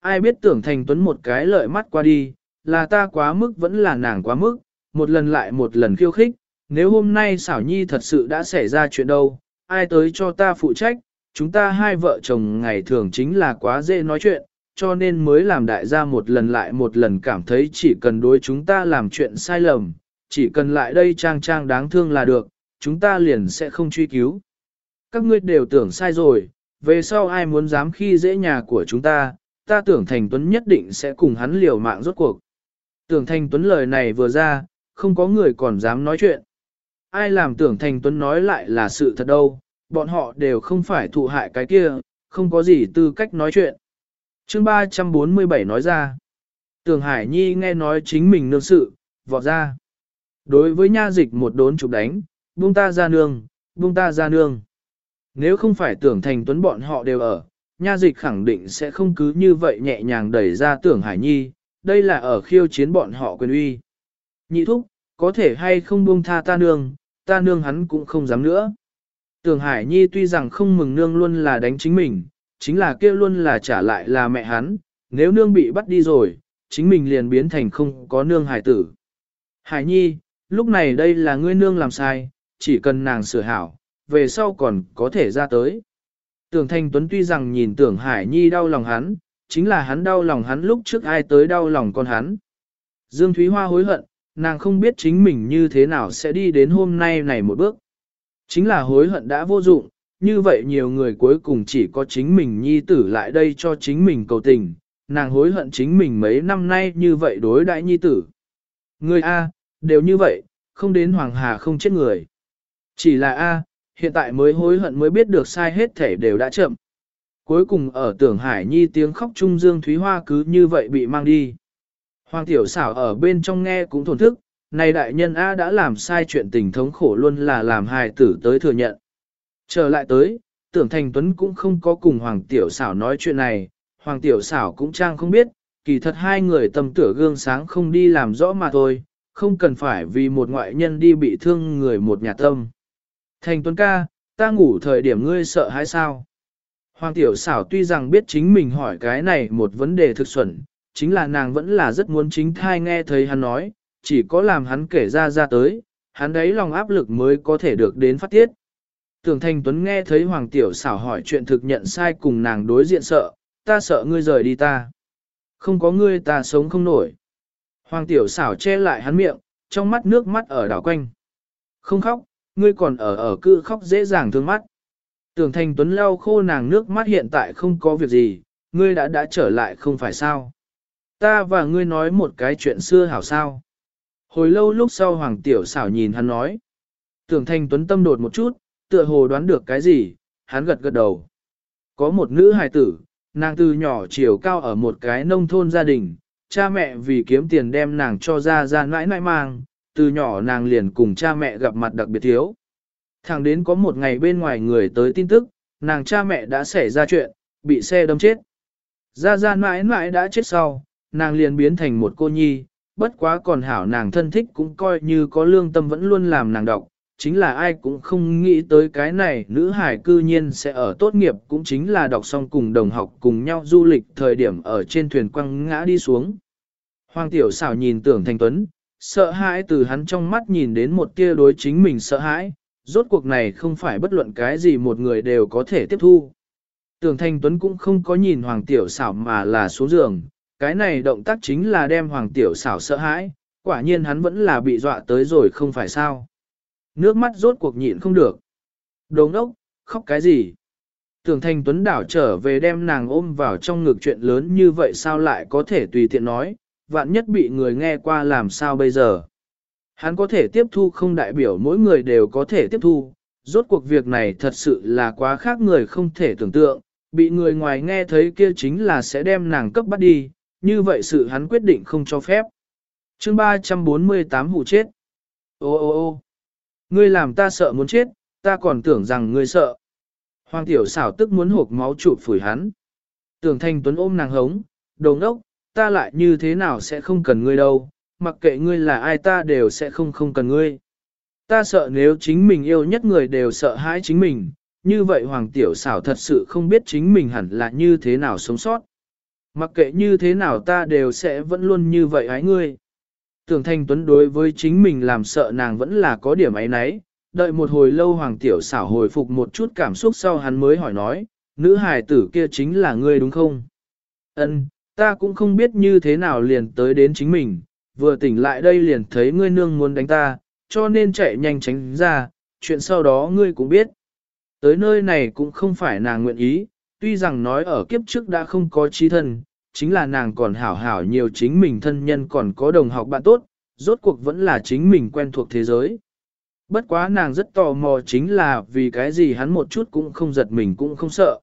Ai biết tưởng thành tuấn một cái lợi mắt qua đi, là ta quá mức vẫn là nàng quá mức, một lần lại một lần khiêu khích, nếu hôm nay xảo nhi thật sự đã xảy ra chuyện đâu, ai tới cho ta phụ trách, chúng ta hai vợ chồng ngày thường chính là quá dễ nói chuyện, cho nên mới làm đại gia một lần lại một lần cảm thấy chỉ cần đối chúng ta làm chuyện sai lầm, chỉ cần lại đây trang trang đáng thương là được, chúng ta liền sẽ không truy cứu. Các ngươi đều tưởng sai rồi, về sau ai muốn dám khi dễ nhà của chúng ta, ta tưởng Thành Tuấn nhất định sẽ cùng hắn liều mạng rốt cuộc. Tưởng Thành Tuấn lời này vừa ra, không có người còn dám nói chuyện. Ai làm tưởng Thành Tuấn nói lại là sự thật đâu, bọn họ đều không phải thụ hại cái kia, không có gì tư cách nói chuyện. chương 347 nói ra, tường Hải Nhi nghe nói chính mình nương sự, vọt ra. Đối với nha dịch một đốn chụp đánh, buông ta ra nương, buông ta ra nương. Nếu không phải tưởng thành tuấn bọn họ đều ở, nha dịch khẳng định sẽ không cứ như vậy nhẹ nhàng đẩy ra tưởng hải nhi, đây là ở khiêu chiến bọn họ quyền uy. Nhị thúc, có thể hay không buông tha ta nương, ta nương hắn cũng không dám nữa. Tưởng hải nhi tuy rằng không mừng nương luôn là đánh chính mình, chính là kia luôn là trả lại là mẹ hắn, nếu nương bị bắt đi rồi, chính mình liền biến thành không có nương hải tử. Hải nhi, lúc này đây là ngươi nương làm sai, chỉ cần nàng sửa hảo, về sau còn có thể ra tới. Tưởng Thanh Tuấn tuy rằng nhìn tưởng Hải Nhi đau lòng hắn, chính là hắn đau lòng hắn lúc trước ai tới đau lòng con hắn. Dương Thúy Hoa hối hận, nàng không biết chính mình như thế nào sẽ đi đến hôm nay này một bước. Chính là hối hận đã vô dụng, như vậy nhiều người cuối cùng chỉ có chính mình nhi tử lại đây cho chính mình cầu tình, nàng hối hận chính mình mấy năm nay như vậy đối đại nhi tử. Người A, đều như vậy, không đến Hoàng Hà không chết người. Chỉ là A, hiện tại mới hối hận mới biết được sai hết thể đều đã chậm. Cuối cùng ở tưởng Hải Nhi tiếng khóc trung Dương Thúy Hoa cứ như vậy bị mang đi. Hoàng tiểu xảo ở bên trong nghe cũng thổn thức, này đại nhân A đã làm sai chuyện tình thống khổ luôn là làm hài tử tới thừa nhận. Trở lại tới, tưởng thành tuấn cũng không có cùng Hoàng tiểu xảo nói chuyện này, Hoàng tiểu xảo cũng trang không biết, kỳ thật hai người tầm tửa gương sáng không đi làm rõ mà thôi, không cần phải vì một ngoại nhân đi bị thương người một nhà tâm. Thành Tuấn ca, ta ngủ thời điểm ngươi sợ hãi sao? Hoàng tiểu xảo tuy rằng biết chính mình hỏi cái này một vấn đề thực xuẩn, chính là nàng vẫn là rất muốn chính thai nghe thấy hắn nói, chỉ có làm hắn kể ra ra tới, hắn đấy lòng áp lực mới có thể được đến phát tiết. Tưởng Thành Tuấn nghe thấy Hoàng tiểu xảo hỏi chuyện thực nhận sai cùng nàng đối diện sợ, ta sợ ngươi rời đi ta. Không có ngươi ta sống không nổi. Hoàng tiểu xảo che lại hắn miệng, trong mắt nước mắt ở đảo quanh. Không khóc, ngươi còn ở ở cự khóc dễ dàng thương mắt. Tưởng thành tuấn lau khô nàng nước mắt hiện tại không có việc gì, ngươi đã đã trở lại không phải sao. Ta và ngươi nói một cái chuyện xưa hảo sao. Hồi lâu lúc sau Hoàng Tiểu xảo nhìn hắn nói. Tưởng Thanh Tuấn tâm đột một chút, tựa hồ đoán được cái gì, hắn gật gật đầu. Có một nữ hài tử, nàng từ nhỏ chiều cao ở một cái nông thôn gia đình, cha mẹ vì kiếm tiền đem nàng cho ra ra nãi nãi mang, từ nhỏ nàng liền cùng cha mẹ gặp mặt đặc biệt thiếu. Thẳng đến có một ngày bên ngoài người tới tin tức, nàng cha mẹ đã xảy ra chuyện, bị xe đâm chết. Ra ra nãi nãi đã chết sau, nàng liền biến thành một cô nhi, bất quá còn hảo nàng thân thích cũng coi như có lương tâm vẫn luôn làm nàng đọc, chính là ai cũng không nghĩ tới cái này nữ hải cư nhiên sẽ ở tốt nghiệp cũng chính là đọc xong cùng đồng học cùng nhau du lịch thời điểm ở trên thuyền quăng ngã đi xuống. Hoàng tiểu xảo nhìn tưởng thành tuấn, sợ hãi từ hắn trong mắt nhìn đến một tia đối chính mình sợ hãi, rốt cuộc này không phải bất luận cái gì một người đều có thể tiếp thu. Tưởng Thanh Tuấn cũng không có nhìn Hoàng Tiểu xảo mà là xuống giường, cái này động tác chính là đem Hoàng Tiểu xảo sợ hãi, quả nhiên hắn vẫn là bị dọa tới rồi không phải sao. Nước mắt rốt cuộc nhịn không được. Đồ ngốc, khóc cái gì? Tưởng Thanh Tuấn đảo trở về đem nàng ôm vào trong ngực chuyện lớn như vậy sao lại có thể tùy tiện nói, vạn nhất bị người nghe qua làm sao bây giờ. Hắn có thể tiếp thu không đại biểu mỗi người đều có thể tiếp thu, rốt cuộc việc này thật sự là quá khác người không thể tưởng tượng, bị người ngoài nghe thấy kia chính là sẽ đem nàng cấp bắt đi, như vậy sự hắn quyết định không cho phép. chương 348 hụ chết. Ô ô ô ngươi làm ta sợ muốn chết, ta còn tưởng rằng ngươi sợ. Hoàng tiểu xảo tức muốn hộp máu chụp phủi hắn. Tưởng thanh tuấn ôm nàng hống, đồ ngốc, ta lại như thế nào sẽ không cần ngươi đâu, mặc kệ ngươi là ai ta đều sẽ không không cần ngươi. Ta sợ nếu chính mình yêu nhất người đều sợ hãi chính mình, như vậy Hoàng Tiểu xảo thật sự không biết chính mình hẳn là như thế nào sống sót. Mặc kệ như thế nào ta đều sẽ vẫn luôn như vậy ái ngươi. Tưởng Thanh Tuấn đối với chính mình làm sợ nàng vẫn là có điểm ấy nấy, đợi một hồi lâu Hoàng Tiểu xảo hồi phục một chút cảm xúc sau hắn mới hỏi nói, nữ hài tử kia chính là ngươi đúng không? Ân, ta cũng không biết như thế nào liền tới đến chính mình, vừa tỉnh lại đây liền thấy ngươi nương muốn đánh ta, cho nên chạy nhanh tránh ra, chuyện sau đó ngươi cũng biết. Tới nơi này cũng không phải nàng nguyện ý, tuy rằng nói ở kiếp trước đã không có trí thân, chính là nàng còn hảo hảo nhiều chính mình thân nhân còn có đồng học bạn tốt, rốt cuộc vẫn là chính mình quen thuộc thế giới. Bất quá nàng rất tò mò chính là vì cái gì hắn một chút cũng không giật mình cũng không sợ.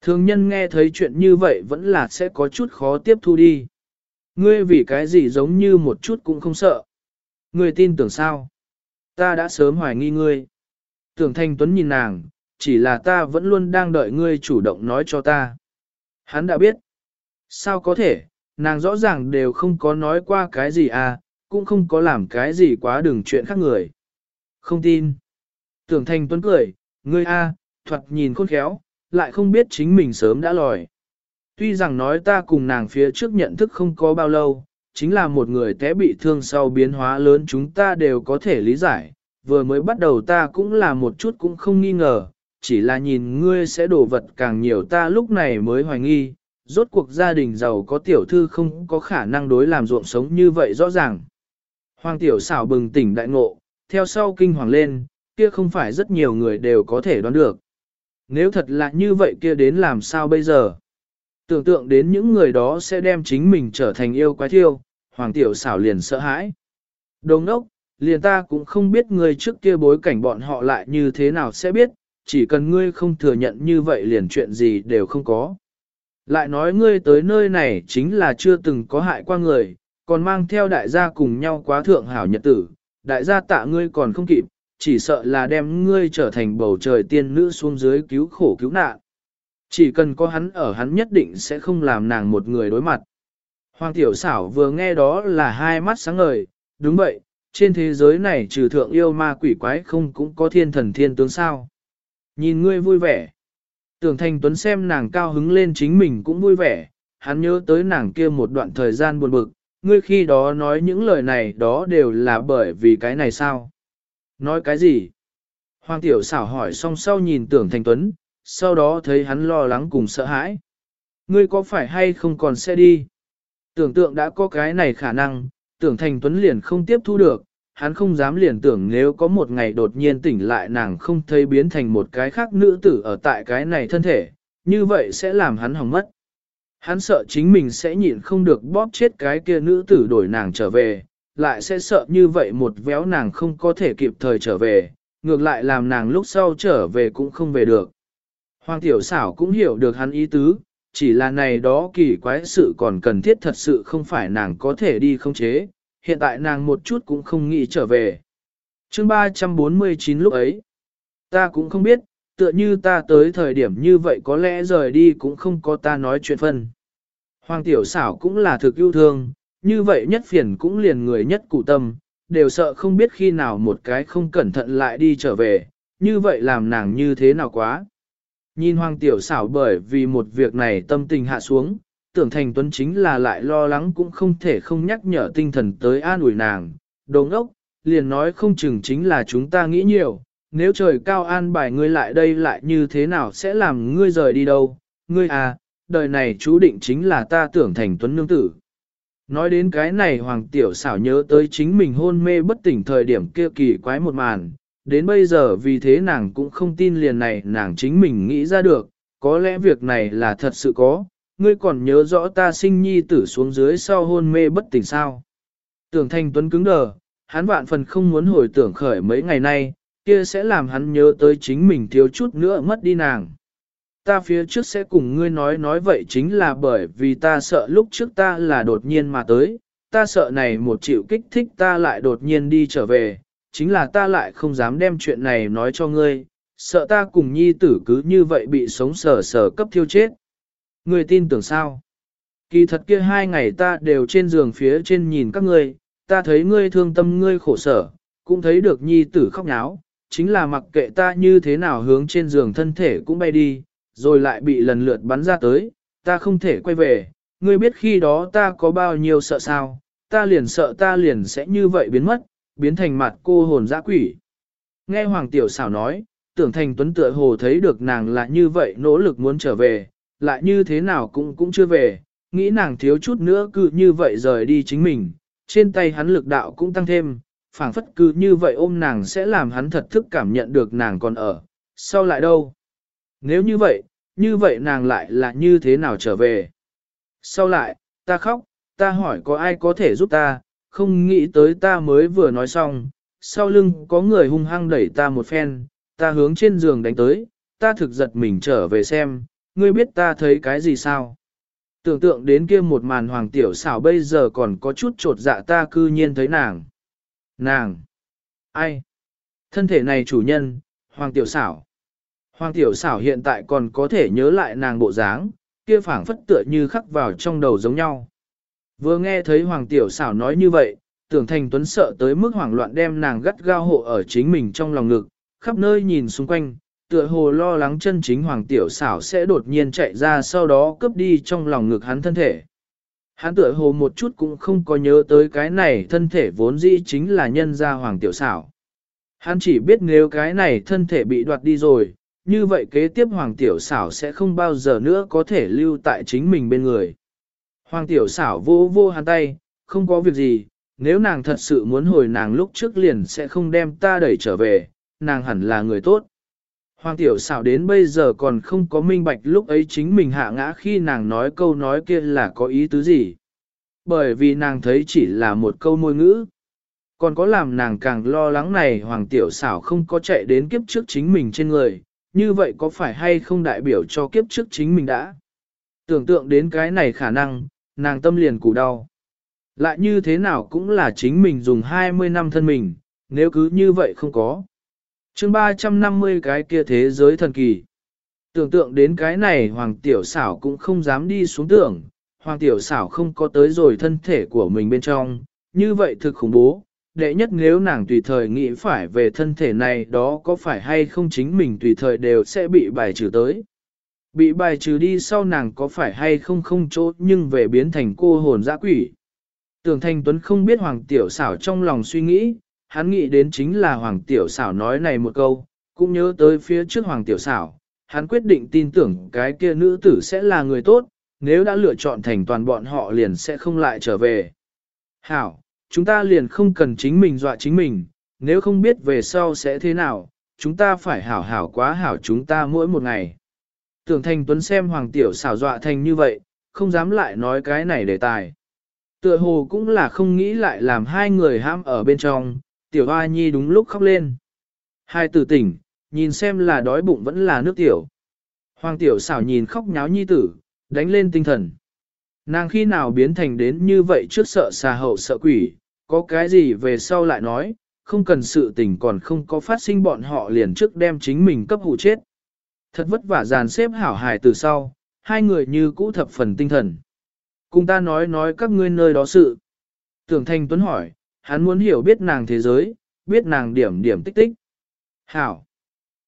Thường nhân nghe thấy chuyện như vậy vẫn là sẽ có chút khó tiếp thu đi. Ngươi vì cái gì giống như một chút cũng không sợ. Ngươi tin tưởng sao? Ta đã sớm hoài nghi ngươi. Tưởng Thanh Tuấn nhìn nàng, chỉ là ta vẫn luôn đang đợi ngươi chủ động nói cho ta. Hắn đã biết. Sao có thể, nàng rõ ràng đều không có nói qua cái gì à, cũng không có làm cái gì quá đừng chuyện khác người. Không tin. Tưởng thành Tuấn cười, ngươi a, à, nhìn khôn khéo, lại không biết chính mình sớm đã lòi. Tuy rằng nói ta cùng nàng phía trước nhận thức không có bao lâu, chính là một người té bị thương sau biến hóa lớn chúng ta đều có thể lý giải, vừa mới bắt đầu ta cũng là một chút cũng không nghi ngờ, chỉ là nhìn ngươi sẽ đổ vật càng nhiều ta lúc này mới hoài nghi, rốt cuộc gia đình giàu có tiểu thư không có khả năng đối làm ruộng sống như vậy rõ ràng. Hoàng tiểu xảo bừng tỉnh đại ngộ, theo sau kinh hoàng lên, kia không phải rất nhiều người đều có thể đoán được. Nếu thật là như vậy kia đến làm sao bây giờ? Tưởng tượng đến những người đó sẽ đem chính mình trở thành yêu quái thiêu, hoàng tiểu xảo liền sợ hãi. Đồng ốc, liền ta cũng không biết người trước kia bối cảnh bọn họ lại như thế nào sẽ biết, chỉ cần ngươi không thừa nhận như vậy liền chuyện gì đều không có. Lại nói ngươi tới nơi này chính là chưa từng có hại qua người, còn mang theo đại gia cùng nhau quá thượng hảo nhật tử, đại gia tạ ngươi còn không kịp, chỉ sợ là đem ngươi trở thành bầu trời tiên nữ xuống dưới cứu khổ cứu nạn. Chỉ cần có hắn ở hắn nhất định sẽ không làm nàng một người đối mặt. Hoàng tiểu xảo vừa nghe đó là hai mắt sáng ngời, đúng vậy, trên thế giới này trừ thượng yêu ma quỷ quái không cũng có thiên thần thiên tướng sao. Nhìn ngươi vui vẻ. Tưởng thành tuấn xem nàng cao hứng lên chính mình cũng vui vẻ, hắn nhớ tới nàng kia một đoạn thời gian buồn bực, ngươi khi đó nói những lời này đó đều là bởi vì cái này sao? Nói cái gì? Hoàng tiểu xảo hỏi xong sau nhìn tưởng thành tuấn, sau đó thấy hắn lo lắng cùng sợ hãi. Ngươi có phải hay không còn sẽ đi? Tưởng tượng đã có cái này khả năng, tưởng thành tuấn liền không tiếp thu được, hắn không dám liền tưởng nếu có một ngày đột nhiên tỉnh lại nàng không thấy biến thành một cái khác nữ tử ở tại cái này thân thể, như vậy sẽ làm hắn hỏng mất. Hắn sợ chính mình sẽ nhịn không được bóp chết cái kia nữ tử đổi nàng trở về, lại sẽ sợ như vậy một véo nàng không có thể kịp thời trở về, ngược lại làm nàng lúc sau trở về cũng không về được. Hoàng tiểu xảo cũng hiểu được hắn ý tứ, chỉ là này đó kỳ quái sự còn cần thiết thật sự không phải nàng có thể đi không chế, hiện tại nàng một chút cũng không nghĩ trở về. chương 349 lúc ấy, ta cũng không biết, tựa như ta tới thời điểm như vậy có lẽ rời đi cũng không có ta nói chuyện phân. Hoàng tiểu xảo cũng là thực yêu thương, như vậy nhất phiền cũng liền người nhất cụ tâm, đều sợ không biết khi nào một cái không cẩn thận lại đi trở về, như vậy làm nàng như thế nào quá. Nhìn hoàng tiểu xảo bởi vì một việc này tâm tình hạ xuống, tưởng thành tuấn chính là lại lo lắng cũng không thể không nhắc nhở tinh thần tới an ủi nàng. Đồ ngốc, liền nói không chừng chính là chúng ta nghĩ nhiều, nếu trời cao an bài ngươi lại đây lại như thế nào sẽ làm ngươi rời đi đâu, ngươi à, đời này chú định chính là ta tưởng thành tuấn nương tử. Nói đến cái này hoàng tiểu xảo nhớ tới chính mình hôn mê bất tỉnh thời điểm kia kỳ quái một màn, đến bây giờ vì thế nàng cũng không tin liền này nàng chính mình nghĩ ra được, có lẽ việc này là thật sự có, ngươi còn nhớ rõ ta sinh nhi tử xuống dưới sau hôn mê bất tỉnh sao. Tưởng thanh tuấn cứng đờ, hắn vạn phần không muốn hồi tưởng khởi mấy ngày nay, kia sẽ làm hắn nhớ tới chính mình thiếu chút nữa mất đi nàng. Ta phía trước sẽ cùng ngươi nói nói vậy chính là bởi vì ta sợ lúc trước ta là đột nhiên mà tới, ta sợ này một chịu kích thích ta lại đột nhiên đi trở về, chính là ta lại không dám đem chuyện này nói cho ngươi, sợ ta cùng nhi tử cứ như vậy bị sống sờ sờ cấp thiêu chết. Người tin tưởng sao? Kỳ thật kia hai ngày ta đều trên giường phía trên nhìn các ngươi, ta thấy ngươi thương tâm ngươi khổ sở, cũng thấy được nhi tử khóc náo, chính là mặc kệ ta như thế nào hướng trên giường thân thể cũng bay đi, rồi lại bị lần lượt bắn ra tới, ta không thể quay về, ngươi biết khi đó ta có bao nhiêu sợ sao, ta liền sợ ta liền sẽ như vậy biến mất, biến thành mặt cô hồn dã quỷ. Nghe Hoàng Tiểu xảo nói, tưởng thành tuấn tựa hồ thấy được nàng là như vậy nỗ lực muốn trở về, lại như thế nào cũng cũng chưa về, nghĩ nàng thiếu chút nữa cứ như vậy rời đi chính mình, trên tay hắn lực đạo cũng tăng thêm, phảng phất cứ như vậy ôm nàng sẽ làm hắn thật thức cảm nhận được nàng còn ở, sau lại đâu? Nếu như vậy, như vậy nàng lại là như thế nào trở về? Sau lại, ta khóc, ta hỏi có ai có thể giúp ta, không nghĩ tới ta mới vừa nói xong, sau lưng có người hung hăng đẩy ta một phen, ta hướng trên giường đánh tới, ta thực giật mình trở về xem, ngươi biết ta thấy cái gì sao? Tưởng tượng đến kia một màn hoàng tiểu xảo bây giờ còn có chút trột dạ ta cư nhiên thấy nàng. Nàng! Ai? Thân thể này chủ nhân, hoàng tiểu xảo. Hoàng tiểu xảo hiện tại còn có thể nhớ lại nàng bộ dáng, kia phảng phất tựa như khắc vào trong đầu giống nhau. Vừa nghe thấy Hoàng tiểu xảo nói như vậy, tưởng thành tuấn sợ tới mức hoảng loạn đem nàng gắt gao hộ ở chính mình trong lòng ngực, khắp nơi nhìn xung quanh, tựa hồ lo lắng chân chính Hoàng tiểu xảo sẽ đột nhiên chạy ra sau đó cướp đi trong lòng ngực hắn thân thể. Hắn tựa hồ một chút cũng không có nhớ tới cái này thân thể vốn dĩ chính là nhân gia Hoàng tiểu xảo. Hắn chỉ biết nếu cái này thân thể bị đoạt đi rồi, như vậy kế tiếp Hoàng Tiểu Xảo sẽ không bao giờ nữa có thể lưu tại chính mình bên người. Hoàng Tiểu Xảo vô vô hắn tay, không có việc gì, nếu nàng thật sự muốn hồi nàng lúc trước liền sẽ không đem ta đẩy trở về, nàng hẳn là người tốt. Hoàng Tiểu Xảo đến bây giờ còn không có minh bạch lúc ấy chính mình hạ ngã khi nàng nói câu nói kia là có ý tứ gì. Bởi vì nàng thấy chỉ là một câu môi ngữ. Còn có làm nàng càng lo lắng này Hoàng Tiểu Xảo không có chạy đến kiếp trước chính mình trên người, như vậy có phải hay không đại biểu cho kiếp trước chính mình đã? Tưởng tượng đến cái này khả năng, nàng tâm liền củ đau. Lại như thế nào cũng là chính mình dùng 20 năm thân mình, nếu cứ như vậy không có chương 350 cái kia thế giới thần kỳ. Tưởng tượng đến cái này Hoàng Tiểu Xảo cũng không dám đi xuống tưởng, Hoàng Tiểu Xảo không có tới rồi thân thể của mình bên trong, như vậy thực khủng bố, đệ nhất nếu nàng tùy thời nghĩ phải về thân thể này đó có phải hay không chính mình tùy thời đều sẽ bị bài trừ tới. Bị bài trừ đi sau nàng có phải hay không không chỗ nhưng về biến thành cô hồn dã quỷ. Tưởng Thanh Tuấn không biết Hoàng Tiểu Xảo trong lòng suy nghĩ, hắn nghĩ đến chính là Hoàng Tiểu Xảo nói này một câu, cũng nhớ tới phía trước Hoàng Tiểu Xảo, hắn quyết định tin tưởng cái kia nữ tử sẽ là người tốt, nếu đã lựa chọn thành toàn bọn họ liền sẽ không lại trở về. Hảo, chúng ta liền không cần chính mình dọa chính mình, nếu không biết về sau sẽ thế nào, chúng ta phải hảo hảo quá hảo chúng ta mỗi một ngày. Tưởng thành tuấn xem hoàng tiểu xảo dọa thành như vậy, không dám lại nói cái này đề tài. Tựa hồ cũng là không nghĩ lại làm hai người ham ở bên trong, tiểu hoa nhi đúng lúc khóc lên. Hai tử tỉnh, nhìn xem là đói bụng vẫn là nước tiểu. Hoàng tiểu xảo nhìn khóc nháo nhi tử, đánh lên tinh thần. Nàng khi nào biến thành đến như vậy trước sợ xà hậu sợ quỷ, có cái gì về sau lại nói, không cần sự tình còn không có phát sinh bọn họ liền trước đem chính mình cấp hụ chết. Thật vất vả dàn xếp hảo hài từ sau, hai người như cũ thập phần tinh thần. Cùng ta nói nói các ngươi nơi đó sự. Tưởng Thanh Tuấn hỏi, hắn muốn hiểu biết nàng thế giới, biết nàng điểm điểm tích tích. Hảo.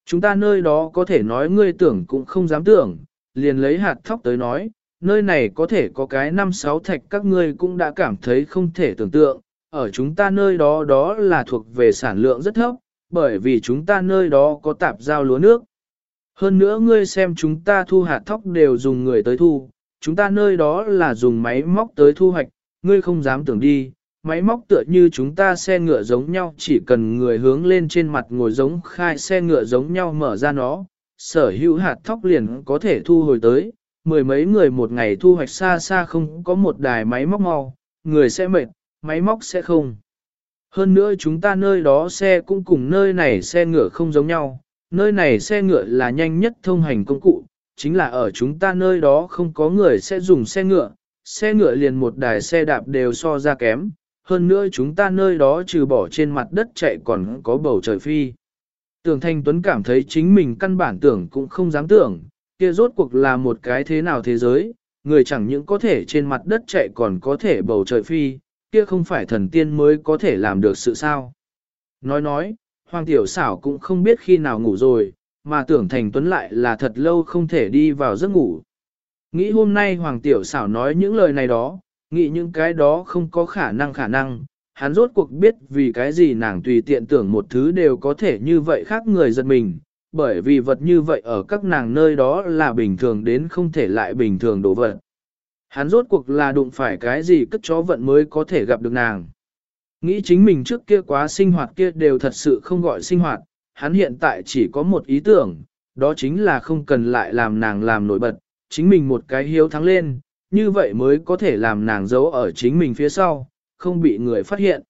Chúng ta nơi đó có thể nói ngươi tưởng cũng không dám tưởng, liền lấy hạt thóc tới nói, nơi này có thể có cái năm sáu thạch các ngươi cũng đã cảm thấy không thể tưởng tượng, ở chúng ta nơi đó đó là thuộc về sản lượng rất thấp, bởi vì chúng ta nơi đó có tạp giao lúa nước. Hơn nữa ngươi xem chúng ta thu hạt thóc đều dùng người tới thu, chúng ta nơi đó là dùng máy móc tới thu hoạch, ngươi không dám tưởng đi, máy móc tựa như chúng ta xe ngựa giống nhau chỉ cần người hướng lên trên mặt ngồi giống khai xe ngựa giống nhau mở ra nó, sở hữu hạt thóc liền có thể thu hồi tới, mười mấy người một ngày thu hoạch xa xa không có một đài máy móc mau, người sẽ mệt, máy móc sẽ không. Hơn nữa chúng ta nơi đó xe cũng cùng nơi này xe ngựa không giống nhau, nơi này xe ngựa là nhanh nhất thông hành công cụ, chính là ở chúng ta nơi đó không có người sẽ dùng xe ngựa, xe ngựa liền một đài xe đạp đều so ra kém, hơn nữa chúng ta nơi đó trừ bỏ trên mặt đất chạy còn có bầu trời phi. Tưởng Thanh Tuấn cảm thấy chính mình căn bản tưởng cũng không dám tưởng, kia rốt cuộc là một cái thế nào thế giới, người chẳng những có thể trên mặt đất chạy còn có thể bầu trời phi, kia không phải thần tiên mới có thể làm được sự sao. Nói nói, Hoàng Tiểu xảo cũng không biết khi nào ngủ rồi, mà tưởng Thành Tuấn lại là thật lâu không thể đi vào giấc ngủ. Nghĩ hôm nay Hoàng Tiểu xảo nói những lời này đó, nghĩ những cái đó không có khả năng khả năng, hắn rốt cuộc biết vì cái gì nàng tùy tiện tưởng một thứ đều có thể như vậy khác người giật mình, bởi vì vật như vậy ở các nàng nơi đó là bình thường đến không thể lại bình thường đổ vật. Hắn rốt cuộc là đụng phải cái gì cất chó vận mới có thể gặp được nàng. Nghĩ chính mình trước kia quá sinh hoạt kia đều thật sự không gọi sinh hoạt, hắn hiện tại chỉ có một ý tưởng, đó chính là không cần lại làm nàng làm nổi bật, chính mình một cái hiếu thắng lên, như vậy mới có thể làm nàng giấu ở chính mình phía sau, không bị người phát hiện.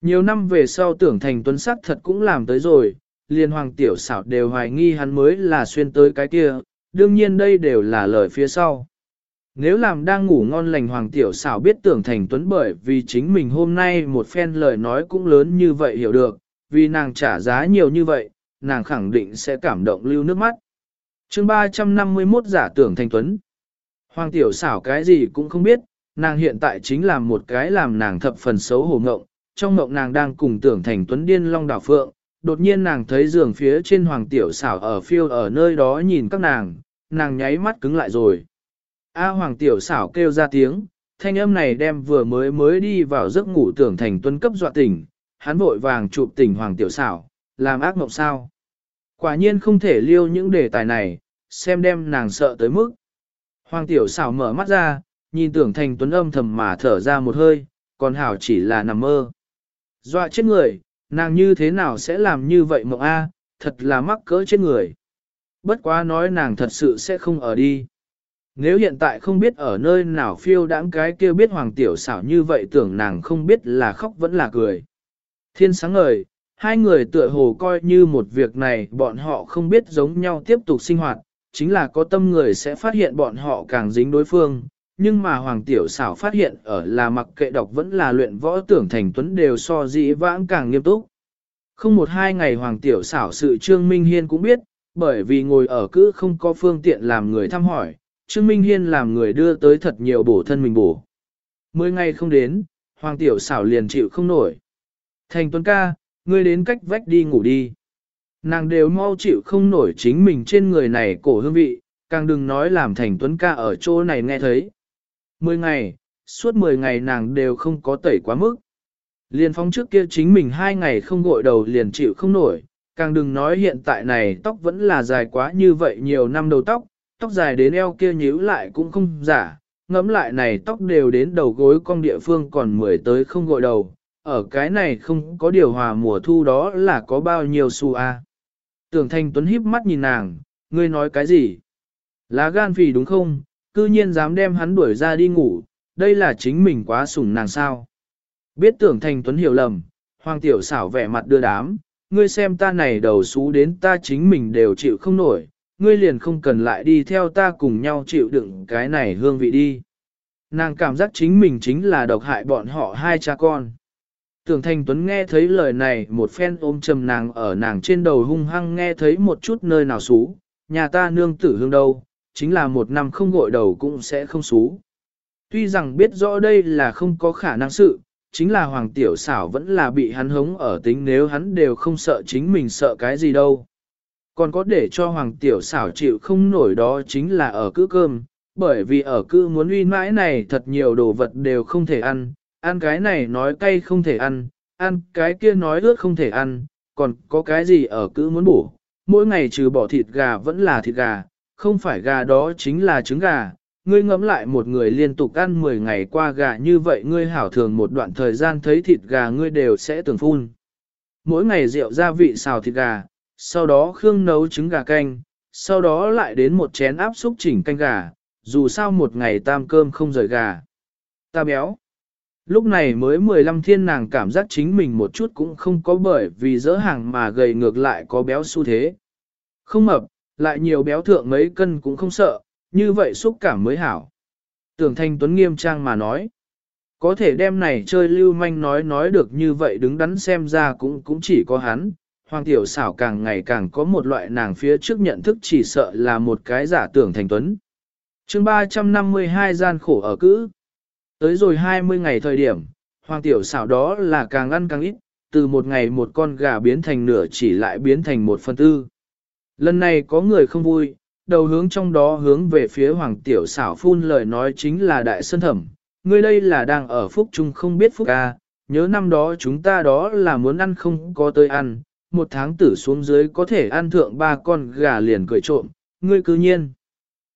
Nhiều năm về sau tưởng thành tuấn sắc thật cũng làm tới rồi, liền hoàng tiểu xảo đều hoài nghi hắn mới là xuyên tới cái kia, đương nhiên đây đều là lời phía sau. Nếu làm đang ngủ ngon lành hoàng tiểu xảo biết tưởng thành tuấn bởi vì chính mình hôm nay một phen lời nói cũng lớn như vậy hiểu được, vì nàng trả giá nhiều như vậy, nàng khẳng định sẽ cảm động lưu nước mắt. chương 351 giả tưởng thành tuấn. Hoàng tiểu xảo cái gì cũng không biết, nàng hiện tại chính là một cái làm nàng thập phần xấu hổ ngộng, trong ngộng nàng đang cùng tưởng thành tuấn điên long đảo phượng, đột nhiên nàng thấy giường phía trên hoàng tiểu xảo ở phiêu ở nơi đó nhìn các nàng, nàng nháy mắt cứng lại rồi. A hoàng tiểu xảo kêu ra tiếng, thanh âm này đem vừa mới mới đi vào giấc ngủ tưởng thành tuấn cấp dọa tỉnh, hắn vội vàng chụp tỉnh hoàng tiểu xảo, làm ác mộng sao. Quả nhiên không thể liêu những đề tài này, xem đem nàng sợ tới mức. Hoàng tiểu xảo mở mắt ra, nhìn tưởng thành tuấn âm thầm mà thở ra một hơi, còn hảo chỉ là nằm mơ. Dọa chết người, nàng như thế nào sẽ làm như vậy mộng A, thật là mắc cỡ chết người. Bất quá nói nàng thật sự sẽ không ở đi. Nếu hiện tại không biết ở nơi nào phiêu đãng cái kia biết hoàng tiểu xảo như vậy tưởng nàng không biết là khóc vẫn là cười. Thiên sáng ngời, hai người tựa hồ coi như một việc này bọn họ không biết giống nhau tiếp tục sinh hoạt, chính là có tâm người sẽ phát hiện bọn họ càng dính đối phương. Nhưng mà Hoàng Tiểu xảo phát hiện ở là mặc kệ đọc vẫn là luyện võ tưởng thành tuấn đều so dĩ vãng càng nghiêm túc. Không một hai ngày Hoàng Tiểu xảo sự Trương Minh Hiên cũng biết, bởi vì ngồi ở cứ không có phương tiện làm người thăm hỏi, Trương Minh Hiên làm người đưa tới thật nhiều bổ thân mình bổ. Mười ngày không đến, Hoàng Tiểu xảo liền chịu không nổi. Thành Tuấn ca, ngươi đến cách vách đi ngủ đi. Nàng đều mau chịu không nổi chính mình trên người này cổ hương vị, càng đừng nói làm Thành Tuấn ca ở chỗ này nghe thấy. Mười ngày, suốt mười ngày nàng đều không có tẩy quá mức. Liền phóng trước kia chính mình hai ngày không gội đầu liền chịu không nổi, càng đừng nói hiện tại này tóc vẫn là dài quá như vậy nhiều năm đầu tóc, tóc dài đến eo kia nhíu lại cũng không giả, ngẫm lại này tóc đều đến đầu gối con địa phương còn mười tới không gội đầu, ở cái này không có điều hòa mùa thu đó là có bao nhiêu xu a. Tưởng Thanh Tuấn híp mắt nhìn nàng, ngươi nói cái gì? Lá gan phì đúng không? cư nhiên dám đem hắn đuổi ra đi ngủ, đây là chính mình quá sủng nàng sao. Biết tưởng thành tuấn hiểu lầm, hoàng tiểu xảo vẻ mặt đưa đám, ngươi xem ta này đầu xú đến ta chính mình đều chịu không nổi, ngươi liền không cần lại đi theo ta cùng nhau chịu đựng cái này hương vị đi. Nàng cảm giác chính mình chính là độc hại bọn họ hai cha con. Tưởng Thành Tuấn nghe thấy lời này một phen ôm chầm nàng ở nàng trên đầu hung hăng nghe thấy một chút nơi nào xú, nhà ta nương tử hương đâu, chính là một năm không gội đầu cũng sẽ không xú. Tuy rằng biết rõ đây là không có khả năng sự, chính là Hoàng Tiểu xảo vẫn là bị hắn hống ở tính nếu hắn đều không sợ chính mình sợ cái gì đâu. Còn có để cho Hoàng Tiểu xảo chịu không nổi đó chính là ở cữ cơm, bởi vì ở cữ muốn uy mãi này thật nhiều đồ vật đều không thể ăn, ăn cái này nói cay không thể ăn, ăn cái kia nói ướt không thể ăn, còn có cái gì ở cứ muốn bổ. Mỗi ngày trừ bỏ thịt gà vẫn là thịt gà, không phải gà đó chính là trứng gà. Ngươi ngẫm lại một người liên tục ăn 10 ngày qua gà như vậy ngươi hảo thường một đoạn thời gian thấy thịt gà ngươi đều sẽ tưởng phun. Mỗi ngày rượu gia vị xào thịt gà, sau đó khương nấu trứng gà canh, sau đó lại đến một chén áp xúc chỉnh canh gà, dù sao một ngày tam cơm không rời gà. Ta béo. Lúc này mới 15 thiên nàng cảm giác chính mình một chút cũng không có bởi vì dỡ hàng mà gầy ngược lại có béo xu thế. Không mập, lại nhiều béo thượng mấy cân cũng không sợ, như vậy xúc cảm mới hảo. Tưởng thanh tuấn nghiêm trang mà nói. Có thể đem này chơi lưu manh nói nói được như vậy đứng đắn xem ra cũng cũng chỉ có hắn. Hoàng tiểu xảo càng ngày càng có một loại nàng phía trước nhận thức chỉ sợ là một cái giả tưởng thành tuấn. chương 352 gian khổ ở cữ. Tới rồi 20 ngày thời điểm, hoàng tiểu xảo đó là càng ăn càng ít, từ một ngày một con gà biến thành nửa chỉ lại biến thành một phần tư. Lần này có người không vui, đầu hướng trong đó hướng về phía hoàng tiểu xảo phun lời nói chính là đại sơn thẩm. Ngươi đây là đang ở phúc trung không biết phúc ca, nhớ năm đó chúng ta đó là muốn ăn không có tới ăn, một tháng tử xuống dưới có thể ăn thượng ba con gà liền cười trộm, ngươi cứ nhiên.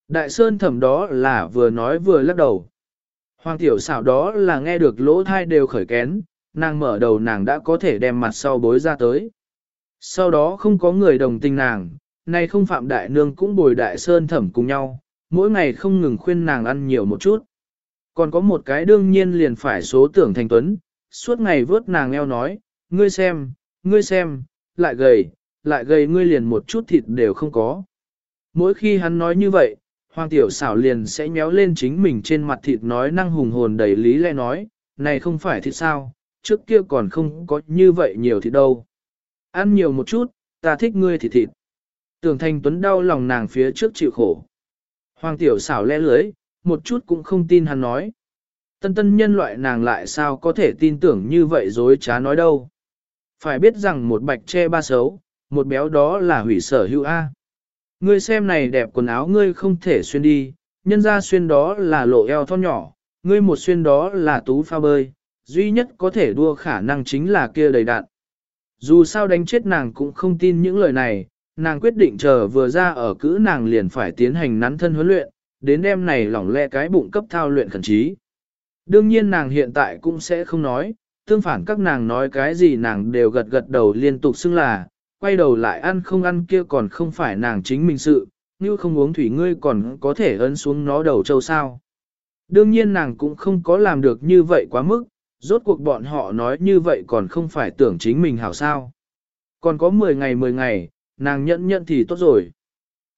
Đại sơn thẩm đó là vừa nói vừa lắc đầu. Hoàng tiểu xảo đó là nghe được lỗ thai đều khởi kén, nàng mở đầu nàng đã có thể đem mặt sau bối ra tới. Sau đó không có người đồng tình nàng, nay không phạm đại nương cũng bồi đại sơn thẩm cùng nhau, mỗi ngày không ngừng khuyên nàng ăn nhiều một chút. Còn có một cái đương nhiên liền phải số tưởng thành tuấn, suốt ngày vớt nàng eo nói, ngươi xem, ngươi xem, lại gầy, lại gầy ngươi liền một chút thịt đều không có. Mỗi khi hắn nói như vậy, Hoàng tiểu xảo liền sẽ nhéo lên chính mình trên mặt thịt nói năng hùng hồn đầy lý lẽ nói, này không phải thịt sao, trước kia còn không có như vậy nhiều thịt đâu. Ăn nhiều một chút, ta thích ngươi thịt thịt. Tưởng thành tuấn đau lòng nàng phía trước chịu khổ. Hoàng tiểu xảo lẽ lưới, một chút cũng không tin hắn nói. Tân tân nhân loại nàng lại sao có thể tin tưởng như vậy dối trá nói đâu. Phải biết rằng một bạch che ba xấu, một béo đó là hủy sở hữu A. Ngươi xem này đẹp quần áo ngươi không thể xuyên đi, nhân ra xuyên đó là lộ eo thon nhỏ, ngươi một xuyên đó là tú pha bơi, duy nhất có thể đua khả năng chính là kia đầy đạn. Dù sao đánh chết nàng cũng không tin những lời này, nàng quyết định chờ vừa ra ở cữ nàng liền phải tiến hành nắn thân huấn luyện, đến đêm này lỏng lẽ cái bụng cấp thao luyện khẩn trí. Đương nhiên nàng hiện tại cũng sẽ không nói, tương phản các nàng nói cái gì nàng đều gật gật đầu liên tục xưng là, quay đầu lại ăn không ăn kia còn không phải nàng chính mình sự, như không uống thủy ngươi còn có thể ấn xuống nó đầu châu sao. Đương nhiên nàng cũng không có làm được như vậy quá mức, rốt cuộc bọn họ nói như vậy còn không phải tưởng chính mình hảo sao. Còn có 10 ngày 10 ngày, nàng nhẫn nhẫn thì tốt rồi.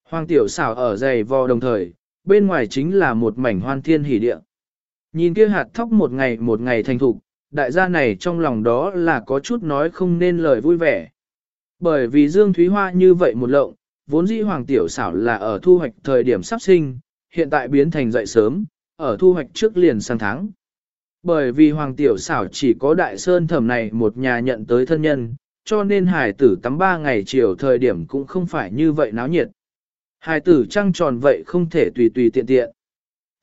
Hoàng tiểu xảo ở dày vò đồng thời, bên ngoài chính là một mảnh hoan thiên hỷ địa. Nhìn kia hạt thóc một ngày một ngày thành thục, đại gia này trong lòng đó là có chút nói không nên lời vui vẻ. Bởi vì Dương Thúy Hoa như vậy một lộng, vốn dĩ Hoàng Tiểu xảo là ở thu hoạch thời điểm sắp sinh, hiện tại biến thành dậy sớm, ở thu hoạch trước liền sang tháng. Bởi vì Hoàng Tiểu xảo chỉ có Đại Sơn thẩm này một nhà nhận tới thân nhân, cho nên hải tử tắm ba ngày chiều thời điểm cũng không phải như vậy náo nhiệt. Hải tử trăng tròn vậy không thể tùy tùy tiện tiện.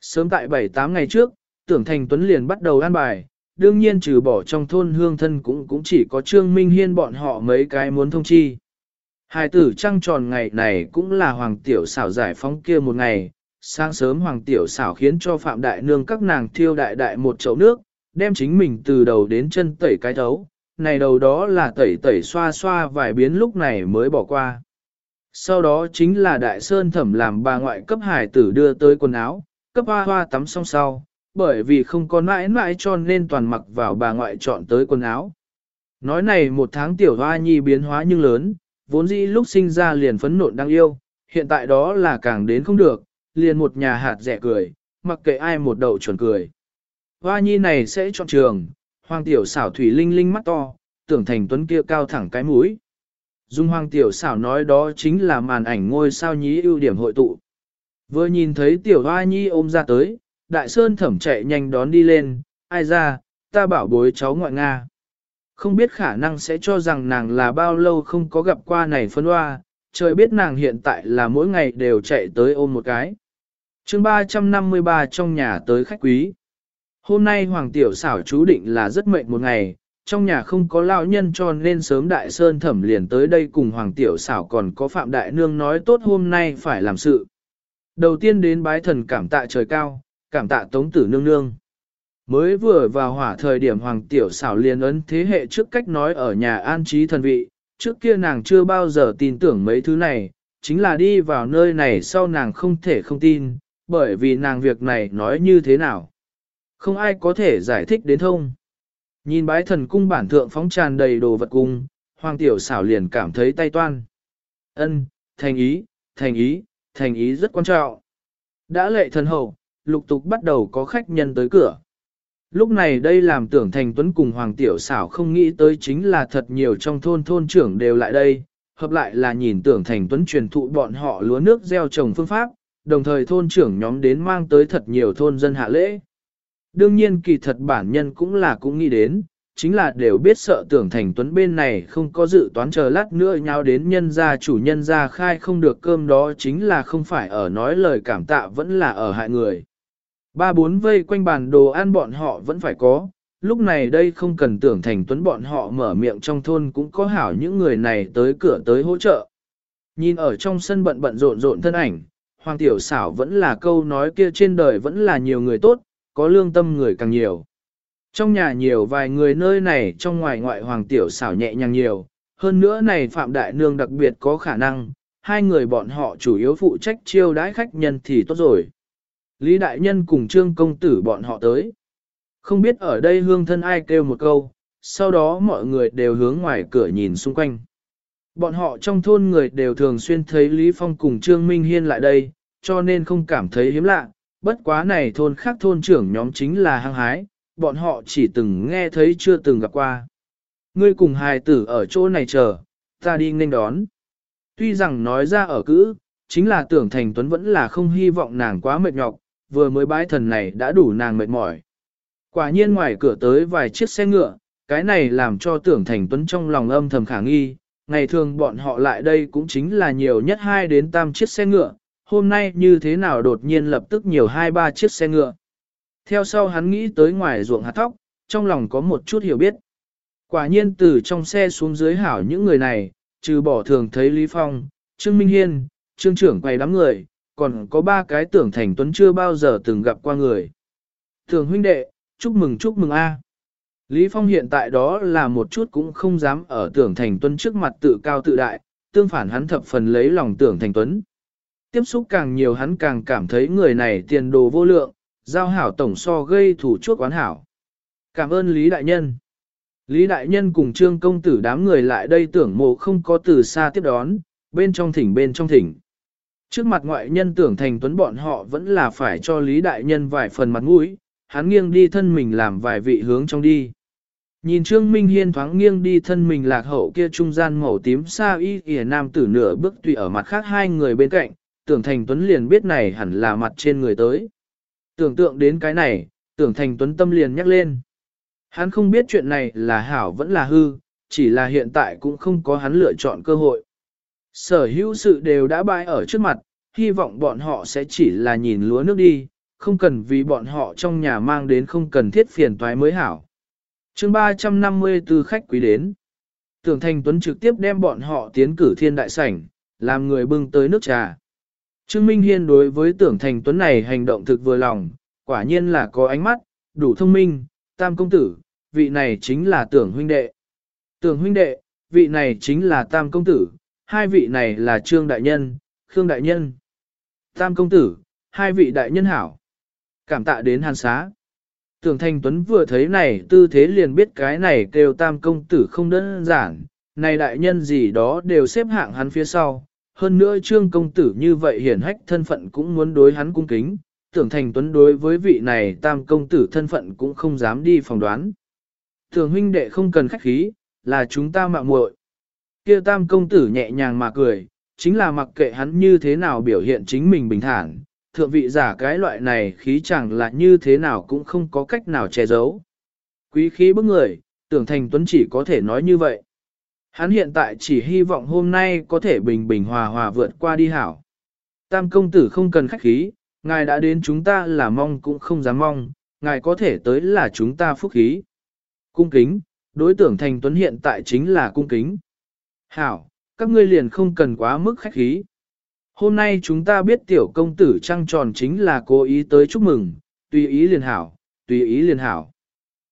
Sớm tại 7-8 ngày trước, tưởng thành Tuấn liền bắt đầu ăn bài, đương nhiên trừ bỏ trong thôn hương thân cũng cũng chỉ có Trương Minh Hiên bọn họ mấy cái muốn thông chi. Hai tử trăng tròn ngày này cũng là Hoàng Tiểu xảo giải phóng kia một ngày, sáng sớm Hoàng Tiểu xảo khiến cho Phạm Đại Nương các nàng thiêu đại đại một chậu nước, đem chính mình từ đầu đến chân tẩy cái thấu, này đầu đó là tẩy tẩy xoa xoa vài biến lúc này mới bỏ qua. Sau đó chính là Đại Sơn Thẩm làm bà ngoại cấp hải tử đưa tới quần áo, cấp hoa hoa tắm xong sau, bởi vì không có mãi mãi cho nên toàn mặc vào bà ngoại chọn tới quần áo. Nói này một tháng tiểu hoa nhi biến hóa nhưng lớn, vốn dĩ lúc sinh ra liền phấn nộn đang yêu, hiện tại đó là càng đến không được, liền một nhà hạt rẻ cười, mặc kệ ai một đậu chuẩn cười. Hoa nhi này sẽ chọn trường, hoàng tiểu xảo thủy linh linh mắt to, tưởng thành tuấn kia cao thẳng cái mũi. Dung hoàng tiểu xảo nói đó chính là màn ảnh ngôi sao nhí ưu điểm hội tụ. Vừa nhìn thấy tiểu hoa nhi ôm ra tới, đại sơn thẩm chạy nhanh đón đi lên, ai ra, ta bảo bối cháu ngoại Nga. Không biết khả năng sẽ cho rằng nàng là bao lâu không có gặp qua này phân hoa, trời biết nàng hiện tại là mỗi ngày đều chạy tới ôm một cái. chương 353 trong nhà tới khách quý. Hôm nay Hoàng Tiểu xảo chú định là rất mệnh một ngày, trong nhà không có lão nhân cho nên sớm Đại Sơn thẩm liền tới đây cùng Hoàng Tiểu xảo còn có Phạm Đại Nương nói tốt hôm nay phải làm sự. Đầu tiên đến bái thần cảm tạ trời cao, cảm tạ tống tử nương nương. Mới vừa vào hỏa thời điểm Hoàng Tiểu xảo liền ấn thế hệ trước cách nói ở nhà an trí thần vị, trước kia nàng chưa bao giờ tin tưởng mấy thứ này, chính là đi vào nơi này sau nàng không thể không tin, bởi vì nàng việc này nói như thế nào. Không ai có thể giải thích đến thông. Nhìn bái thần cung bản thượng phóng tràn đầy đồ vật cung, Hoàng Tiểu xảo liền cảm thấy tay toan. Ân, thành ý, thành ý, thành ý rất quan trọng. Đã lệ thần hậu, lục tục bắt đầu có khách nhân tới cửa. Lúc này đây làm tưởng thành tuấn cùng Hoàng Tiểu xảo không nghĩ tới chính là thật nhiều trong thôn thôn trưởng đều lại đây, hợp lại là nhìn tưởng thành tuấn truyền thụ bọn họ lúa nước gieo trồng phương pháp, đồng thời thôn trưởng nhóm đến mang tới thật nhiều thôn dân hạ lễ. Đương nhiên kỳ thật bản nhân cũng là cũng nghĩ đến, chính là đều biết sợ tưởng thành tuấn bên này không có dự toán chờ lát nữa nhau đến nhân gia chủ nhân gia khai không được cơm đó chính là không phải ở nói lời cảm tạ vẫn là ở hại người. Ba bốn vây quanh bàn đồ ăn bọn họ vẫn phải có, lúc này đây không cần tưởng thành tuấn bọn họ mở miệng trong thôn cũng có hảo những người này tới cửa tới hỗ trợ. Nhìn ở trong sân bận bận rộn rộn thân ảnh, Hoàng Tiểu xảo vẫn là câu nói kia trên đời vẫn là nhiều người tốt, có lương tâm người càng nhiều. Trong nhà nhiều vài người nơi này trong ngoài ngoại Hoàng Tiểu xảo nhẹ nhàng nhiều, hơn nữa này Phạm Đại Nương đặc biệt có khả năng, hai người bọn họ chủ yếu phụ trách chiêu đãi khách nhân thì tốt rồi. Lý Đại Nhân cùng Trương Công Tử bọn họ tới. Không biết ở đây hương thân ai kêu một câu, sau đó mọi người đều hướng ngoài cửa nhìn xung quanh. Bọn họ trong thôn người đều thường xuyên thấy Lý Phong cùng Trương Minh Hiên lại đây, cho nên không cảm thấy hiếm lạ, bất quá này thôn khác thôn trưởng nhóm chính là hăng hái, bọn họ chỉ từng nghe thấy chưa từng gặp qua. Ngươi cùng hài tử ở chỗ này chờ, ta đi nên đón. Tuy rằng nói ra ở cữ, chính là tưởng thành tuấn vẫn là không hy vọng nàng quá mệt nhọc, vừa mới bái thần này đã đủ nàng mệt mỏi. Quả nhiên ngoài cửa tới vài chiếc xe ngựa, cái này làm cho tưởng thành tuấn trong lòng âm thầm khả nghi, ngày thường bọn họ lại đây cũng chính là nhiều nhất 2 đến 3 chiếc xe ngựa, hôm nay như thế nào đột nhiên lập tức nhiều 2-3 chiếc xe ngựa. Theo sau hắn nghĩ tới ngoài ruộng hạt thóc, trong lòng có một chút hiểu biết. Quả nhiên từ trong xe xuống dưới hảo những người này, trừ bỏ thường thấy Lý Phong, Trương Minh Hiên, Trương trưởng quay đám người, còn có ba cái tưởng thành tuấn chưa bao giờ từng gặp qua người. Thường huynh đệ, chúc mừng chúc mừng a. Lý Phong hiện tại đó là một chút cũng không dám ở tưởng thành tuấn trước mặt tự cao tự đại, tương phản hắn thập phần lấy lòng tưởng thành tuấn. Tiếp xúc càng nhiều hắn càng cảm thấy người này tiền đồ vô lượng, giao hảo tổng so gây thủ chuốc quán hảo. Cảm ơn Lý Đại Nhân. Lý Đại Nhân cùng Trương Công Tử đám người lại đây tưởng mộ không có từ xa tiếp đón, bên trong thỉnh bên trong thỉnh. Trước mặt ngoại nhân tưởng thành tuấn bọn họ vẫn là phải cho Lý Đại Nhân vài phần mặt mũi, hắn nghiêng đi thân mình làm vài vị hướng trong đi. Nhìn Trương Minh Hiên thoáng nghiêng đi thân mình lạc hậu kia trung gian màu tím xa y kìa nam tử nửa bước tùy ở mặt khác hai người bên cạnh, tưởng thành tuấn liền biết này hẳn là mặt trên người tới. Tưởng tượng đến cái này, tưởng thành tuấn tâm liền nhắc lên. Hắn không biết chuyện này là hảo vẫn là hư, chỉ là hiện tại cũng không có hắn lựa chọn cơ hội. Sở hữu sự đều đã bại ở trước mặt, hy vọng bọn họ sẽ chỉ là nhìn lúa nước đi, không cần vì bọn họ trong nhà mang đến không cần thiết phiền toái mới hảo. chương 354 khách quý đến. Tưởng Thành Tuấn trực tiếp đem bọn họ tiến cử thiên đại sảnh, làm người bưng tới nước trà. Trương Minh Hiên đối với tưởng Thành Tuấn này hành động thực vừa lòng, quả nhiên là có ánh mắt, đủ thông minh, tam công tử, vị này chính là tưởng huynh đệ. Tưởng huynh đệ, vị này chính là tam công tử, hai vị này là Trương Đại Nhân, Khương Đại Nhân. Tam công tử, hai vị đại nhân hảo. Cảm tạ đến hàn xá. Tưởng Thanh Tuấn vừa thấy này tư thế liền biết cái này kêu tam công tử không đơn giản, này đại nhân gì đó đều xếp hạng hắn phía sau. Hơn nữa trương công tử như vậy hiển hách thân phận cũng muốn đối hắn cung kính, tưởng Thanh Tuấn đối với vị này tam công tử thân phận cũng không dám đi phòng đoán. Thường huynh đệ không cần khách khí, là chúng ta mạo muội. Kia tam công tử nhẹ nhàng mà cười, chính là mặc kệ hắn như thế nào biểu hiện chính mình bình thản, thượng vị giả cái loại này khí chẳng là như thế nào cũng không có cách nào che giấu. Quý khí bức người, tưởng thành tuấn chỉ có thể nói như vậy. Hắn hiện tại chỉ hy vọng hôm nay có thể bình bình hòa hòa vượt qua đi hảo. Tam công tử không cần khách khí, ngài đã đến chúng ta là mong cũng không dám mong, ngài có thể tới là chúng ta phúc khí. Cung kính, đối tưởng thành tuấn hiện tại chính là cung kính. Hảo, các ngươi liền không cần quá mức khách khí. Hôm nay chúng ta biết tiểu công tử trăng tròn chính là cố ý tới chúc mừng, tùy ý liền hảo, tùy ý liền hảo.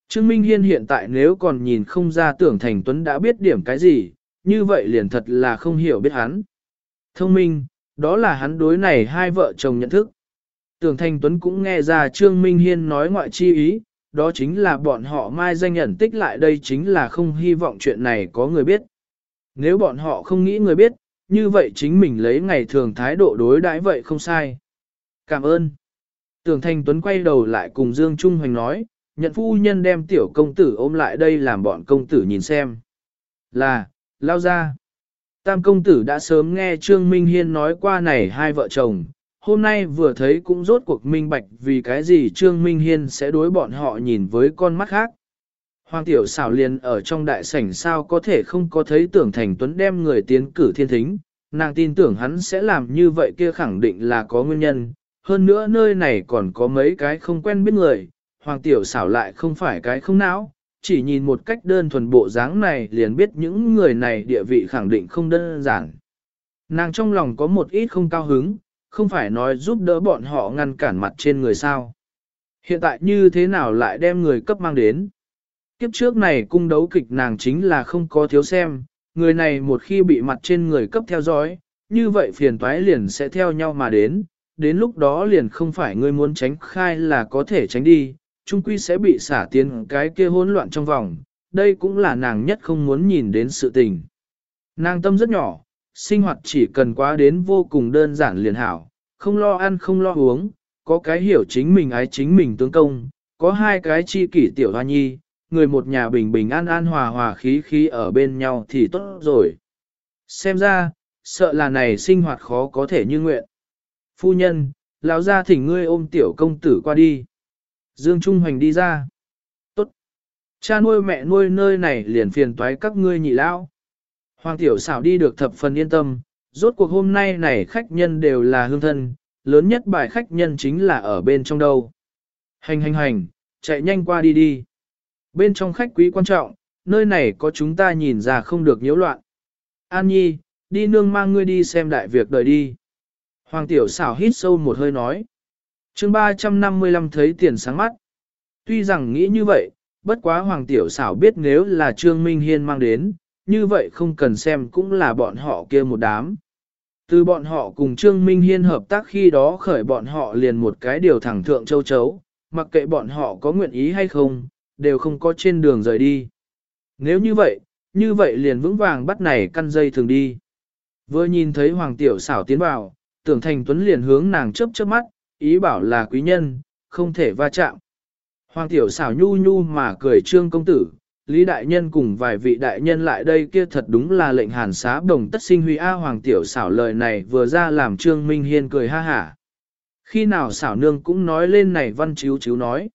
Trương Minh Hiên hiện tại nếu còn nhìn không ra tưởng thành tuấn đã biết điểm cái gì, như vậy liền thật là không hiểu biết hắn. Thông minh, đó là hắn đối này hai vợ chồng nhận thức. Tưởng thành tuấn cũng nghe ra Trương Minh Hiên nói ngoại chi ý, đó chính là bọn họ mai danh nhận tích lại đây chính là không hy vọng chuyện này có người biết. Nếu bọn họ không nghĩ người biết, như vậy chính mình lấy ngày thường thái độ đối đãi vậy không sai. Cảm ơn. Tưởng Thanh Tuấn quay đầu lại cùng Dương Trung Hoành nói, nhận phu nhân đem tiểu công tử ôm lại đây làm bọn công tử nhìn xem. Là, lao ra. Tam công tử đã sớm nghe Trương Minh Hiên nói qua này hai vợ chồng, hôm nay vừa thấy cũng rốt cuộc minh bạch vì cái gì Trương Minh Hiên sẽ đối bọn họ nhìn với con mắt khác. Hoàng tiểu xảo liền ở trong đại sảnh sao có thể không có thấy tưởng thành tuấn đem người tiến cử thiên thính, nàng tin tưởng hắn sẽ làm như vậy kia khẳng định là có nguyên nhân, hơn nữa nơi này còn có mấy cái không quen biết người, hoàng tiểu xảo lại không phải cái không não, chỉ nhìn một cách đơn thuần bộ dáng này liền biết những người này địa vị khẳng định không đơn giản. Nàng trong lòng có một ít không cao hứng, không phải nói giúp đỡ bọn họ ngăn cản mặt trên người sao. Hiện tại như thế nào lại đem người cấp mang đến? Kiếp trước này cung đấu kịch nàng chính là không có thiếu xem, người này một khi bị mặt trên người cấp theo dõi, như vậy phiền toái liền sẽ theo nhau mà đến, đến lúc đó liền không phải ngươi muốn tránh khai là có thể tránh đi, chung quy sẽ bị xả tiến cái kia hỗn loạn trong vòng, đây cũng là nàng nhất không muốn nhìn đến sự tình. Nàng tâm rất nhỏ, sinh hoạt chỉ cần quá đến vô cùng đơn giản liền hảo, không lo ăn không lo uống, có cái hiểu chính mình ái chính mình tương công, có hai cái chi kỷ tiểu hoa nhi, người một nhà bình bình an an hòa hòa khí khí ở bên nhau thì tốt rồi. Xem ra, sợ là này sinh hoạt khó có thể như nguyện. Phu nhân, lão ra thỉnh ngươi ôm tiểu công tử qua đi. Dương Trung Hoành đi ra. Tốt. Cha nuôi mẹ nuôi nơi này liền phiền toái các ngươi nhị lão. Hoàng tiểu xảo đi được thập phần yên tâm, rốt cuộc hôm nay này khách nhân đều là hương thân, lớn nhất bài khách nhân chính là ở bên trong đâu. Hành hành hành, chạy nhanh qua đi đi. Bên trong khách quý quan trọng, nơi này có chúng ta nhìn ra không được nhiễu loạn. An Nhi, đi nương mang ngươi đi xem đại việc đời đi. Hoàng tiểu xảo hít sâu một hơi nói. chương 355 thấy tiền sáng mắt. Tuy rằng nghĩ như vậy, bất quá Hoàng tiểu xảo biết nếu là Trương Minh Hiên mang đến, như vậy không cần xem cũng là bọn họ kia một đám. Từ bọn họ cùng Trương Minh Hiên hợp tác khi đó khởi bọn họ liền một cái điều thẳng thượng châu chấu, mặc kệ bọn họ có nguyện ý hay không, đều không có trên đường rời đi. Nếu như vậy, như vậy liền vững vàng bắt này căn dây thường đi. Vừa nhìn thấy Hoàng Tiểu xảo tiến vào, tưởng thành tuấn liền hướng nàng chớp chớp mắt, ý bảo là quý nhân, không thể va chạm. Hoàng Tiểu xảo nhu nhu mà cười trương công tử, Lý Đại Nhân cùng vài vị đại nhân lại đây kia thật đúng là lệnh hàn xá đồng tất sinh huy A Hoàng Tiểu xảo lời này vừa ra làm Trương Minh Hiên cười ha hả. Khi nào xảo nương cũng nói lên này văn chiếu chiếu nói.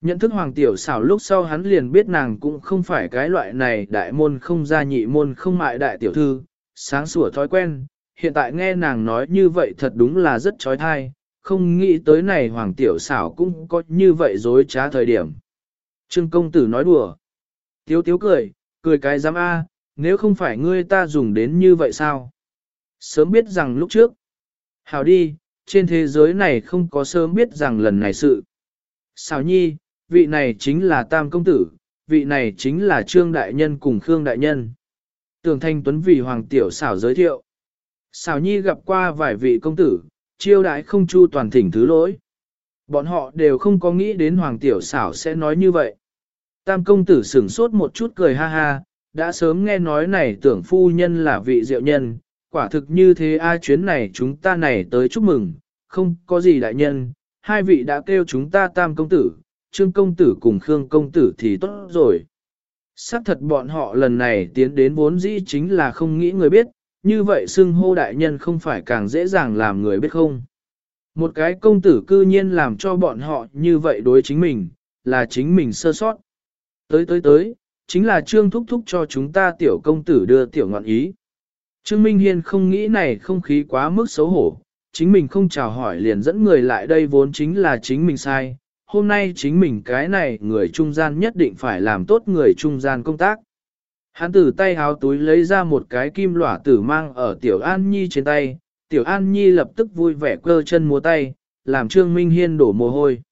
Nhận thức hoàng tiểu xảo lúc sau hắn liền biết nàng cũng không phải cái loại này đại môn không gia nhị môn không mại đại tiểu thư, sáng sủa thói quen, hiện tại nghe nàng nói như vậy thật đúng là rất trói thai, không nghĩ tới này hoàng tiểu xảo cũng có như vậy dối trá thời điểm. Trương công tử nói đùa. Tiếu tiếu cười, cười cái giám A, nếu không phải ngươi ta dùng đến như vậy sao? Sớm biết rằng lúc trước. Hảo đi, trên thế giới này không có sớm biết rằng lần này sự. Xảo nhi, vị này chính là Tam Công Tử, vị này chính là Trương Đại Nhân cùng Khương Đại Nhân. Tường Thanh Tuấn vì Hoàng Tiểu xảo giới thiệu. Xảo Nhi gặp qua vài vị công tử, chiêu đại không chu toàn thỉnh thứ lỗi. Bọn họ đều không có nghĩ đến Hoàng Tiểu xảo sẽ nói như vậy. Tam công tử sửng sốt một chút cười ha ha, đã sớm nghe nói này tưởng phu nhân là vị diệu nhân, quả thực như thế ai chuyến này chúng ta này tới chúc mừng, không có gì đại nhân, hai vị đã kêu chúng ta tam công tử, trương công tử cùng khương công tử thì tốt rồi. Sắc thật bọn họ lần này tiến đến vốn dĩ chính là không nghĩ người biết, như vậy xưng hô đại nhân không phải càng dễ dàng làm người biết không. Một cái công tử cư nhiên làm cho bọn họ như vậy đối chính mình, là chính mình sơ sót. Tới tới tới, chính là trương thúc thúc cho chúng ta tiểu công tử đưa tiểu ngọn ý. Trương Minh Hiên không nghĩ này không khí quá mức xấu hổ, chính mình không chào hỏi liền dẫn người lại đây vốn chính là chính mình sai, hôm nay chính mình cái này người trung gian nhất định phải làm tốt người trung gian công tác. Hắn từ tay háo túi lấy ra một cái kim lỏa tử mang ở Tiểu An Nhi trên tay, Tiểu An Nhi lập tức vui vẻ cơ chân múa tay, làm Trương Minh Hiên đổ mồ hôi.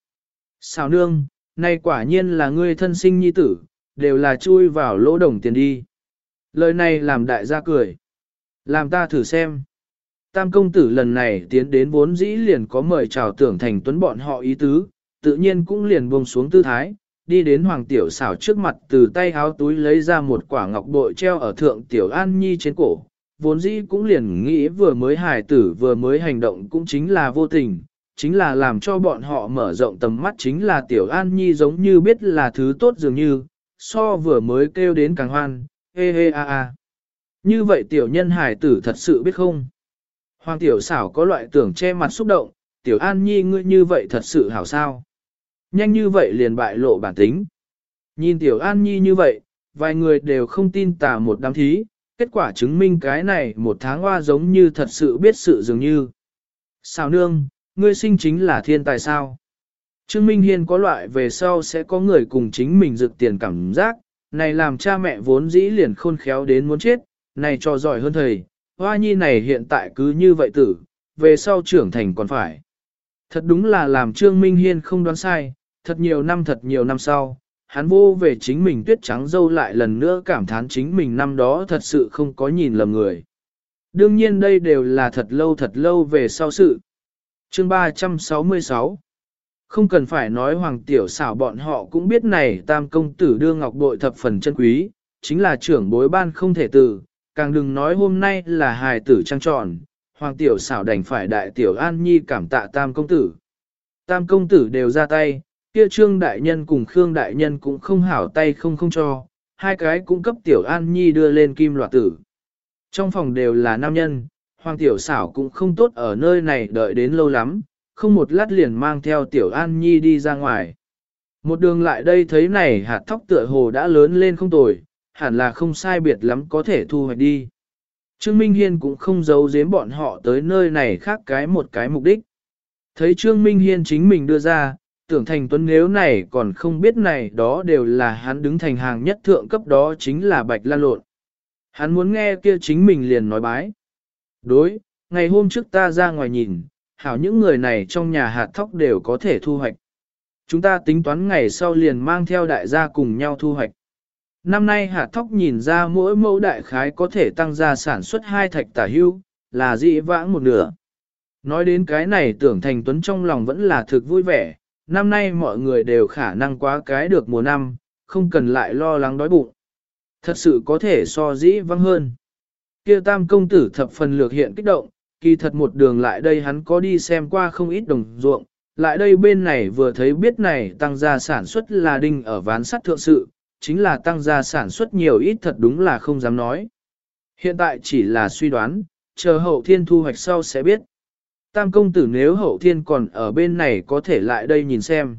Xào nương, nay quả nhiên là ngươi thân sinh nhi tử, đều là chui vào lỗ đồng tiền đi. Lời này làm đại gia cười. Làm ta thử xem. Tam công tử lần này tiến đến vốn dĩ liền có mời chào tưởng thành tuấn bọn họ ý tứ, tự nhiên cũng liền buông xuống tư thái, đi đến hoàng tiểu xảo trước mặt từ tay háo túi lấy ra một quả ngọc bội treo ở thượng tiểu an nhi trên cổ. Vốn dĩ cũng liền nghĩ vừa mới hài tử vừa mới hành động cũng chính là vô tình, chính là làm cho bọn họ mở rộng tầm mắt chính là tiểu an nhi giống như biết là thứ tốt dường như, so vừa mới kêu đến càng hoan, hê hê a a. Như vậy tiểu nhân hài tử thật sự biết không? Hoàng tiểu xảo có loại tưởng che mặt xúc động, tiểu an nhi ngươi như vậy thật sự hảo sao? Nhanh như vậy liền bại lộ bản tính. Nhìn tiểu an nhi như vậy, vài người đều không tin tà một đám thí, kết quả chứng minh cái này một tháng hoa giống như thật sự biết sự dường như. Sao nương, ngươi sinh chính là thiên tài sao? Trương Minh Hiên có loại về sau sẽ có người cùng chính mình dự tiền cảm giác, này làm cha mẹ vốn dĩ liền khôn khéo đến muốn chết, này cho giỏi hơn thầy, hoa nhi này hiện tại cứ như vậy tử, về sau trưởng thành còn phải. Thật đúng là làm Trương Minh Hiên không đoán sai, thật nhiều năm thật nhiều năm sau, hắn vô về chính mình tuyết trắng dâu lại lần nữa cảm thán chính mình năm đó thật sự không có nhìn lầm người. Đương nhiên đây đều là thật lâu thật lâu về sau sự. Chương 366 Không cần phải nói hoàng tiểu xảo bọn họ cũng biết này tam công tử đưa ngọc bội thập phần chân quý, chính là trưởng bối ban không thể từ, càng đừng nói hôm nay là hài tử trang tròn, hoàng tiểu xảo đành phải đại tiểu an nhi cảm tạ tam công tử. Tam công tử đều ra tay, kia trương đại nhân cùng khương đại nhân cũng không hảo tay không không cho, hai cái cũng cấp tiểu an nhi đưa lên kim loạt tử. Trong phòng đều là nam nhân, hoàng tiểu xảo cũng không tốt ở nơi này đợi đến lâu lắm, không một lát liền mang theo tiểu an nhi đi ra ngoài. Một đường lại đây thấy này hạt thóc tựa hồ đã lớn lên không tồi, hẳn là không sai biệt lắm có thể thu hoạch đi. Trương Minh Hiên cũng không giấu giếm bọn họ tới nơi này khác cái một cái mục đích. Thấy Trương Minh Hiên chính mình đưa ra, tưởng thành tuấn nếu này còn không biết này đó đều là hắn đứng thành hàng nhất thượng cấp đó chính là bạch lan lộn. Hắn muốn nghe kia chính mình liền nói bái. Đối, ngày hôm trước ta ra ngoài nhìn, hảo những người này trong nhà hạt thóc đều có thể thu hoạch. Chúng ta tính toán ngày sau liền mang theo đại gia cùng nhau thu hoạch. Năm nay hạt thóc nhìn ra mỗi mẫu đại khái có thể tăng ra sản xuất hai thạch tả hưu, là dị vãng một nửa. Nói đến cái này tưởng thành tuấn trong lòng vẫn là thực vui vẻ, năm nay mọi người đều khả năng quá cái được mùa năm, không cần lại lo lắng đói bụng. Thật sự có thể so dĩ vắng hơn. Kia tam công tử thập phần lược hiện kích động, kỳ thật một đường lại đây hắn có đi xem qua không ít đồng ruộng, lại đây bên này vừa thấy biết này tăng gia sản xuất là đinh ở ván sắt thượng sự, chính là tăng gia sản xuất nhiều ít thật đúng là không dám nói. Hiện tại chỉ là suy đoán, chờ hậu thiên thu hoạch sau sẽ biết. Tam công tử nếu hậu thiên còn ở bên này có thể lại đây nhìn xem.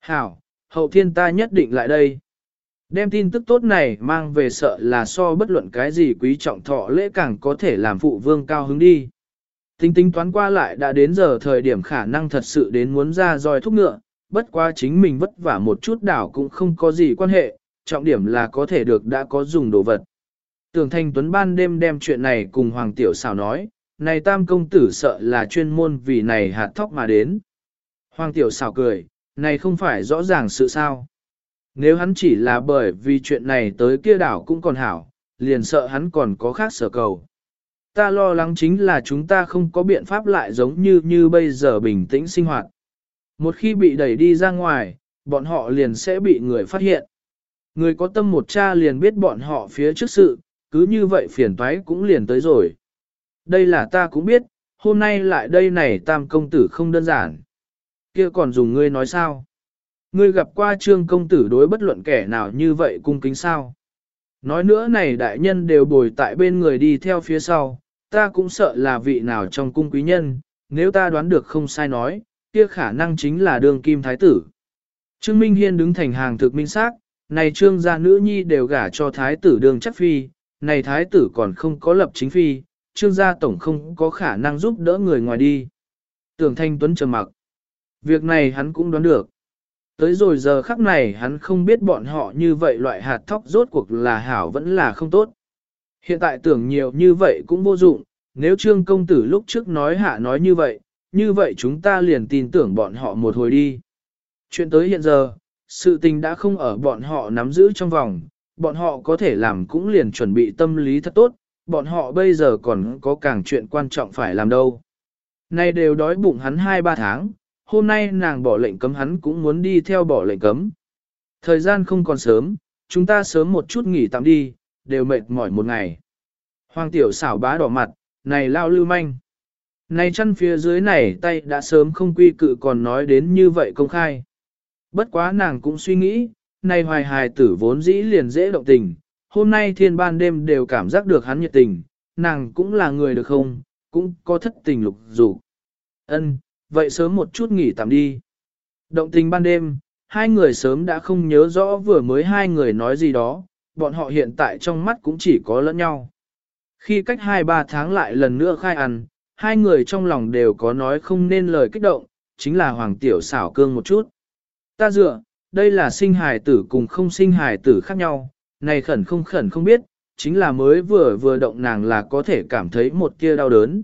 Hảo, hậu thiên ta nhất định lại đây. Đem tin tức tốt này mang về sợ là so bất luận cái gì quý trọng thọ lễ càng có thể làm phụ vương cao hứng đi. Tính tính toán qua lại đã đến giờ thời điểm khả năng thật sự đến muốn ra roi thúc ngựa, bất quá chính mình vất vả một chút đảo cũng không có gì quan hệ, trọng điểm là có thể được đã có dùng đồ vật. Tưởng Thanh Tuấn ban đêm đem chuyện này cùng Hoàng Tiểu Xảo nói, này tam công tử sợ là chuyên môn vì này hạt thóc mà đến. Hoàng Tiểu xào cười, này không phải rõ ràng sự sao. Nếu hắn chỉ là bởi vì chuyện này tới kia đảo cũng còn hảo, liền sợ hắn còn có khác sở cầu. Ta lo lắng chính là chúng ta không có biện pháp lại giống như như bây giờ bình tĩnh sinh hoạt. Một khi bị đẩy đi ra ngoài, bọn họ liền sẽ bị người phát hiện. Người có tâm một cha liền biết bọn họ phía trước sự, cứ như vậy phiền toái cũng liền tới rồi. Đây là ta cũng biết, hôm nay lại đây này tam công tử không đơn giản. kia còn dùng ngươi nói sao? Ngươi gặp qua trương công tử đối bất luận kẻ nào như vậy cung kính sao? Nói nữa này đại nhân đều bồi tại bên người đi theo phía sau, ta cũng sợ là vị nào trong cung quý nhân, nếu ta đoán được không sai nói, kia khả năng chính là đường kim thái tử. Trương Minh Hiên đứng thành hàng thực minh xác, này trương gia nữ nhi đều gả cho thái tử đường chắc phi, này thái tử còn không có lập chính phi, trương gia tổng không có khả năng giúp đỡ người ngoài đi. Tưởng Thanh Tuấn trầm mặc. Việc này hắn cũng đoán được. Tới rồi giờ khắc này hắn không biết bọn họ như vậy loại hạt thóc rốt cuộc là hảo vẫn là không tốt. Hiện tại tưởng nhiều như vậy cũng vô dụng, nếu trương công tử lúc trước nói hạ nói như vậy, như vậy chúng ta liền tin tưởng bọn họ một hồi đi. Chuyện tới hiện giờ, sự tình đã không ở bọn họ nắm giữ trong vòng, bọn họ có thể làm cũng liền chuẩn bị tâm lý thật tốt, bọn họ bây giờ còn có càng chuyện quan trọng phải làm đâu. Nay đều đói bụng hắn 2-3 tháng, hôm nay nàng bỏ lệnh cấm hắn cũng muốn đi theo bỏ lệnh cấm. Thời gian không còn sớm, chúng ta sớm một chút nghỉ tạm đi, đều mệt mỏi một ngày. Hoàng tiểu xảo bá đỏ mặt, này lao lưu manh. Này chân phía dưới này tay đã sớm không quy cự còn nói đến như vậy công khai. Bất quá nàng cũng suy nghĩ, này hoài hài tử vốn dĩ liền dễ động tình, hôm nay thiên ban đêm đều cảm giác được hắn nhiệt tình, nàng cũng là người được không, cũng có thất tình lục dục. Ân, vậy sớm một chút nghỉ tạm đi. Động tình ban đêm, hai người sớm đã không nhớ rõ vừa mới hai người nói gì đó, bọn họ hiện tại trong mắt cũng chỉ có lẫn nhau. Khi cách hai ba tháng lại lần nữa khai ăn, hai người trong lòng đều có nói không nên lời kích động, chính là Hoàng Tiểu xảo cương một chút. Ta dựa, đây là sinh hài tử cùng không sinh hài tử khác nhau, này khẩn không khẩn không biết, chính là mới vừa vừa động nàng là có thể cảm thấy một kia đau đớn.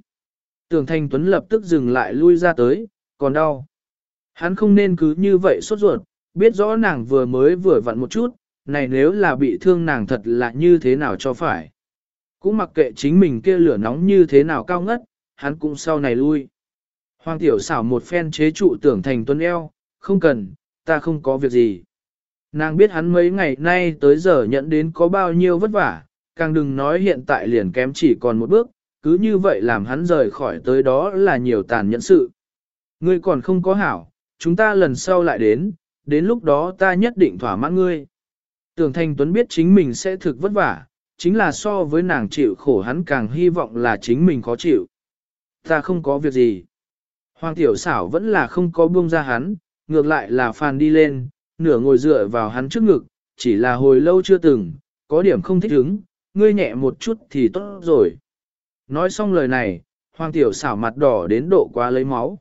Tường Thanh Tuấn lập tức dừng lại lui ra tới, còn đau. Hắn không nên cứ như vậy sốt ruột, biết rõ nàng vừa mới vừa vặn một chút, này nếu là bị thương nàng thật là như thế nào cho phải. Cũng mặc kệ chính mình kia lửa nóng như thế nào cao ngất, hắn cũng sau này lui. Hoàng tiểu xảo một phen chế trụ tưởng thành tuấn eo, không cần, ta không có việc gì. Nàng biết hắn mấy ngày nay tới giờ nhận đến có bao nhiêu vất vả, càng đừng nói hiện tại liền kém chỉ còn một bước, cứ như vậy làm hắn rời khỏi tới đó là nhiều tàn nhẫn sự. Ngươi còn không có hảo, chúng ta lần sau lại đến, đến lúc đó ta nhất định thỏa mãn ngươi. Tưởng Thanh Tuấn biết chính mình sẽ thực vất vả, chính là so với nàng chịu khổ hắn càng hy vọng là chính mình khó chịu. Ta không có việc gì. Hoàng tiểu xảo vẫn là không có buông ra hắn, ngược lại là phàn đi lên, nửa ngồi dựa vào hắn trước ngực, chỉ là hồi lâu chưa từng, có điểm không thích ứng, ngươi nhẹ một chút thì tốt rồi. Nói xong lời này, hoàng tiểu xảo mặt đỏ đến độ quá lấy máu.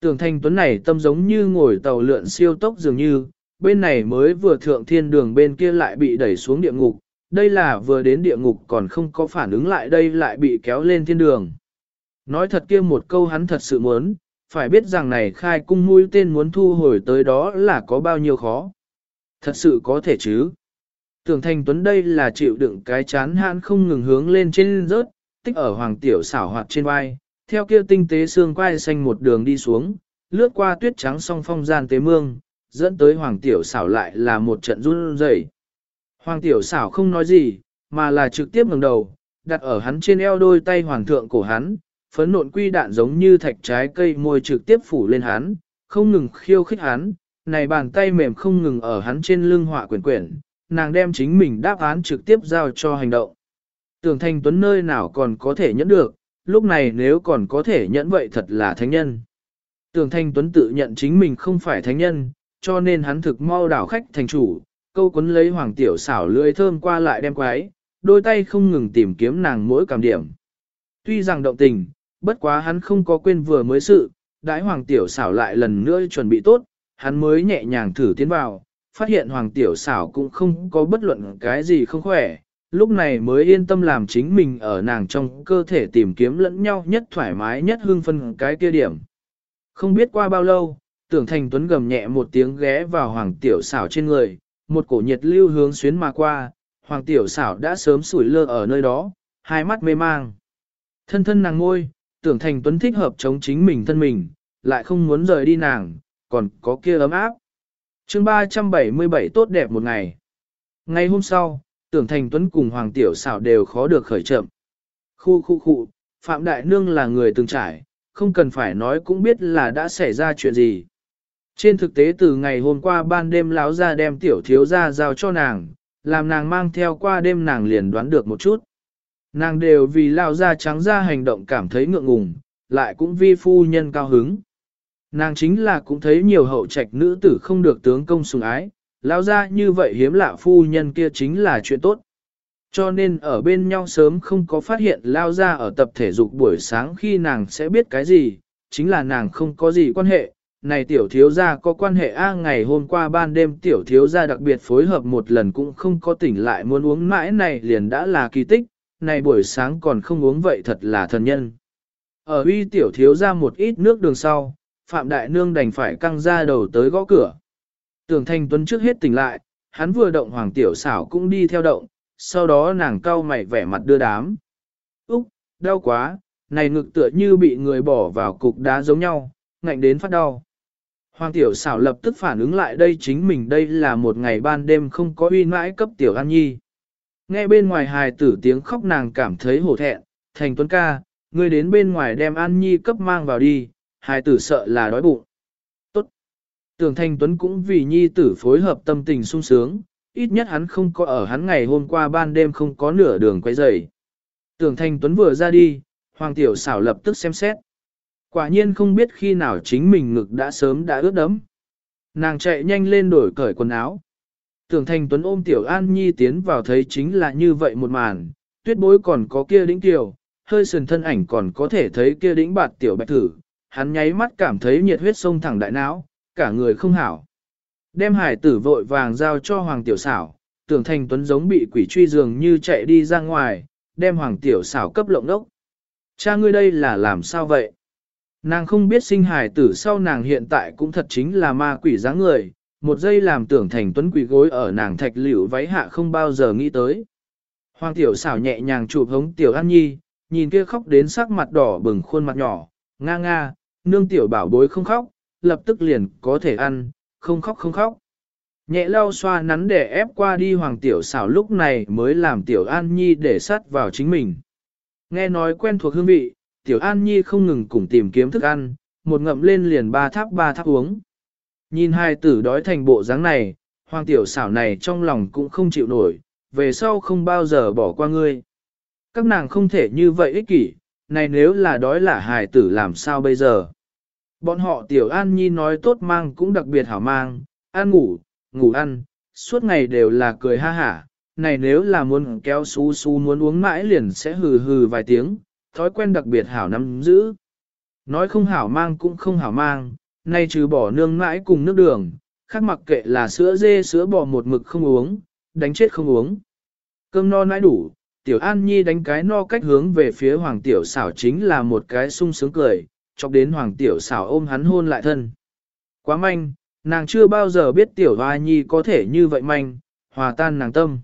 Tưởng thanh tuấn này tâm giống như ngồi tàu lượn siêu tốc dường như, bên này mới vừa thượng thiên đường bên kia lại bị đẩy xuống địa ngục, đây là vừa đến địa ngục còn không có phản ứng lại đây lại bị kéo lên thiên đường. Nói thật kia một câu hắn thật sự muốn, phải biết rằng này khai cung mũi tên muốn thu hồi tới đó là có bao nhiêu khó. Thật sự có thể chứ. Tưởng thành tuấn đây là chịu đựng cái chán hãn không ngừng hướng lên trên rớt, tích ở hoàng tiểu xảo hoạt trên vai, theo kia tinh tế xương quai xanh một đường đi xuống, lướt qua tuyết trắng song phong gian tế mương, dẫn tới hoàng tiểu xảo lại là một trận run rẩy. Hoàng tiểu xảo không nói gì, mà là trực tiếp ngẩng đầu, đặt ở hắn trên eo đôi tay hoàng thượng cổ hắn, phấn nộn quy đạn giống như thạch trái cây môi trực tiếp phủ lên hắn, không ngừng khiêu khích hắn, này bàn tay mềm không ngừng ở hắn trên lưng họa quyển quyển, nàng đem chính mình đáp án trực tiếp giao cho hành động. Tưởng thanh tuấn nơi nào còn có thể nhẫn được, lúc này nếu còn có thể nhẫn vậy thật là thánh nhân. Tưởng thanh tuấn tự nhận chính mình không phải thánh nhân, cho nên hắn thực mau đảo khách thành chủ, câu quấn lấy hoàng tiểu xảo lưỡi thơm qua lại đem quái, đôi tay không ngừng tìm kiếm nàng mỗi cảm điểm. Tuy rằng động tình, bất quá hắn không có quên vừa mới sự, đãi hoàng tiểu xảo lại lần nữa chuẩn bị tốt, hắn mới nhẹ nhàng thử tiến vào, phát hiện hoàng tiểu xảo cũng không có bất luận cái gì không khỏe, lúc này mới yên tâm làm chính mình ở nàng trong cơ thể tìm kiếm lẫn nhau nhất thoải mái nhất hương phân cái kia điểm. Không biết qua bao lâu, tưởng thành tuấn gầm nhẹ một tiếng ghé vào hoàng tiểu xảo trên người, một cổ nhiệt lưu hướng xuyến mà qua, hoàng tiểu xảo đã sớm sủi lơ ở nơi đó, hai mắt mê mang. Thân thân nàng ngôi, tưởng thành tuấn thích hợp chống chính mình thân mình, lại không muốn rời đi nàng, còn có kia ấm áp. chương 377 tốt đẹp một ngày. Ngày hôm sau, tưởng thành tuấn cùng Hoàng Tiểu xảo đều khó được khởi chậm. Khu khu khu, Phạm Đại Nương là người từng trải, không cần phải nói cũng biết là đã xảy ra chuyện gì. Trên thực tế từ ngày hôm qua ban đêm láo ra đem tiểu thiếu ra giao cho nàng, làm nàng mang theo qua đêm nàng liền đoán được một chút. Nàng đều vì lao ra trắng ra hành động cảm thấy ngượng ngùng, lại cũng vi phu nhân cao hứng. Nàng chính là cũng thấy nhiều hậu trạch nữ tử không được tướng công sùng ái, lao ra như vậy hiếm lạ phu nhân kia chính là chuyện tốt. Cho nên ở bên nhau sớm không có phát hiện lao ra ở tập thể dục buổi sáng khi nàng sẽ biết cái gì, chính là nàng không có gì quan hệ. Này tiểu thiếu gia có quan hệ A ngày hôm qua ban đêm tiểu thiếu gia đặc biệt phối hợp một lần cũng không có tỉnh lại muốn uống mãi này liền đã là kỳ tích, này buổi sáng còn không uống vậy thật là thần nhân. Ở uy tiểu thiếu gia một ít nước đường sau, Phạm Đại Nương đành phải căng ra đầu tới gõ cửa. Tưởng Thanh Tuấn trước hết tỉnh lại, hắn vừa động Hoàng Tiểu xảo cũng đi theo động, sau đó nàng cau mày vẻ mặt đưa đám. Úc, đau quá, này ngực tựa như bị người bỏ vào cục đá giống nhau, ngạnh đến phát đau. Hoàng tiểu xảo lập tức phản ứng lại đây chính mình đây là một ngày ban đêm không có uy mãi cấp tiểu an nhi. Nghe bên ngoài hài tử tiếng khóc nàng cảm thấy hổ thẹn, thành tuấn ca, ngươi đến bên ngoài đem an nhi cấp mang vào đi, hài tử sợ là đói bụng. Tốt. Tưởng thành tuấn cũng vì nhi tử phối hợp tâm tình sung sướng, ít nhất hắn không có ở hắn ngày hôm qua ban đêm không có nửa đường quay dậy. Tưởng thành Tuấn vừa ra đi, Hoàng Tiểu xảo lập tức xem xét. Quả nhiên không biết khi nào chính mình ngực đã sớm đã ướt đẫm. Nàng chạy nhanh lên đổi cởi quần áo. Tưởng Thanh Tuấn ôm Tiểu An Nhi tiến vào thấy chính là như vậy một màn, tuyết bối còn có kia đĩnh tiểu, hơi sườn thân ảnh còn có thể thấy kia đĩnh bạt Tiểu Bạch Thử. Hắn nháy mắt cảm thấy nhiệt huyết sông thẳng đại não, cả người không hảo. Đem hải tử vội vàng giao cho Hoàng Tiểu Xảo, tưởng thành tuấn giống bị quỷ truy dường như chạy đi ra ngoài, đem Hoàng Tiểu Xảo cấp lộng đốc. Cha ngươi đây là làm sao vậy? Nàng không biết sinh hải tử sau nàng hiện tại cũng thật chính là ma quỷ dáng người, một giây làm tưởng thành tuấn quỷ gối ở nàng thạch liễu váy hạ không bao giờ nghĩ tới. Hoàng Tiểu Xảo nhẹ nhàng chụp hống Tiểu An Nhi, nhìn kia khóc đến sắc mặt đỏ bừng khuôn mặt nhỏ, nga nga, nương Tiểu bảo bối không khóc, lập tức liền có thể ăn, không khóc không khóc. Nhẹ lau xoa nắn để ép qua đi hoàng tiểu xảo lúc này mới làm tiểu an nhi để sát vào chính mình. Nghe nói quen thuộc hương vị, tiểu an nhi không ngừng cùng tìm kiếm thức ăn, một ngậm lên liền ba tháp ba tháp uống. Nhìn hai tử đói thành bộ dáng này, hoàng tiểu xảo này trong lòng cũng không chịu nổi, về sau không bao giờ bỏ qua ngươi. Các nàng không thể như vậy ích kỷ, này nếu là đói là hài tử làm sao bây giờ? Bọn họ tiểu an nhi nói tốt mang cũng đặc biệt hảo mang, ăn ngủ, ngủ ăn, suốt ngày đều là cười ha hả. Này nếu là muốn kéo su su muốn uống mãi liền sẽ hừ hừ vài tiếng, thói quen đặc biệt hảo nắm giữ. Nói không hảo mang cũng không hảo mang, nay trừ bỏ nương mãi cùng nước đường, khác mặc kệ là sữa dê sữa bò một mực không uống, đánh chết không uống. Cơm no nãi đủ, tiểu an nhi đánh cái no cách hướng về phía hoàng tiểu xảo chính là một cái sung sướng cười, chọc đến hoàng tiểu xảo ôm hắn hôn lại thân. Quá manh, nàng chưa bao giờ biết tiểu hoa nhi có thể như vậy manh, hòa tan nàng tâm.